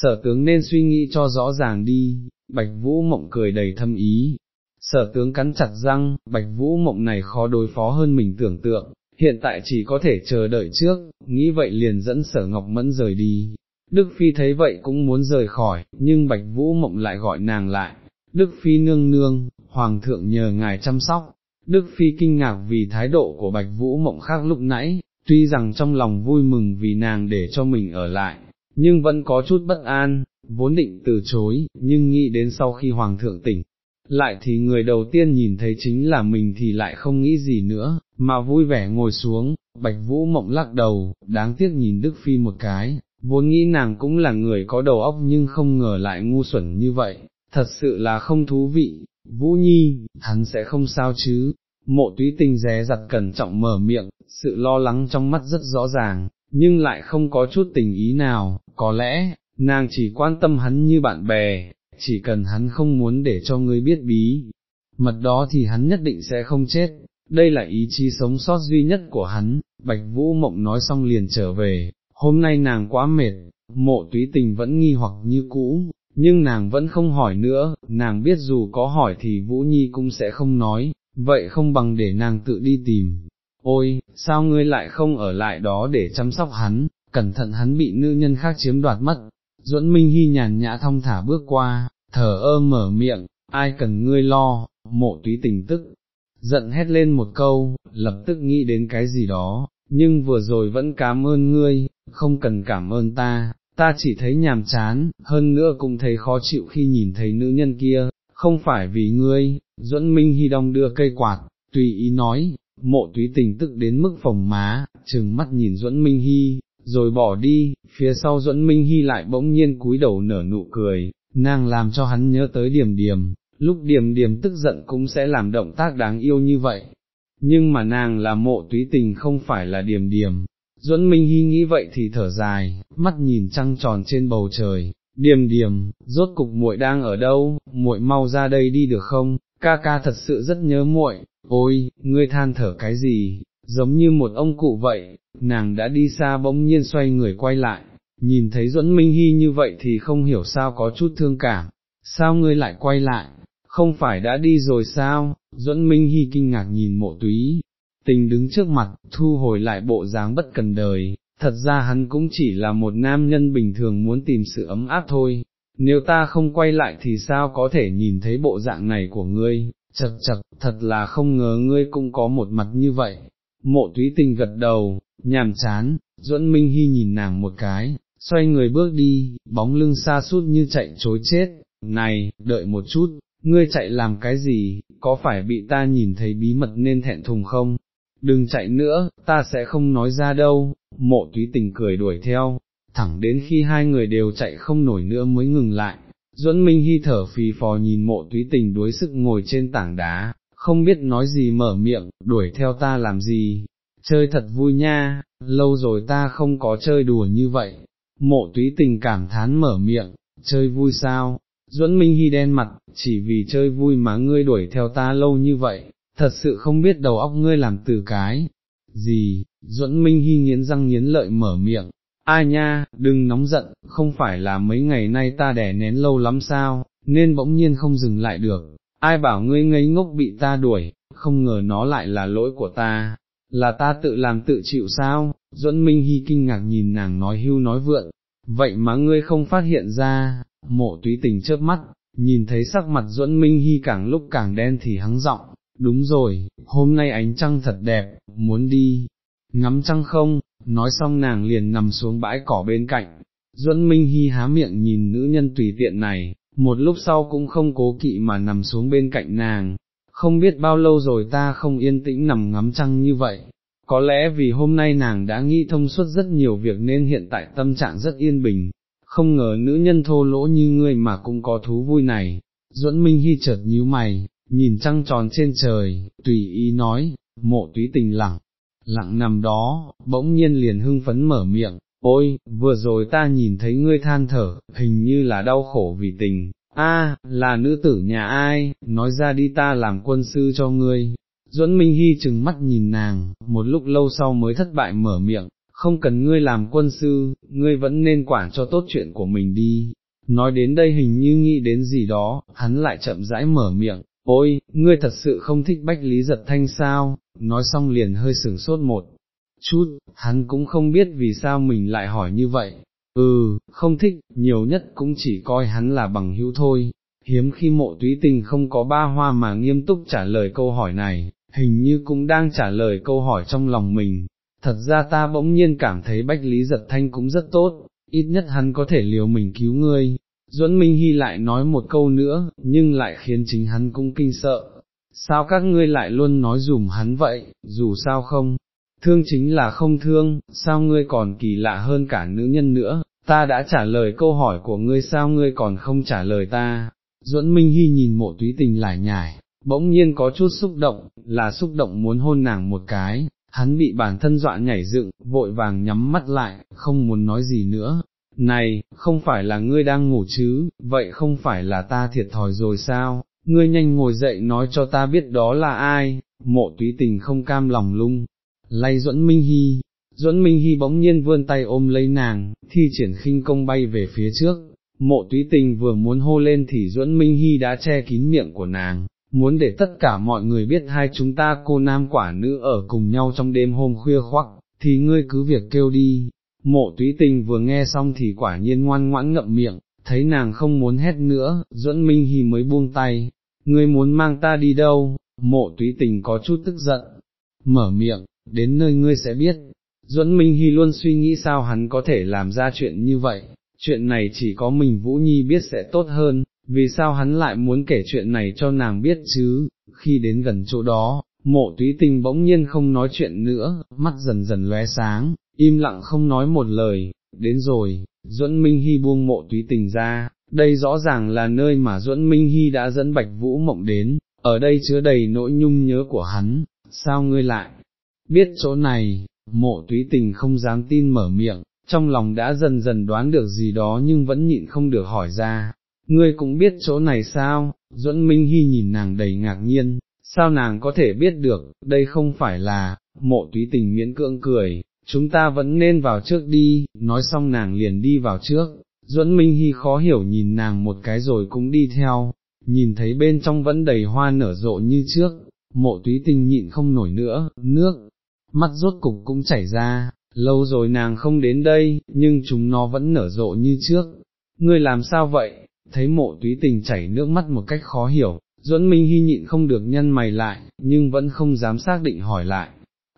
Speaker 1: sở tướng nên suy nghĩ cho rõ ràng đi, bạch vũ mộng cười đầy thâm ý. sở tướng cắn chặt răng, bạch vũ mộng này khó đối phó hơn mình tưởng tượng, hiện tại chỉ có thể chờ đợi trước, nghĩ vậy liền dẫn sở ngọc mẫn rời đi. Đức Phi thấy vậy cũng muốn rời khỏi, nhưng bạch vũ mộng lại gọi nàng lại, Đức Phi nương nương, Hoàng thượng nhờ ngài chăm sóc. Đức Phi kinh ngạc vì thái độ của Bạch Vũ Mộng khác lúc nãy, tuy rằng trong lòng vui mừng vì nàng để cho mình ở lại, nhưng vẫn có chút bất an, vốn định từ chối, nhưng nghĩ đến sau khi Hoàng thượng tỉnh, lại thì người đầu tiên nhìn thấy chính là mình thì lại không nghĩ gì nữa, mà vui vẻ ngồi xuống, Bạch Vũ Mộng lắc đầu, đáng tiếc nhìn Đức Phi một cái, vốn nghĩ nàng cũng là người có đầu óc nhưng không ngờ lại ngu xuẩn như vậy, thật sự là không thú vị, Vũ Nhi, hắn sẽ không sao chứ, mộ túy tình ré giặt cẩn trọng mở miệng, sự lo lắng trong mắt rất rõ ràng, nhưng lại không có chút tình ý nào, có lẽ, nàng chỉ quan tâm hắn như bạn bè, chỉ cần hắn không muốn để cho ngươi biết bí, mật đó thì hắn nhất định sẽ không chết, đây là ý chí sống sót duy nhất của hắn, Bạch Vũ Mộng nói xong liền trở về, hôm nay nàng quá mệt, mộ túy tình vẫn nghi hoặc như cũ, nhưng nàng vẫn không hỏi nữa, nàng biết dù có hỏi thì Vũ Nhi cũng sẽ không nói, vậy không bằng để nàng tự đi tìm. Ôi, sao ngươi lại không ở lại đó để chăm sóc hắn, cẩn thận hắn bị nữ nhân khác chiếm đoạt mất. Duẫn Minh Hy nhàn nhã thong thả bước qua, thở ơ mở miệng, ai cần ngươi lo, mộ túy tình tức, giận hét lên một câu, lập tức nghĩ đến cái gì đó, nhưng vừa rồi vẫn cảm ơn ngươi, không cần cảm ơn ta, ta chỉ thấy nhàm chán, hơn nữa cũng thấy khó chịu khi nhìn thấy nữ nhân kia, không phải vì ngươi, duẫn minh hy đông đưa cây quạt, tùy ý nói, mộ túy tình tức đến mức phòng má, trừng mắt nhìn duẫn minh hy, rồi bỏ đi, phía sau duẫn minh hy lại bỗng nhiên cúi đầu nở nụ cười, nàng làm cho hắn nhớ tới điểm điểm, lúc điểm điểm tức giận cũng sẽ làm động tác đáng yêu như vậy. Nhưng mà nàng là mộ túy tình không phải là điểm điểm, Duẫn Minh Hy nghĩ vậy thì thở dài, mắt nhìn trăng tròn trên bầu trời, điềm điềm, rốt cục muội đang ở đâu, muội mau ra đây đi được không, ca ca thật sự rất nhớ muội, ôi, ngươi than thở cái gì, giống như một ông cụ vậy, nàng đã đi xa bỗng nhiên xoay người quay lại, nhìn thấy Duẫn Minh Hy như vậy thì không hiểu sao có chút thương cảm, sao ngươi lại quay lại, không phải đã đi rồi sao, Duẫn Minh Hy kinh ngạc nhìn mộ túy, tình đứng trước mặt, thu hồi lại bộ dáng bất cần đời, thật ra hắn cũng chỉ là một nam nhân bình thường muốn tìm sự ấm áp thôi, nếu ta không quay lại thì sao có thể nhìn thấy bộ dạng này của ngươi, chật chật, thật là không ngờ ngươi cũng có một mặt như vậy. Mộ túy tình gật đầu, nhàm chán, duẫn minh hy nhìn nàng một cái, xoay người bước đi, bóng lưng xa suốt như chạy chối chết, này, đợi một chút, ngươi chạy làm cái gì, có phải bị ta nhìn thấy bí mật nên thẹn thùng không? đừng chạy nữa, ta sẽ không nói ra đâu, mộ túy tình cười đuổi theo, thẳng đến khi hai người đều chạy không nổi nữa mới ngừng lại, duẫn minh hy thở phì phò nhìn mộ túy tình đuối sức ngồi trên tảng đá, không biết nói gì mở miệng, đuổi theo ta làm gì, chơi thật vui nha, lâu rồi ta không có chơi đùa như vậy, mộ túy tình cảm thán mở miệng, chơi vui sao, duẫn minh hy đen mặt, chỉ vì chơi vui mà ngươi đuổi theo ta lâu như vậy, thật sự không biết đầu óc ngươi làm từ cái, gì, duẫn minh hy nghiến răng nghiến lợi mở miệng, ai nha, đừng nóng giận, không phải là mấy ngày nay ta đẻ nén lâu lắm sao, nên bỗng nhiên không dừng lại được, ai bảo ngươi ngây ngốc bị ta đuổi, không ngờ nó lại là lỗi của ta, là ta tự làm tự chịu sao, duẫn minh hy kinh ngạc nhìn nàng nói hưu nói vượng. vậy mà ngươi không phát hiện ra, mộ túy tình chớp mắt, nhìn thấy sắc mặt duẫn minh hy càng lúc càng đen thì hắng giọng, đúng rồi, hôm nay ánh trăng thật đẹp, muốn đi, ngắm trăng không, nói xong nàng liền nằm xuống bãi cỏ bên cạnh, Duẫn Minh Hy há miệng nhìn nữ nhân tùy tiện này, một lúc sau cũng không cố kỵ mà nằm xuống bên cạnh nàng, không biết bao lâu rồi ta không yên tĩnh nằm ngắm trăng như vậy, có lẽ vì hôm nay nàng đã nghĩ thông suốt rất nhiều việc nên hiện tại tâm trạng rất yên bình, không ngờ nữ nhân thô lỗ như ngươi mà cũng có thú vui này, Duẫn Minh Hy chợt nhíu mày, nhìn trăng tròn trên trời, tùy ý nói, mộ túy tình lặng, lặng nằm đó, bỗng nhiên liền hưng phấn mở miệng, ôi, vừa rồi ta nhìn thấy ngươi than thở, hình như là đau khổ vì tình, a, là nữ tử nhà ai, nói ra đi ta làm quân sư cho ngươi. Duẫn Minh Hy chừng mắt nhìn nàng, một lúc lâu sau mới thất bại mở miệng, không cần ngươi làm quân sư, ngươi vẫn nên quản cho tốt chuyện của mình đi. Nói đến đây hình như nghĩ đến gì đó, hắn lại chậm rãi mở miệng, ôi, ngươi thật sự không thích bách lý giật thanh sao, nói xong liền hơi sửng sốt một chút, hắn cũng không biết vì sao mình lại hỏi như vậy, ừ, không thích, nhiều nhất cũng chỉ coi hắn là bằng hữu thôi, hiếm khi mộ túy tình không có ba hoa mà nghiêm túc trả lời câu hỏi này, hình như cũng đang trả lời câu hỏi trong lòng mình, thật ra ta bỗng nhiên cảm thấy Bách Lý Giật Thanh cũng rất tốt, ít nhất hắn có thể liều mình cứu ngươi. Duẫn Minh Hy lại nói một câu nữa, nhưng lại khiến chính hắn cũng kinh sợ. Sao các ngươi lại luôn nói dùm hắn vậy, dù sao không, thương chính là không thương, sao ngươi còn kỳ lạ hơn cả nữ nhân nữa, ta đã trả lời câu hỏi của ngươi sao ngươi còn không trả lời ta. Duẫn Minh Hy nhìn mộ túy tình lại nhải, bỗng nhiên có chút xúc động, là xúc động muốn hôn nàng một cái, hắn bị bản thân dọa nhảy dựng, vội vàng nhắm mắt lại, không muốn nói gì nữa. Này, không phải là ngươi đang ngủ chứ, vậy không phải là ta thiệt thòi rồi sao, ngươi nhanh ngồi dậy nói cho ta biết đó là ai, mộ túy tình không cam lòng lung, lay duẫn Minh Hy, duẫn Minh Hy bỗng nhiên vươn tay ôm lấy nàng, thi triển khinh công bay về phía trước, mộ túy tình vừa muốn hô lên thì duẫn Minh Hy đã che kín miệng của nàng, muốn để tất cả mọi người biết hai chúng ta cô nam quả nữ ở cùng nhau trong đêm hôm khuya khoắc, thì ngươi cứ việc kêu đi. Mộ túy tình vừa nghe xong thì quả nhiên ngoan ngoãn ngậm miệng, thấy nàng không muốn hét nữa, duẫn minh hy mới buông tay, ngươi muốn mang ta đi đâu, mộ túy tình có chút tức giận, mở miệng, đến nơi ngươi sẽ biết, duẫn minh hy luôn suy nghĩ sao hắn có thể làm ra chuyện như vậy, chuyện này chỉ có mình Vũ Nhi biết sẽ tốt hơn, vì sao hắn lại muốn kể chuyện này cho nàng biết chứ, khi đến gần chỗ đó, mộ túy tình bỗng nhiên không nói chuyện nữa, mắt dần dần lóe sáng, im lặng không nói một lời, đến rồi, duẫn Minh Hy buông mộ túy tình ra, đây rõ ràng là nơi mà duẫn Minh Hy đã dẫn Bạch Vũ Mộng đến, ở đây chứa đầy nỗi nhung nhớ của hắn, sao ngươi lại, biết chỗ này, mộ túy tình không dám tin mở miệng, trong lòng đã dần dần đoán được gì đó nhưng vẫn nhịn không được hỏi ra, ngươi cũng biết chỗ này sao, duẫn Minh Hy nhìn nàng đầy ngạc nhiên, sao nàng có thể biết được, đây không phải là, mộ túy tình miễn cưỡng cười, chúng ta vẫn nên vào trước đi, nói xong nàng liền đi vào trước, duẫn Minh Hy khó hiểu nhìn nàng một cái rồi cũng đi theo, nhìn thấy bên trong vẫn đầy hoa nở rộ như trước, mộ túy tình nhịn không nổi nữa, nước, mắt rốt cục cũng chảy ra, lâu rồi nàng không đến đây, nhưng chúng nó vẫn nở rộ như trước, ngươi làm sao vậy, thấy mộ túy tình chảy nước mắt một cách khó hiểu, duẫn minh hy nhịn không được nhân mày lại, nhưng vẫn không dám xác định hỏi lại,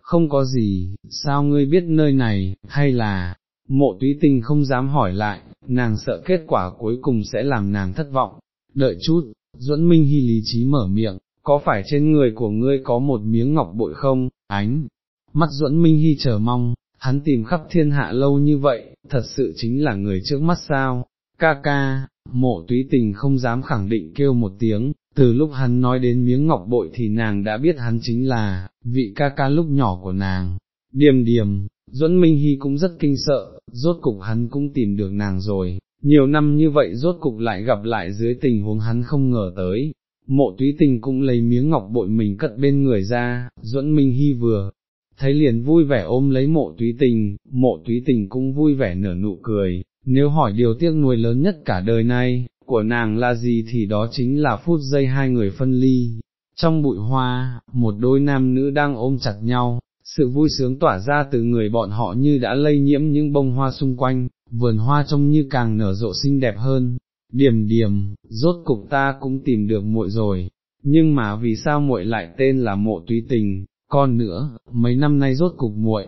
Speaker 1: không có gì, sao ngươi biết nơi này, hay là, mộ túy tình không dám hỏi lại, nàng sợ kết quả cuối cùng sẽ làm nàng thất vọng, đợi chút, duẫn minh hy lý trí mở miệng, có phải trên người của ngươi có một miếng ngọc bội không, ánh, mắt duẫn minh hy chờ mong, hắn tìm khắp thiên hạ lâu như vậy, thật sự chính là người trước mắt sao, ca ca, mộ túy tình không dám khẳng định kêu một tiếng, từ lúc hắn nói đến miếng ngọc bội thì nàng đã biết hắn chính là, vị ca ca lúc nhỏ của nàng, điềm điềm, duẫn Minh Hy cũng rất kinh sợ, rốt cục hắn cũng tìm được nàng rồi, nhiều năm như vậy rốt cục lại gặp lại dưới tình huống hắn không ngờ tới. Mộ túy tình cũng lấy miếng ngọc bội mình cất bên người ra, duẫn Minh Hy vừa, thấy liền vui vẻ ôm lấy mộ túy tình, mộ túy tình cũng vui vẻ nở nụ cười, nếu hỏi điều tiếc nuối lớn nhất cả đời này, của nàng là gì thì đó chính là phút giây hai người phân ly. Trong bụi hoa, một đôi nam nữ đang ôm chặt nhau, sự vui sướng tỏa ra từ người bọn họ như đã lây nhiễm những bông hoa xung quanh, vườn hoa trông như càng nở rộ xinh đẹp hơn. Điểm điểm, rốt cục ta cũng tìm được muội rồi, nhưng mà vì sao muội lại tên là mộ túy tình, con nữa, mấy năm nay rốt cục muội.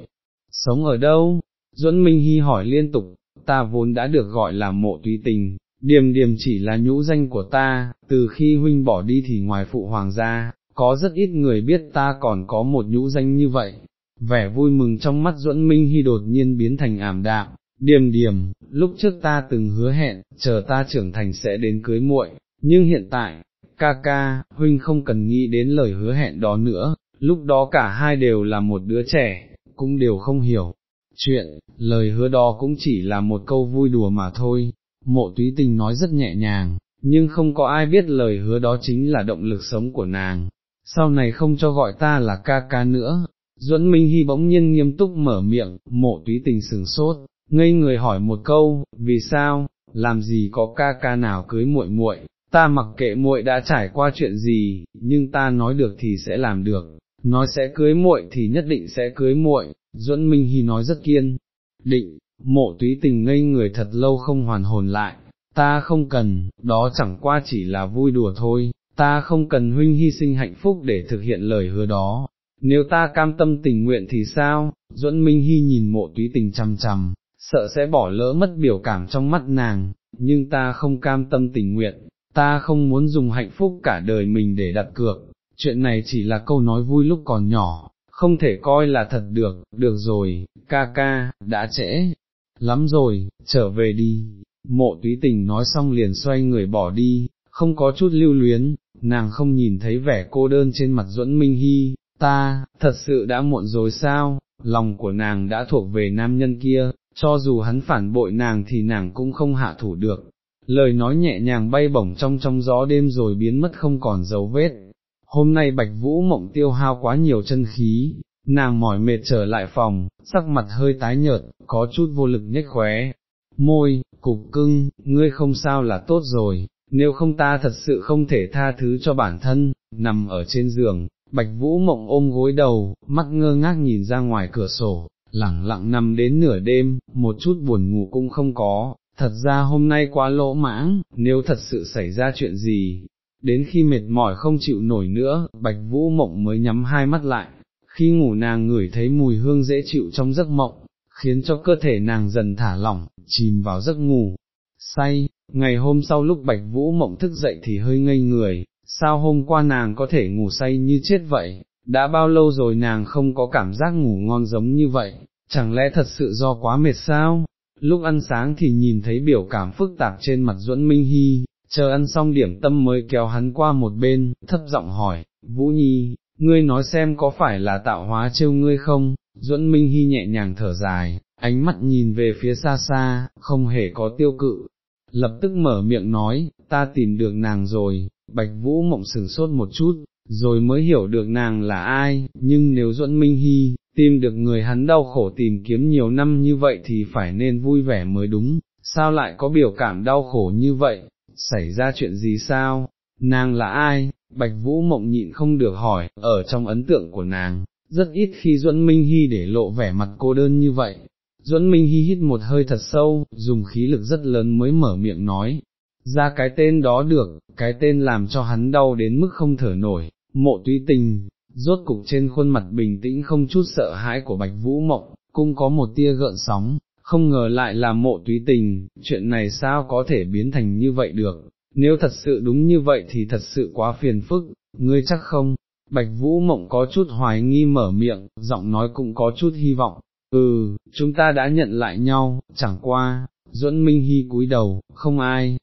Speaker 1: Sống ở đâu? Duẫn Minh Hy hỏi liên tục, ta vốn đã được gọi là mộ tùy tình, điềm điềm chỉ là nhũ danh của ta, từ khi huynh bỏ đi thì ngoài phụ hoàng gia, có rất ít người biết ta còn có một nhũ danh như vậy. Vẻ vui mừng trong mắt duẫn minh hy đột nhiên biến thành ảm đạm, điềm điềm, lúc trước ta từng hứa hẹn, chờ ta trưởng thành sẽ đến cưới muội, nhưng hiện tại, ca ca, huynh không cần nghĩ đến lời hứa hẹn đó nữa, lúc đó cả hai đều là một đứa trẻ, cũng đều không hiểu, chuyện, lời hứa đó cũng chỉ là một câu vui đùa mà thôi, mộ túy tình nói rất nhẹ nhàng, nhưng không có ai biết lời hứa đó chính là động lực sống của nàng, sau này không cho gọi ta là ca ca nữa. Duẫn Minh Hy bỗng nhiên nghiêm túc mở miệng, mộ túy tình sừng sốt, ngây người hỏi một câu, vì sao, làm gì có ca ca nào cưới muội muội, ta mặc kệ muội đã trải qua chuyện gì, nhưng ta nói được thì sẽ làm được, nói sẽ cưới muội thì nhất định sẽ cưới muội. Duẫn Minh Hy nói rất kiên định, mộ túy tình ngây người thật lâu không hoàn hồn lại, ta không cần, đó chẳng qua chỉ là vui đùa thôi, ta không cần huynh hy sinh hạnh phúc để thực hiện lời hứa đó, nếu ta cam tâm tình nguyện thì sao, Duẫn Minh Hy nhìn mộ túy tình chằm chằm, sợ sẽ bỏ lỡ mất biểu cảm trong mắt nàng, nhưng ta không cam tâm tình nguyện, ta không muốn dùng hạnh phúc cả đời mình để đặt cược, chuyện này chỉ là câu nói vui lúc còn nhỏ, không thể coi là thật được, được rồi, ca ca, đã trễ, lắm rồi, trở về đi, mộ túy tình nói xong liền xoay người bỏ đi, không có chút lưu luyến, nàng không nhìn thấy vẻ cô đơn trên mặt duẫn minh hy, ta, thật sự đã muộn rồi sao, lòng của nàng đã thuộc về nam nhân kia, cho dù hắn phản bội nàng thì nàng cũng không hạ thủ được. Lời nói nhẹ nhàng bay bổng trong trong gió đêm rồi biến mất không còn dấu vết. Hôm nay Bạch Vũ mộng tiêu hao quá nhiều chân khí, nàng mỏi mệt trở lại phòng, sắc mặt hơi tái nhợt, có chút vô lực nhếch khóe. Môi, cục cưng, ngươi không sao là tốt rồi, nếu không ta thật sự không thể tha thứ cho bản thân, nằm ở trên giường, Bạch Vũ mộng ôm gối đầu, mắt ngơ ngác nhìn ra ngoài cửa sổ, lẳng lặng nằm đến nửa đêm, một chút buồn ngủ cũng không có, thật ra hôm nay quá lỗ mãng, nếu thật sự xảy ra chuyện gì, đến khi mệt mỏi không chịu nổi nữa, Bạch Vũ mộng mới nhắm hai mắt lại, khi ngủ nàng ngửi thấy mùi hương dễ chịu trong giấc mộng, khiến cho cơ thể nàng dần thả lỏng, chìm vào giấc ngủ, say, ngày hôm sau lúc Bạch Vũ mộng thức dậy thì hơi ngây người, sao hôm qua nàng có thể ngủ say như chết vậy, đã bao lâu rồi nàng không có cảm giác ngủ ngon giống như vậy, chẳng lẽ thật sự do quá mệt sao? Lúc ăn sáng thì nhìn thấy biểu cảm phức tạp trên mặt Duẫn Minh Hy, chờ ăn xong điểm tâm mới kéo hắn qua một bên, thấp giọng hỏi, Vũ Nhi, ngươi nói xem có phải là tạo hóa trêu ngươi không? Duẫn Minh Hy nhẹ nhàng thở dài, ánh mắt nhìn về phía xa xa, không hề có tiêu cự, lập tức mở miệng nói, ta tìm được nàng rồi, Bạch Vũ mộng sửng sốt một chút, rồi mới hiểu được nàng là ai, nhưng nếu Duẫn Minh Hy, tìm được người hắn đau khổ tìm kiếm nhiều năm như vậy thì phải nên vui vẻ mới đúng, sao lại có biểu cảm đau khổ như vậy, xảy ra chuyện gì sao, nàng là ai, Bạch Vũ mộng nhịn không được hỏi, ở trong ấn tượng của nàng, rất ít khi Duẫn Minh Hy để lộ vẻ mặt cô đơn như vậy. Duẫn Minh Hy hít một hơi thật sâu, dùng khí lực rất lớn mới mở miệng nói, ra cái tên đó được, cái tên làm cho hắn đau đến mức không thở nổi, mộ Tuy tình, rốt cục trên khuôn mặt bình tĩnh không chút sợ hãi của Bạch Vũ Mộng, cũng có một tia gợn sóng, không ngờ lại là mộ túy tình, chuyện này sao có thể biến thành như vậy được, nếu thật sự đúng như vậy thì thật sự quá phiền phức, ngươi chắc không? Bạch Vũ Mộng có chút hoài nghi mở miệng, giọng nói cũng có chút hy vọng, ừ, chúng ta đã nhận lại nhau, chẳng qua, Duẫn Minh Hy cúi đầu, không ai,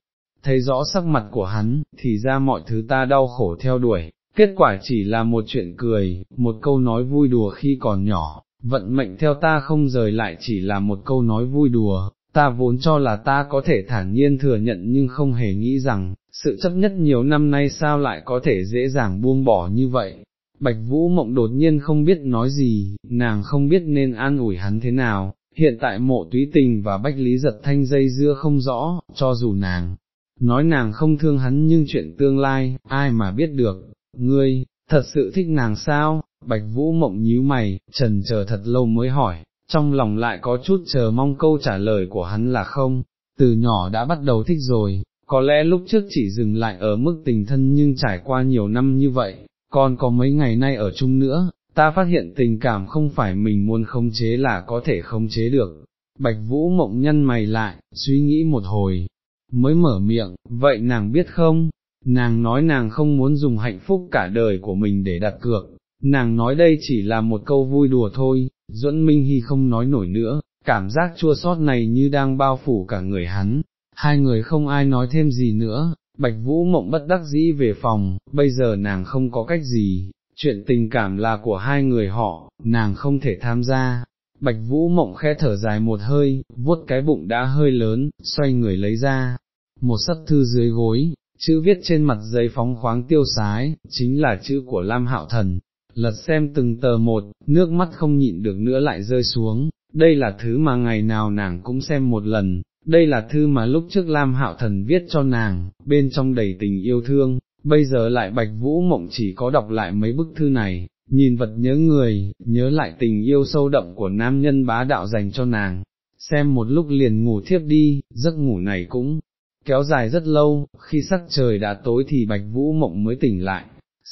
Speaker 1: thấy rõ sắc mặt của hắn, thì ra mọi thứ ta đau khổ theo đuổi, kết quả chỉ là một chuyện cười, một câu nói vui đùa khi còn nhỏ, vận mệnh theo ta không rời lại chỉ là một câu nói vui đùa, ta vốn cho là ta có thể thản nhiên thừa nhận nhưng không hề nghĩ rằng, sự chấp nhất nhiều năm nay sao lại có thể dễ dàng buông bỏ như vậy. Bạch Vũ Mộng đột nhiên không biết nói gì, nàng không biết nên an ủi hắn thế nào, hiện tại mộ túy tình và bách lý giật thanh dây dưa không rõ, cho dù nàng, nói nàng không thương hắn nhưng chuyện tương lai, ai mà biết được, ngươi, thật sự thích nàng sao, bạch vũ mộng nhíu mày, trần chờ thật lâu mới hỏi, trong lòng lại có chút chờ mong câu trả lời của hắn là không, từ nhỏ đã bắt đầu thích rồi, có lẽ lúc trước chỉ dừng lại ở mức tình thân nhưng trải qua nhiều năm như vậy, còn có mấy ngày nay ở chung nữa, ta phát hiện tình cảm không phải mình muốn khống chế là có thể khống chế được. Bạch Vũ mộng nhân mày lại, suy nghĩ một hồi, mới mở miệng, vậy nàng biết không, nàng nói nàng không muốn dùng hạnh phúc cả đời của mình để đặt cược, nàng nói đây chỉ là một câu vui đùa thôi, Duẫn Minh Hy không nói nổi nữa, cảm giác chua sót này như đang bao phủ cả người hắn, hai người không ai nói thêm gì nữa, Bạch Vũ mộng bất đắc dĩ về phòng, bây giờ nàng không có cách gì, chuyện tình cảm là của hai người họ, nàng không thể tham gia. Bạch Vũ mộng khe thở dài một hơi, vuốt cái bụng đã hơi lớn, xoay người lấy ra, một sấp thư dưới gối, chữ viết trên mặt giấy phóng khoáng tiêu sái, chính là chữ của Lam Hạo Thần, lật xem từng tờ một, nước mắt không nhịn được nữa lại rơi xuống, đây là thứ mà ngày nào nàng cũng xem một lần, đây là thư mà lúc trước Lam Hạo Thần viết cho nàng, bên trong đầy tình yêu thương, bây giờ lại Bạch Vũ Mộng chỉ có đọc lại mấy bức thư này, nhìn vật nhớ người, nhớ lại tình yêu sâu đậm của nam nhân bá đạo dành cho nàng, xem một lúc liền ngủ thiếp đi, giấc ngủ này cũng kéo dài rất lâu, khi sắc trời đã tối thì Bạch Vũ Mộng mới tỉnh lại,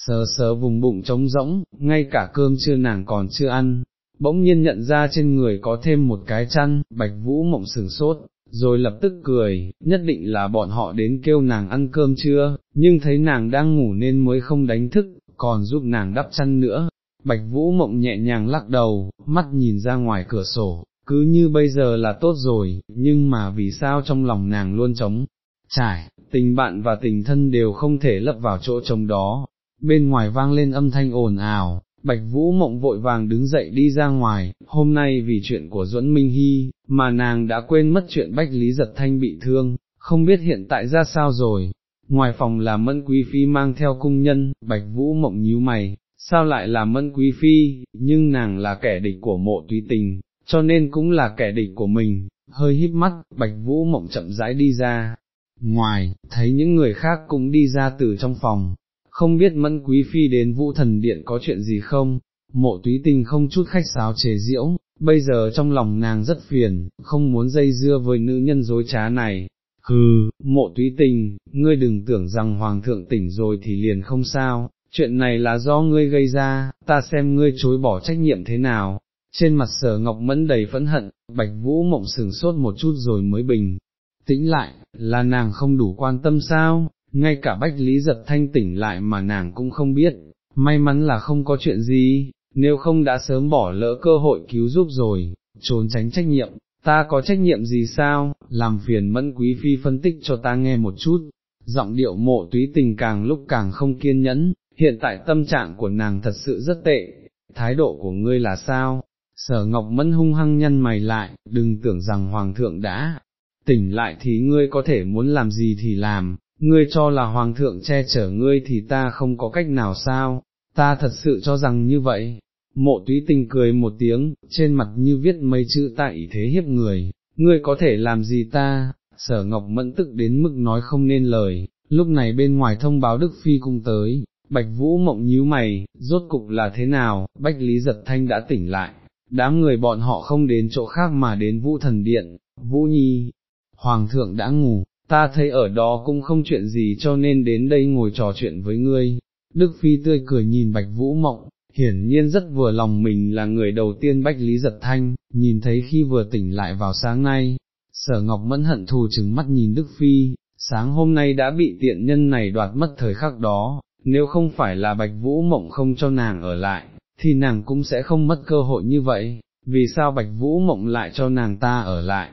Speaker 1: sờ sờ vùng bụng trống rỗng, ngay cả cơm trưa nàng còn chưa ăn, bỗng nhiên nhận ra trên người có thêm một cái chăn, Bạch Vũ Mộng sừng sốt, rồi lập tức cười, nhất định là bọn họ đến kêu nàng ăn cơm trưa, nhưng thấy nàng đang ngủ nên mới không đánh thức, còn giúp nàng đắp chăn nữa. Bạch Vũ Mộng nhẹ nhàng lắc đầu, mắt nhìn ra ngoài cửa sổ, cứ như bây giờ là tốt rồi, nhưng mà vì sao trong lòng nàng luôn trống, trải, tình bạn và tình thân đều không thể lấp vào chỗ trống đó, bên ngoài vang lên âm thanh ồn ào, Bạch Vũ Mộng vội vàng đứng dậy đi ra ngoài, hôm nay vì chuyện của Duẫn Minh Hy, mà nàng đã quên mất chuyện Bách Lý Giật Thanh bị thương, không biết hiện tại ra sao rồi. Ngoài phòng là Mẫn Quý Phi mang theo cung nhân, Bạch Vũ Mộng nhíu mày, sao lại là Mẫn Quý Phi, nhưng nàng là kẻ địch của mộ tùy tình, cho nên cũng là kẻ địch của mình, hơi híp mắt, Bạch Vũ Mộng chậm rãi đi ra. Ngoài, thấy những người khác cũng đi ra từ trong phòng, không biết mẫn quý phi đến vũ thần điện có chuyện gì không, mộ túy tình không chút khách sáo chế diễu, bây giờ trong lòng nàng rất phiền, không muốn dây dưa với nữ nhân dối trá này. Hừ, mộ túy tình, ngươi đừng tưởng rằng hoàng thượng tỉnh rồi thì liền không sao, chuyện này là do ngươi gây ra, ta xem ngươi chối bỏ trách nhiệm thế nào. Trên mặt sở ngọc mẫn đầy phẫn hận, bạch vũ mộng sừng sốt một chút rồi mới bình, tĩnh lại, là nàng không đủ quan tâm sao, ngay cả bách lý giật thanh tỉnh lại mà nàng cũng không biết, may mắn là không có chuyện gì, nếu không đã sớm bỏ lỡ cơ hội cứu giúp rồi, trốn tránh trách nhiệm, ta có trách nhiệm gì sao, làm phiền mẫn quý phi phân tích cho ta nghe một chút, giọng điệu mộ túy tình càng lúc càng không kiên nhẫn, hiện tại tâm trạng của nàng thật sự rất tệ, thái độ của ngươi là sao? Sở Ngọc Mẫn hung hăng nhăn mày lại, đừng tưởng rằng Hoàng thượng đã tỉnh lại thì ngươi có thể muốn làm gì thì làm, ngươi cho là hoàng thượng che chở ngươi thì ta không có cách nào sao, ta thật sự cho rằng như vậy. Mộ túy tình cười một tiếng, trên mặt như viết mấy chữ tại ý thế hiếp người, ngươi có thể làm gì ta, sở ngọc mẫn tức đến mức nói không nên lời, lúc này bên ngoài thông báo Đức Phi cung tới, Bạch Vũ mộng nhíu mày, rốt cục là thế nào, Bách Lý Giật Thanh đã tỉnh lại, đám người bọn họ không đến chỗ khác mà đến Vũ Thần Điện, Vũ Nhi, Hoàng thượng đã ngủ, ta thấy ở đó cũng không chuyện gì cho nên đến đây ngồi trò chuyện với ngươi. Đức Phi tươi cười nhìn Bạch Vũ Mộng, hiển nhiên rất vừa lòng mình là người đầu tiên Bách Lý Giật Thanh, nhìn thấy khi vừa tỉnh lại vào sáng nay. Sở Ngọc Mẫn hận thù chừng mắt nhìn Đức Phi, sáng hôm nay đã bị tiện nhân này đoạt mất thời khắc đó, nếu không phải là Bạch Vũ Mộng không cho nàng ở lại, thì nàng cũng sẽ không mất cơ hội như vậy, vì sao Bạch Vũ Mộng lại cho nàng ta ở lại,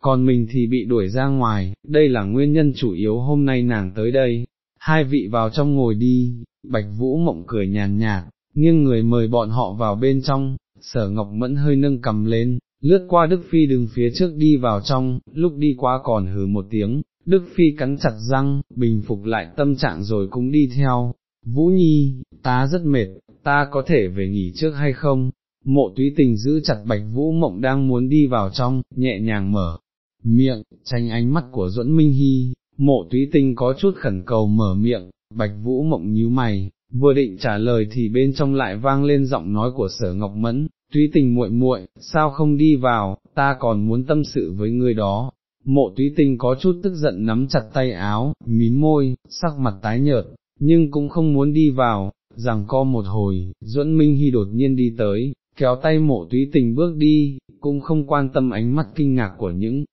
Speaker 1: còn mình thì bị đuổi ra ngoài, đây là nguyên nhân chủ yếu hôm nay nàng tới đây, hai vị vào trong ngồi đi, bạch vũ mộng cười nhàn nhạt, nghiêng người mời bọn họ vào bên trong, sở ngọc mẫn hơi nâng cầm lên, lướt qua Đức Phi đứng phía trước đi vào trong, lúc đi qua còn hừ một tiếng, Đức Phi cắn chặt răng, bình phục lại tâm trạng rồi cũng đi theo, Vũ Nhi, ta rất mệt, ta có thể về nghỉ trước hay không? Mộ túy tình giữ chặt bạch vũ mộng đang muốn đi vào trong, nhẹ nhàng mở, miệng, tranh ánh mắt của duẫn minh hy, mộ túy tinh có chút khẩn cầu mở miệng, bạch vũ mộng nhíu mày, vừa định trả lời thì bên trong lại vang lên giọng nói của sở ngọc mẫn, túy tình muội muội, sao không đi vào, ta còn muốn tâm sự với người đó. Mộ túy tinh có chút tức giận nắm chặt tay áo, mím môi, sắc mặt tái nhợt, nhưng cũng không muốn đi vào, rằng co một hồi, duẫn minh hy đột nhiên đi tới, kéo tay mộ túy tình bước đi, cũng không quan tâm ánh mắt kinh ngạc của những